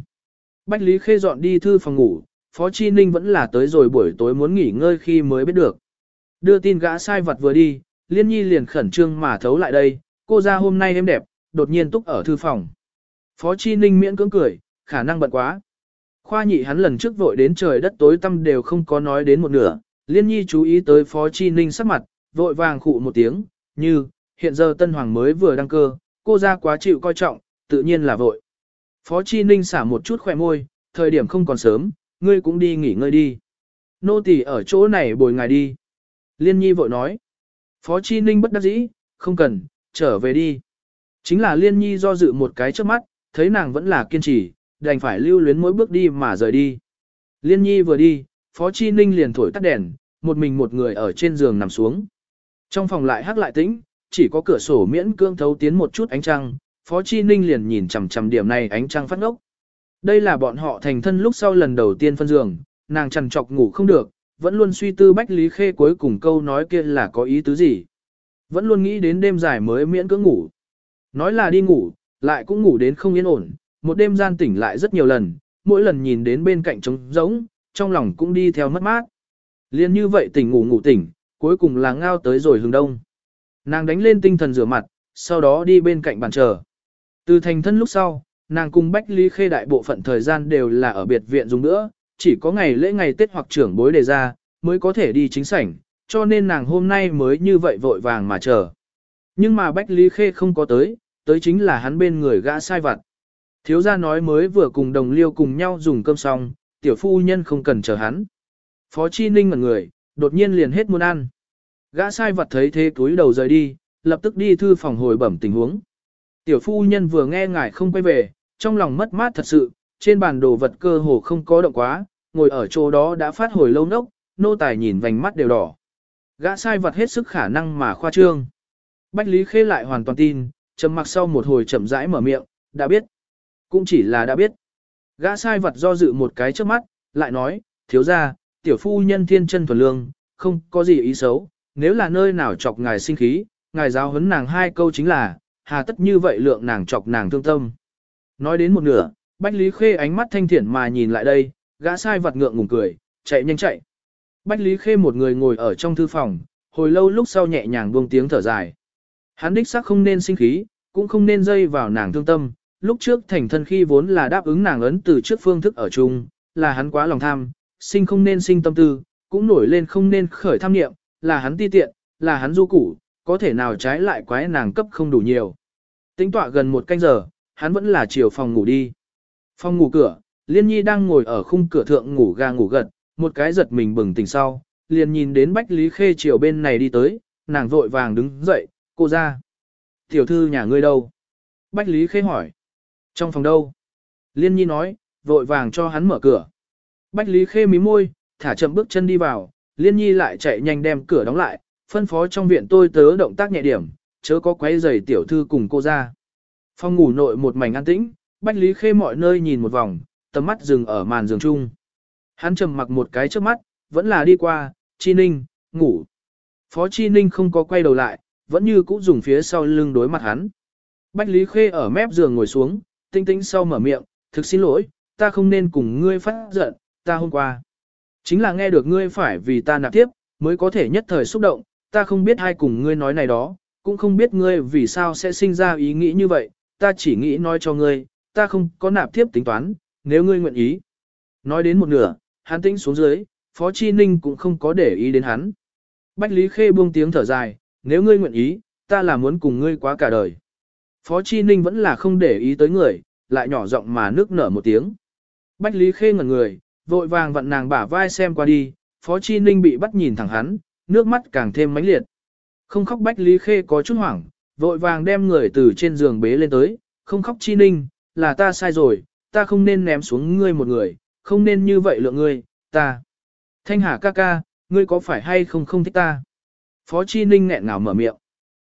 Bách Lý Khê dọn đi thư phòng ngủ, Phó Chi Ninh vẫn là tới rồi buổi tối muốn nghỉ ngơi khi mới biết được. Đưa tin gã sai vật vừa đi, Liên Nhi liền khẩn trương mà thấu lại đây, cô ra hôm nay em đẹp, đột nhiên túc ở thư phòng. Phó Chi Ninh miễn cưỡng cười, khả năng bận quá. Khoa nhị hắn lần trước vội đến trời đất tối tăm đều không có nói đến một nửa, Liên Nhi chú ý tới Phó Chi Ninh sắc mặt, vội vàng khụ một tiếng, như, hiện giờ Tân Hoàng mới vừa đăng cơ, cô ra quá chịu coi trọng, tự nhiên là vội. Phó Chi Ninh xả một chút khỏe môi, thời điểm không còn sớm, ngươi cũng đi nghỉ ngơi đi. Nô tỳ ở chỗ này bồi ngài đi. Liên Nhi vội nói. Phó Chi Ninh bất đắc dĩ, không cần, trở về đi. Chính là Liên Nhi do dự một cái trước mắt, thấy nàng vẫn là kiên trì, đành phải lưu luyến mỗi bước đi mà rời đi. Liên Nhi vừa đi, Phó Chi Ninh liền thổi tắt đèn, một mình một người ở trên giường nằm xuống. Trong phòng lại hắc lại tĩnh, chỉ có cửa sổ miễn cương thấu tiến một chút ánh trăng, Phó Chi Ninh liền nhìn chằm chằm điểm này ánh trăng phát ngốc. Đây là bọn họ thành thân lúc sau lần đầu tiên phân giường, nàng chằn chọc ngủ không được, vẫn luôn suy tư Bách Lý Khê cuối cùng câu nói kia là có ý tứ gì. Vẫn luôn nghĩ đến đêm dài mới miễn cưỡng ngủ. Nói là đi ngủ, lại cũng ngủ đến không yên ổn, một đêm gian tỉnh lại rất nhiều lần, mỗi lần nhìn đến bên cạnh trống rỗng, trong lòng cũng đi theo mất mát. Liên như vậy tỉnh ngủ ngủ tỉnh, cuối cùng là ngao tới rồi hướng đông. Nàng đánh lên tinh thần rửa mặt, sau đó đi bên cạnh bàn chờ. Từ thành thân lúc sau, nàng cùng Bách Lý Khê đại bộ phận thời gian đều là ở biệt viện dùng nữa, chỉ có ngày lễ ngày Tết hoặc trưởng bối đề ra, mới có thể đi chính sảnh, cho nên nàng hôm nay mới như vậy vội vàng mà chờ. Nhưng mà Bách Lý Khê không có tới, tới chính là hắn bên người gã sai vặt. Thiếu gia nói mới vừa cùng đồng liêu cùng nhau dùng cơm xong, tiểu phu nhân không cần chờ hắn. Phó Chi Ninh ngẩn người, đột nhiên liền hết muốn ăn. Gã sai vặt thấy thế túi đầu rời đi, lập tức đi thư phòng hồi bẩm tình huống. Tiểu phu nhân vừa nghe ngài không quay về, trong lòng mất mát thật sự, trên bàn đồ vật cơ hồ không có động quá, ngồi ở chỗ đó đã phát hồi lâu nốc, nô tài nhìn vành mắt đều đỏ. Gã sai vật hết sức khả năng mà khoa trương. Bách Lý Khê lại hoàn toàn tin, trầm mặc sau một hồi chậm rãi mở miệng, đã biết. Cũng chỉ là đã biết. Gã sai vật do dự một cái trước mắt, lại nói, thiếu ra, tiểu phu nhân thiên chân thuần lương, không có gì ý xấu, nếu là nơi nào chọc ngài sinh khí, ngài giáo huấn nàng hai câu chính là, hà tất như vậy lượng nàng chọc nàng thương tâm. Nói đến một nửa, Bách Lý Khê ánh mắt thanh thiện mà nhìn lại đây, gã sai vật ngượng ngùng cười, chạy nhanh chạy. Bách Lý Khê một người ngồi ở trong thư phòng, hồi lâu lúc sau nhẹ nhàng buông tiếng thở dài. Hắn đích xác không nên sinh khí, cũng không nên dây vào nàng thương tâm, lúc trước thành thân khi vốn là đáp ứng nàng ấn từ trước phương thức ở chung, là hắn quá lòng tham, sinh không nên sinh tâm tư, cũng nổi lên không nên khởi tham niệm, là hắn ti tiện, là hắn du củ, có thể nào trái lại quái nàng cấp không đủ nhiều. Tính tọa gần một canh giờ, hắn vẫn là chiều phòng ngủ đi. Phòng ngủ cửa, Liên Nhi đang ngồi ở khung cửa thượng ngủ ga ngủ gật, một cái giật mình bừng tỉnh sau, liền nhìn đến Bách Lý Khê chiều bên này đi tới, nàng vội vàng đứng dậy, cô ra. Tiểu thư nhà ngươi đâu? Bách Lý Khê hỏi. Trong phòng đâu? Liên Nhi nói, vội vàng cho hắn mở cửa. Bách Lý Khê mí môi, thả chậm bước chân đi vào, Liên Nhi lại chạy nhanh đem cửa đóng lại, phân phó trong viện tôi tớ động tác nhẹ điểm, chớ có quấy giày tiểu thư cùng cô ra. Phòng ngủ nội một mảnh an tĩnh, Bách Lý Khê mọi nơi nhìn một vòng, tầm mắt dừng ở màn giường chung. Hắn trầm mặc một cái trước mắt, vẫn là đi qua, Chi Ninh, ngủ. Phó Chi Ninh không có quay đầu lại, vẫn như cũ dùng phía sau lưng đối mặt hắn. Bách Lý Khê ở mép giường ngồi xuống, tinh tinh sau mở miệng, thực xin lỗi, ta không nên cùng ngươi phát giận, ta hôm qua. Chính là nghe được ngươi phải vì ta nạp tiếp, mới có thể nhất thời xúc động, ta không biết ai cùng ngươi nói này đó, cũng không biết ngươi vì sao sẽ sinh ra ý nghĩ như vậy, ta chỉ nghĩ nói cho ngươi, ta không có nạp thiếp tính toán, nếu ngươi nguyện ý. Nói đến một nửa, hắn tĩnh xuống dưới, Phó Chi Ninh cũng không có để ý đến hắn. Bách Lý Khê buông tiếng thở dài, nếu ngươi nguyện ý, ta là muốn cùng ngươi quá cả đời. Phó Chi Ninh vẫn là không để ý tới người, lại nhỏ giọng mà nước nở một tiếng. Bách Lý Khê ngẩn người, vội vàng vặn nàng bả vai xem qua đi, Phó Chi Ninh bị bắt nhìn thẳng hắn, nước mắt càng thêm mãnh liệt. Không khóc Bách Lý Khê có chút hoảng, vội vàng đem người từ trên giường bế lên tới, không khóc Chi Ninh, là ta sai rồi, ta không nên ném xuống ngươi một người, không nên như vậy lượng ngươi, ta. Thanh Hà ca ca, ngươi có phải hay không không thích ta? Phó Chi Ninh nghẹn ngào mở miệng.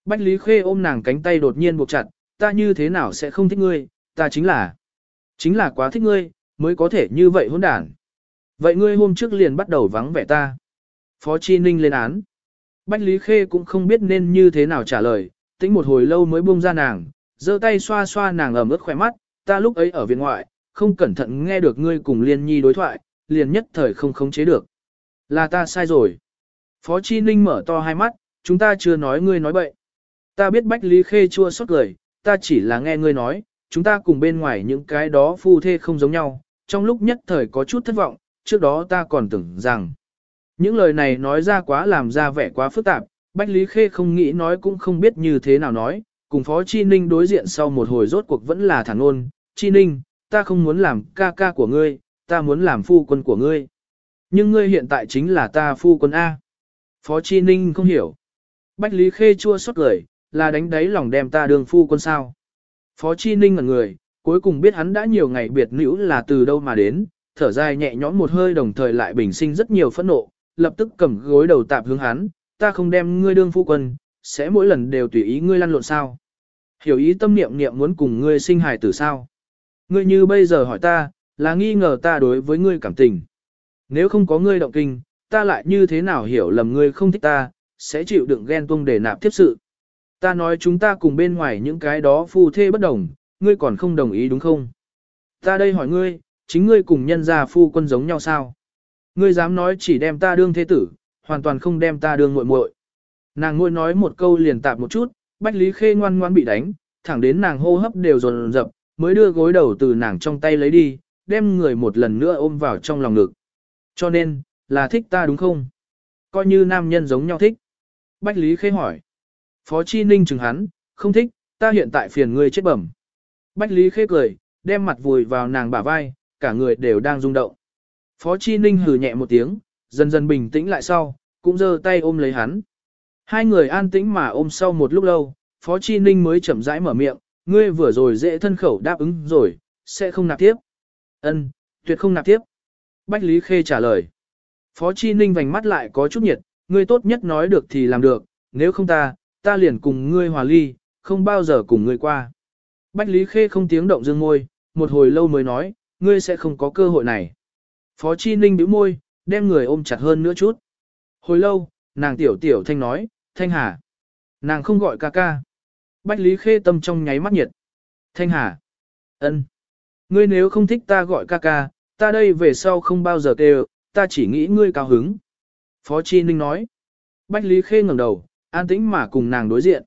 Bách Lý Khê ôm nàng cánh tay đột nhiên buộc chặt, ta như thế nào sẽ không thích ngươi, ta chính là, chính là quá thích ngươi, mới có thể như vậy hỗn đản. Vậy ngươi hôm trước liền bắt đầu vắng vẻ ta. Phó Chi Ninh lên án. Bách Lý Khê cũng không biết nên như thế nào trả lời, tĩnh một hồi lâu mới buông ra nàng, giơ tay xoa xoa nàng ẩm ướt khỏe mắt, ta lúc ấy ở viện ngoại, không cẩn thận nghe được ngươi cùng Liên Nhi đối thoại, liền nhất thời không khống chế được. Là ta sai rồi. Phó Chi Ninh mở to hai mắt, chúng ta chưa nói ngươi nói bậy. Ta biết Bách Lý Khê chua xót cười, ta chỉ là nghe ngươi nói, chúng ta cùng bên ngoài những cái đó phu thê không giống nhau, trong lúc nhất thời có chút thất vọng, trước đó ta còn tưởng rằng. Những lời này nói ra quá làm ra vẻ quá phức tạp, Bách Lý Khê không nghĩ nói cũng không biết như thế nào nói, cùng Phó Chi Ninh đối diện sau một hồi rốt cuộc vẫn là thẳng ôn, Chi Ninh, ta không muốn làm ca ca của ngươi, ta muốn làm phu quân của ngươi. Nhưng ngươi hiện tại chính là ta phu quân A. Phó Chi Ninh không hiểu. Bách Lý Khê chua xót lời, là đánh đáy lòng đem ta đường phu quân sao. Phó Chi Ninh ngẩn người, cuối cùng biết hắn đã nhiều ngày biệt nữ là từ đâu mà đến, thở dài nhẹ nhõm một hơi đồng thời lại bình sinh rất nhiều phẫn nộ, lập tức cầm gối đầu tạp hướng hắn, ta không đem ngươi đương phu quân, sẽ mỗi lần đều tùy ý ngươi lăn lộn sao. Hiểu ý tâm niệm niệm muốn cùng ngươi sinh hài tử sao. Ngươi như bây giờ hỏi ta, là nghi ngờ ta đối với ngươi cảm tình. Nếu không có ngươi động kinh, ta lại như thế nào hiểu lầm ngươi không thích ta, sẽ chịu đựng ghen tuông để nạp tiếp sự. Ta nói chúng ta cùng bên ngoài những cái đó phu thê bất đồng, ngươi còn không đồng ý đúng không? Ta đây hỏi ngươi, chính ngươi cùng nhân gia phu quân giống nhau sao? Ngươi dám nói chỉ đem ta đương thế tử, hoàn toàn không đem ta đương muội muội. Nàng ngôi nói một câu liền tạp một chút, Bách Lý Khê ngoan ngoan bị đánh, thẳng đến nàng hô hấp đều dồn dập, mới đưa gối đầu từ nàng trong tay lấy đi, đem người một lần nữa ôm vào trong lòng ngực. Cho nên, là thích ta đúng không? Coi như nam nhân giống nhau thích. Bách Lý Khê hỏi. Phó Chi Ninh chừng hắn, không thích, ta hiện tại phiền ngươi chết bẩm. Bách Lý Khê cười, đem mặt vùi vào nàng bả vai, cả người đều đang rung động. Phó Chi Ninh hừ nhẹ một tiếng, dần dần bình tĩnh lại sau, cũng giơ tay ôm lấy hắn. Hai người an tĩnh mà ôm sau một lúc lâu, Phó Chi Ninh mới chậm rãi mở miệng, ngươi vừa rồi dễ thân khẩu đáp ứng rồi, sẽ không nạp tiếp. Ân, tuyệt không nạp tiếp. Bách Lý Khê trả lời. Phó Chi Ninh vành mắt lại có chút nhiệt, ngươi tốt nhất nói được thì làm được, nếu không ta, ta liền cùng ngươi hòa ly, không bao giờ cùng ngươi qua. Bách Lý Khê không tiếng động dương môi, một hồi lâu mới nói, ngươi sẽ không có cơ hội này. Phó Chi Ninh bĩu môi, đem người ôm chặt hơn nữa chút. Hồi lâu, nàng tiểu tiểu thanh nói, Thanh Hà. Nàng không gọi ca ca. Bách Lý Khê tâm trong nháy mắt nhiệt. Thanh Hà. ân, Ngươi nếu không thích ta gọi ca ca, ta đây về sau không bao giờ kêu, ta chỉ nghĩ ngươi cao hứng. Phó Chi Ninh nói. Bách Lý Khê ngẩng đầu, an tĩnh mà cùng nàng đối diện.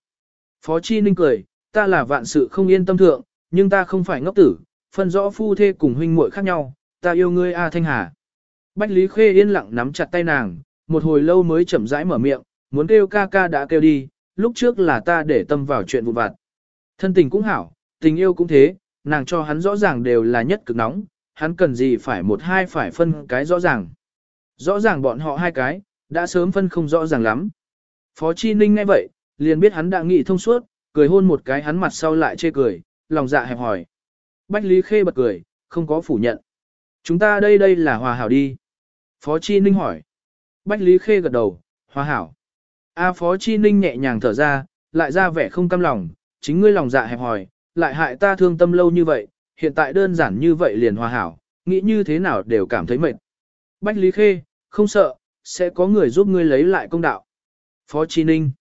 Phó Chi Ninh cười, ta là vạn sự không yên tâm thượng, nhưng ta không phải ngốc tử, phân rõ phu thê cùng huynh muội khác nhau, ta yêu ngươi A Thanh Hà. Bách Lý Khê yên lặng nắm chặt tay nàng, một hồi lâu mới chậm rãi mở miệng, muốn kêu ca ca đã kêu đi, lúc trước là ta để tâm vào chuyện vụ vặt. Thân tình cũng hảo, tình yêu cũng thế, nàng cho hắn rõ ràng đều là nhất cực nóng, hắn cần gì phải một hai phải phân cái rõ ràng. Rõ ràng bọn họ hai cái, đã sớm phân không rõ ràng lắm. Phó Chi Ninh nghe vậy, liền biết hắn đã nghĩ thông suốt, cười hôn một cái hắn mặt sau lại chê cười, lòng dạ hẹp hỏi. Bách Lý Khê bật cười, không có phủ nhận. Chúng ta đây đây là hòa hảo đi. Phó Chi Ninh hỏi. Bách Lý Khê gật đầu, hòa hảo. A Phó Chi Ninh nhẹ nhàng thở ra, lại ra vẻ không cam lòng, chính ngươi lòng dạ hẹp hỏi, lại hại ta thương tâm lâu như vậy, hiện tại đơn giản như vậy liền hòa hảo, nghĩ như thế nào đều cảm thấy mệt. Bách Lý Khê, không sợ, sẽ có người giúp ngươi lấy lại công đạo. Phó Chi Ninh.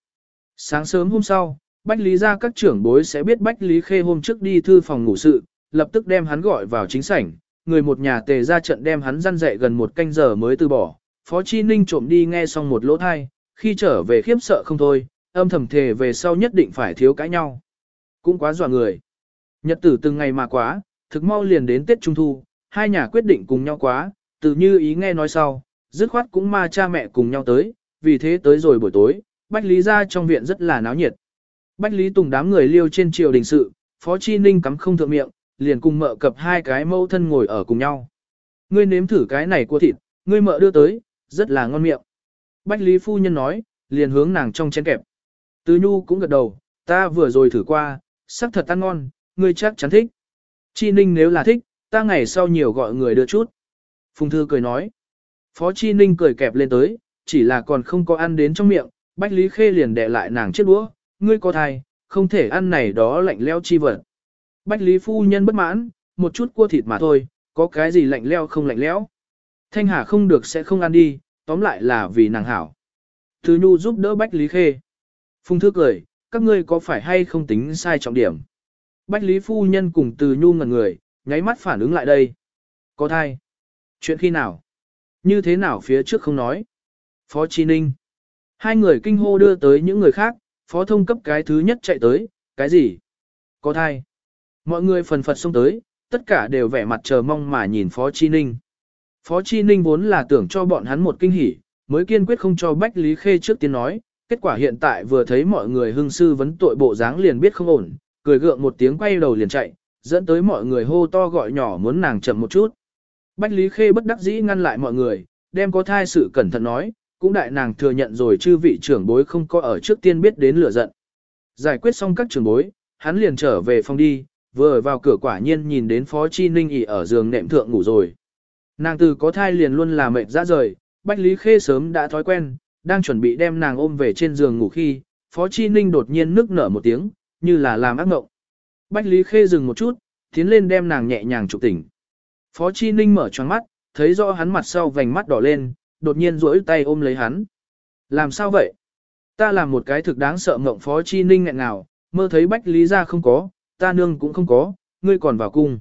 Sáng sớm hôm sau, Bách Lý ra các trưởng bối sẽ biết Bách Lý Khê hôm trước đi thư phòng ngủ sự, lập tức đem hắn gọi vào chính sảnh, người một nhà tề ra trận đem hắn răn dậy gần một canh giờ mới từ bỏ. Phó Chi Ninh trộm đi nghe xong một lỗ thai, Khi trở về khiếp sợ không thôi, âm thầm thề về sau nhất định phải thiếu cãi nhau. Cũng quá dọa người. Nhật tử từng ngày mà quá, thực mau liền đến Tết Trung Thu, hai nhà quyết định cùng nhau quá, từ như ý nghe nói sau, dứt khoát cũng ma cha mẹ cùng nhau tới, vì thế tới rồi buổi tối, Bách Lý ra trong viện rất là náo nhiệt. Bách Lý Tùng đám người liêu trên triều đình sự, Phó Chi Ninh cắm không thượng miệng, liền cùng mợ cập hai cái mâu thân ngồi ở cùng nhau. Ngươi nếm thử cái này của thịt, ngươi mợ đưa tới, rất là ngon miệng. Bách Lý Phu Nhân nói, liền hướng nàng trong chén kẹp. Từ Nhu cũng gật đầu, ta vừa rồi thử qua, sắc thật ăn ngon, ngươi chắc chắn thích. Chi Ninh nếu là thích, ta ngày sau nhiều gọi người đưa chút. Phùng Thư cười nói. Phó Chi Ninh cười kẹp lên tới, chỉ là còn không có ăn đến trong miệng, Bách Lý Khê liền đè lại nàng chiếc đũa, ngươi có thai, không thể ăn này đó lạnh leo chi vật. Bách Lý Phu Nhân bất mãn, một chút cua thịt mà thôi, có cái gì lạnh leo không lạnh lẽo. Thanh Hà không được sẽ không ăn đi, tóm lại là vì nàng hảo. Từ Nhu giúp đỡ Bách Lý Khê. Phùng Thư cười, các ngươi có phải hay không tính sai trọng điểm. Bách Lý Phu Nhân cùng Từ Nhu ngần người, nháy mắt phản ứng lại đây. Có thai. Chuyện khi nào? Như thế nào phía trước không nói? Phó Chi Ninh. Hai người kinh hô đưa tới những người khác, phó thông cấp cái thứ nhất chạy tới, cái gì? Có thai. Mọi người phần phật xông tới, tất cả đều vẻ mặt chờ mong mà nhìn Phó Chi Ninh. Phó Chi Ninh vốn là tưởng cho bọn hắn một kinh hỉ, mới kiên quyết không cho Bách Lý Khê trước tiên nói, kết quả hiện tại vừa thấy mọi người hưng sư vấn tội bộ dáng liền biết không ổn, cười gượng một tiếng quay đầu liền chạy, dẫn tới mọi người hô to gọi nhỏ muốn nàng chậm một chút. Bách Lý Khê bất đắc dĩ ngăn lại mọi người, đem có thai sự cẩn thận nói, cũng đại nàng thừa nhận rồi chư vị trưởng bối không có ở trước tiên biết đến lửa giận. Giải quyết xong các trưởng bối, hắn liền trở về phòng đi, vừa vào cửa quả nhiên nhìn đến Phó Chi Ninh ỉ ở giường nệm thượng ngủ rồi. Nàng từ có thai liền luôn là mệt ra rời, Bách Lý Khê sớm đã thói quen, đang chuẩn bị đem nàng ôm về trên giường ngủ khi, Phó Chi Ninh đột nhiên nức nở một tiếng, như là làm ác mộng. Bách Lý Khê dừng một chút, tiến lên đem nàng nhẹ nhàng trục tỉnh. Phó Chi Ninh mở choáng mắt, thấy rõ hắn mặt sau vành mắt đỏ lên, đột nhiên duỗi tay ôm lấy hắn. Làm sao vậy? Ta làm một cái thực đáng sợ mộng Phó Chi Ninh ngẹn ngào, mơ thấy Bách Lý ra không có, ta nương cũng không có, ngươi còn vào cung.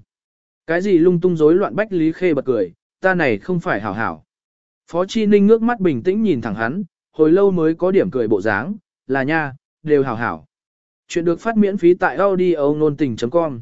Cái gì lung tung rối loạn Bách Lý Khê bật cười, ta này không phải hảo hảo. Phó Chi Ninh ngước mắt bình tĩnh nhìn thẳng hắn, hồi lâu mới có điểm cười bộ dáng, là nha, đều hảo hảo. Chuyện được phát miễn phí tại audio nôn tình.com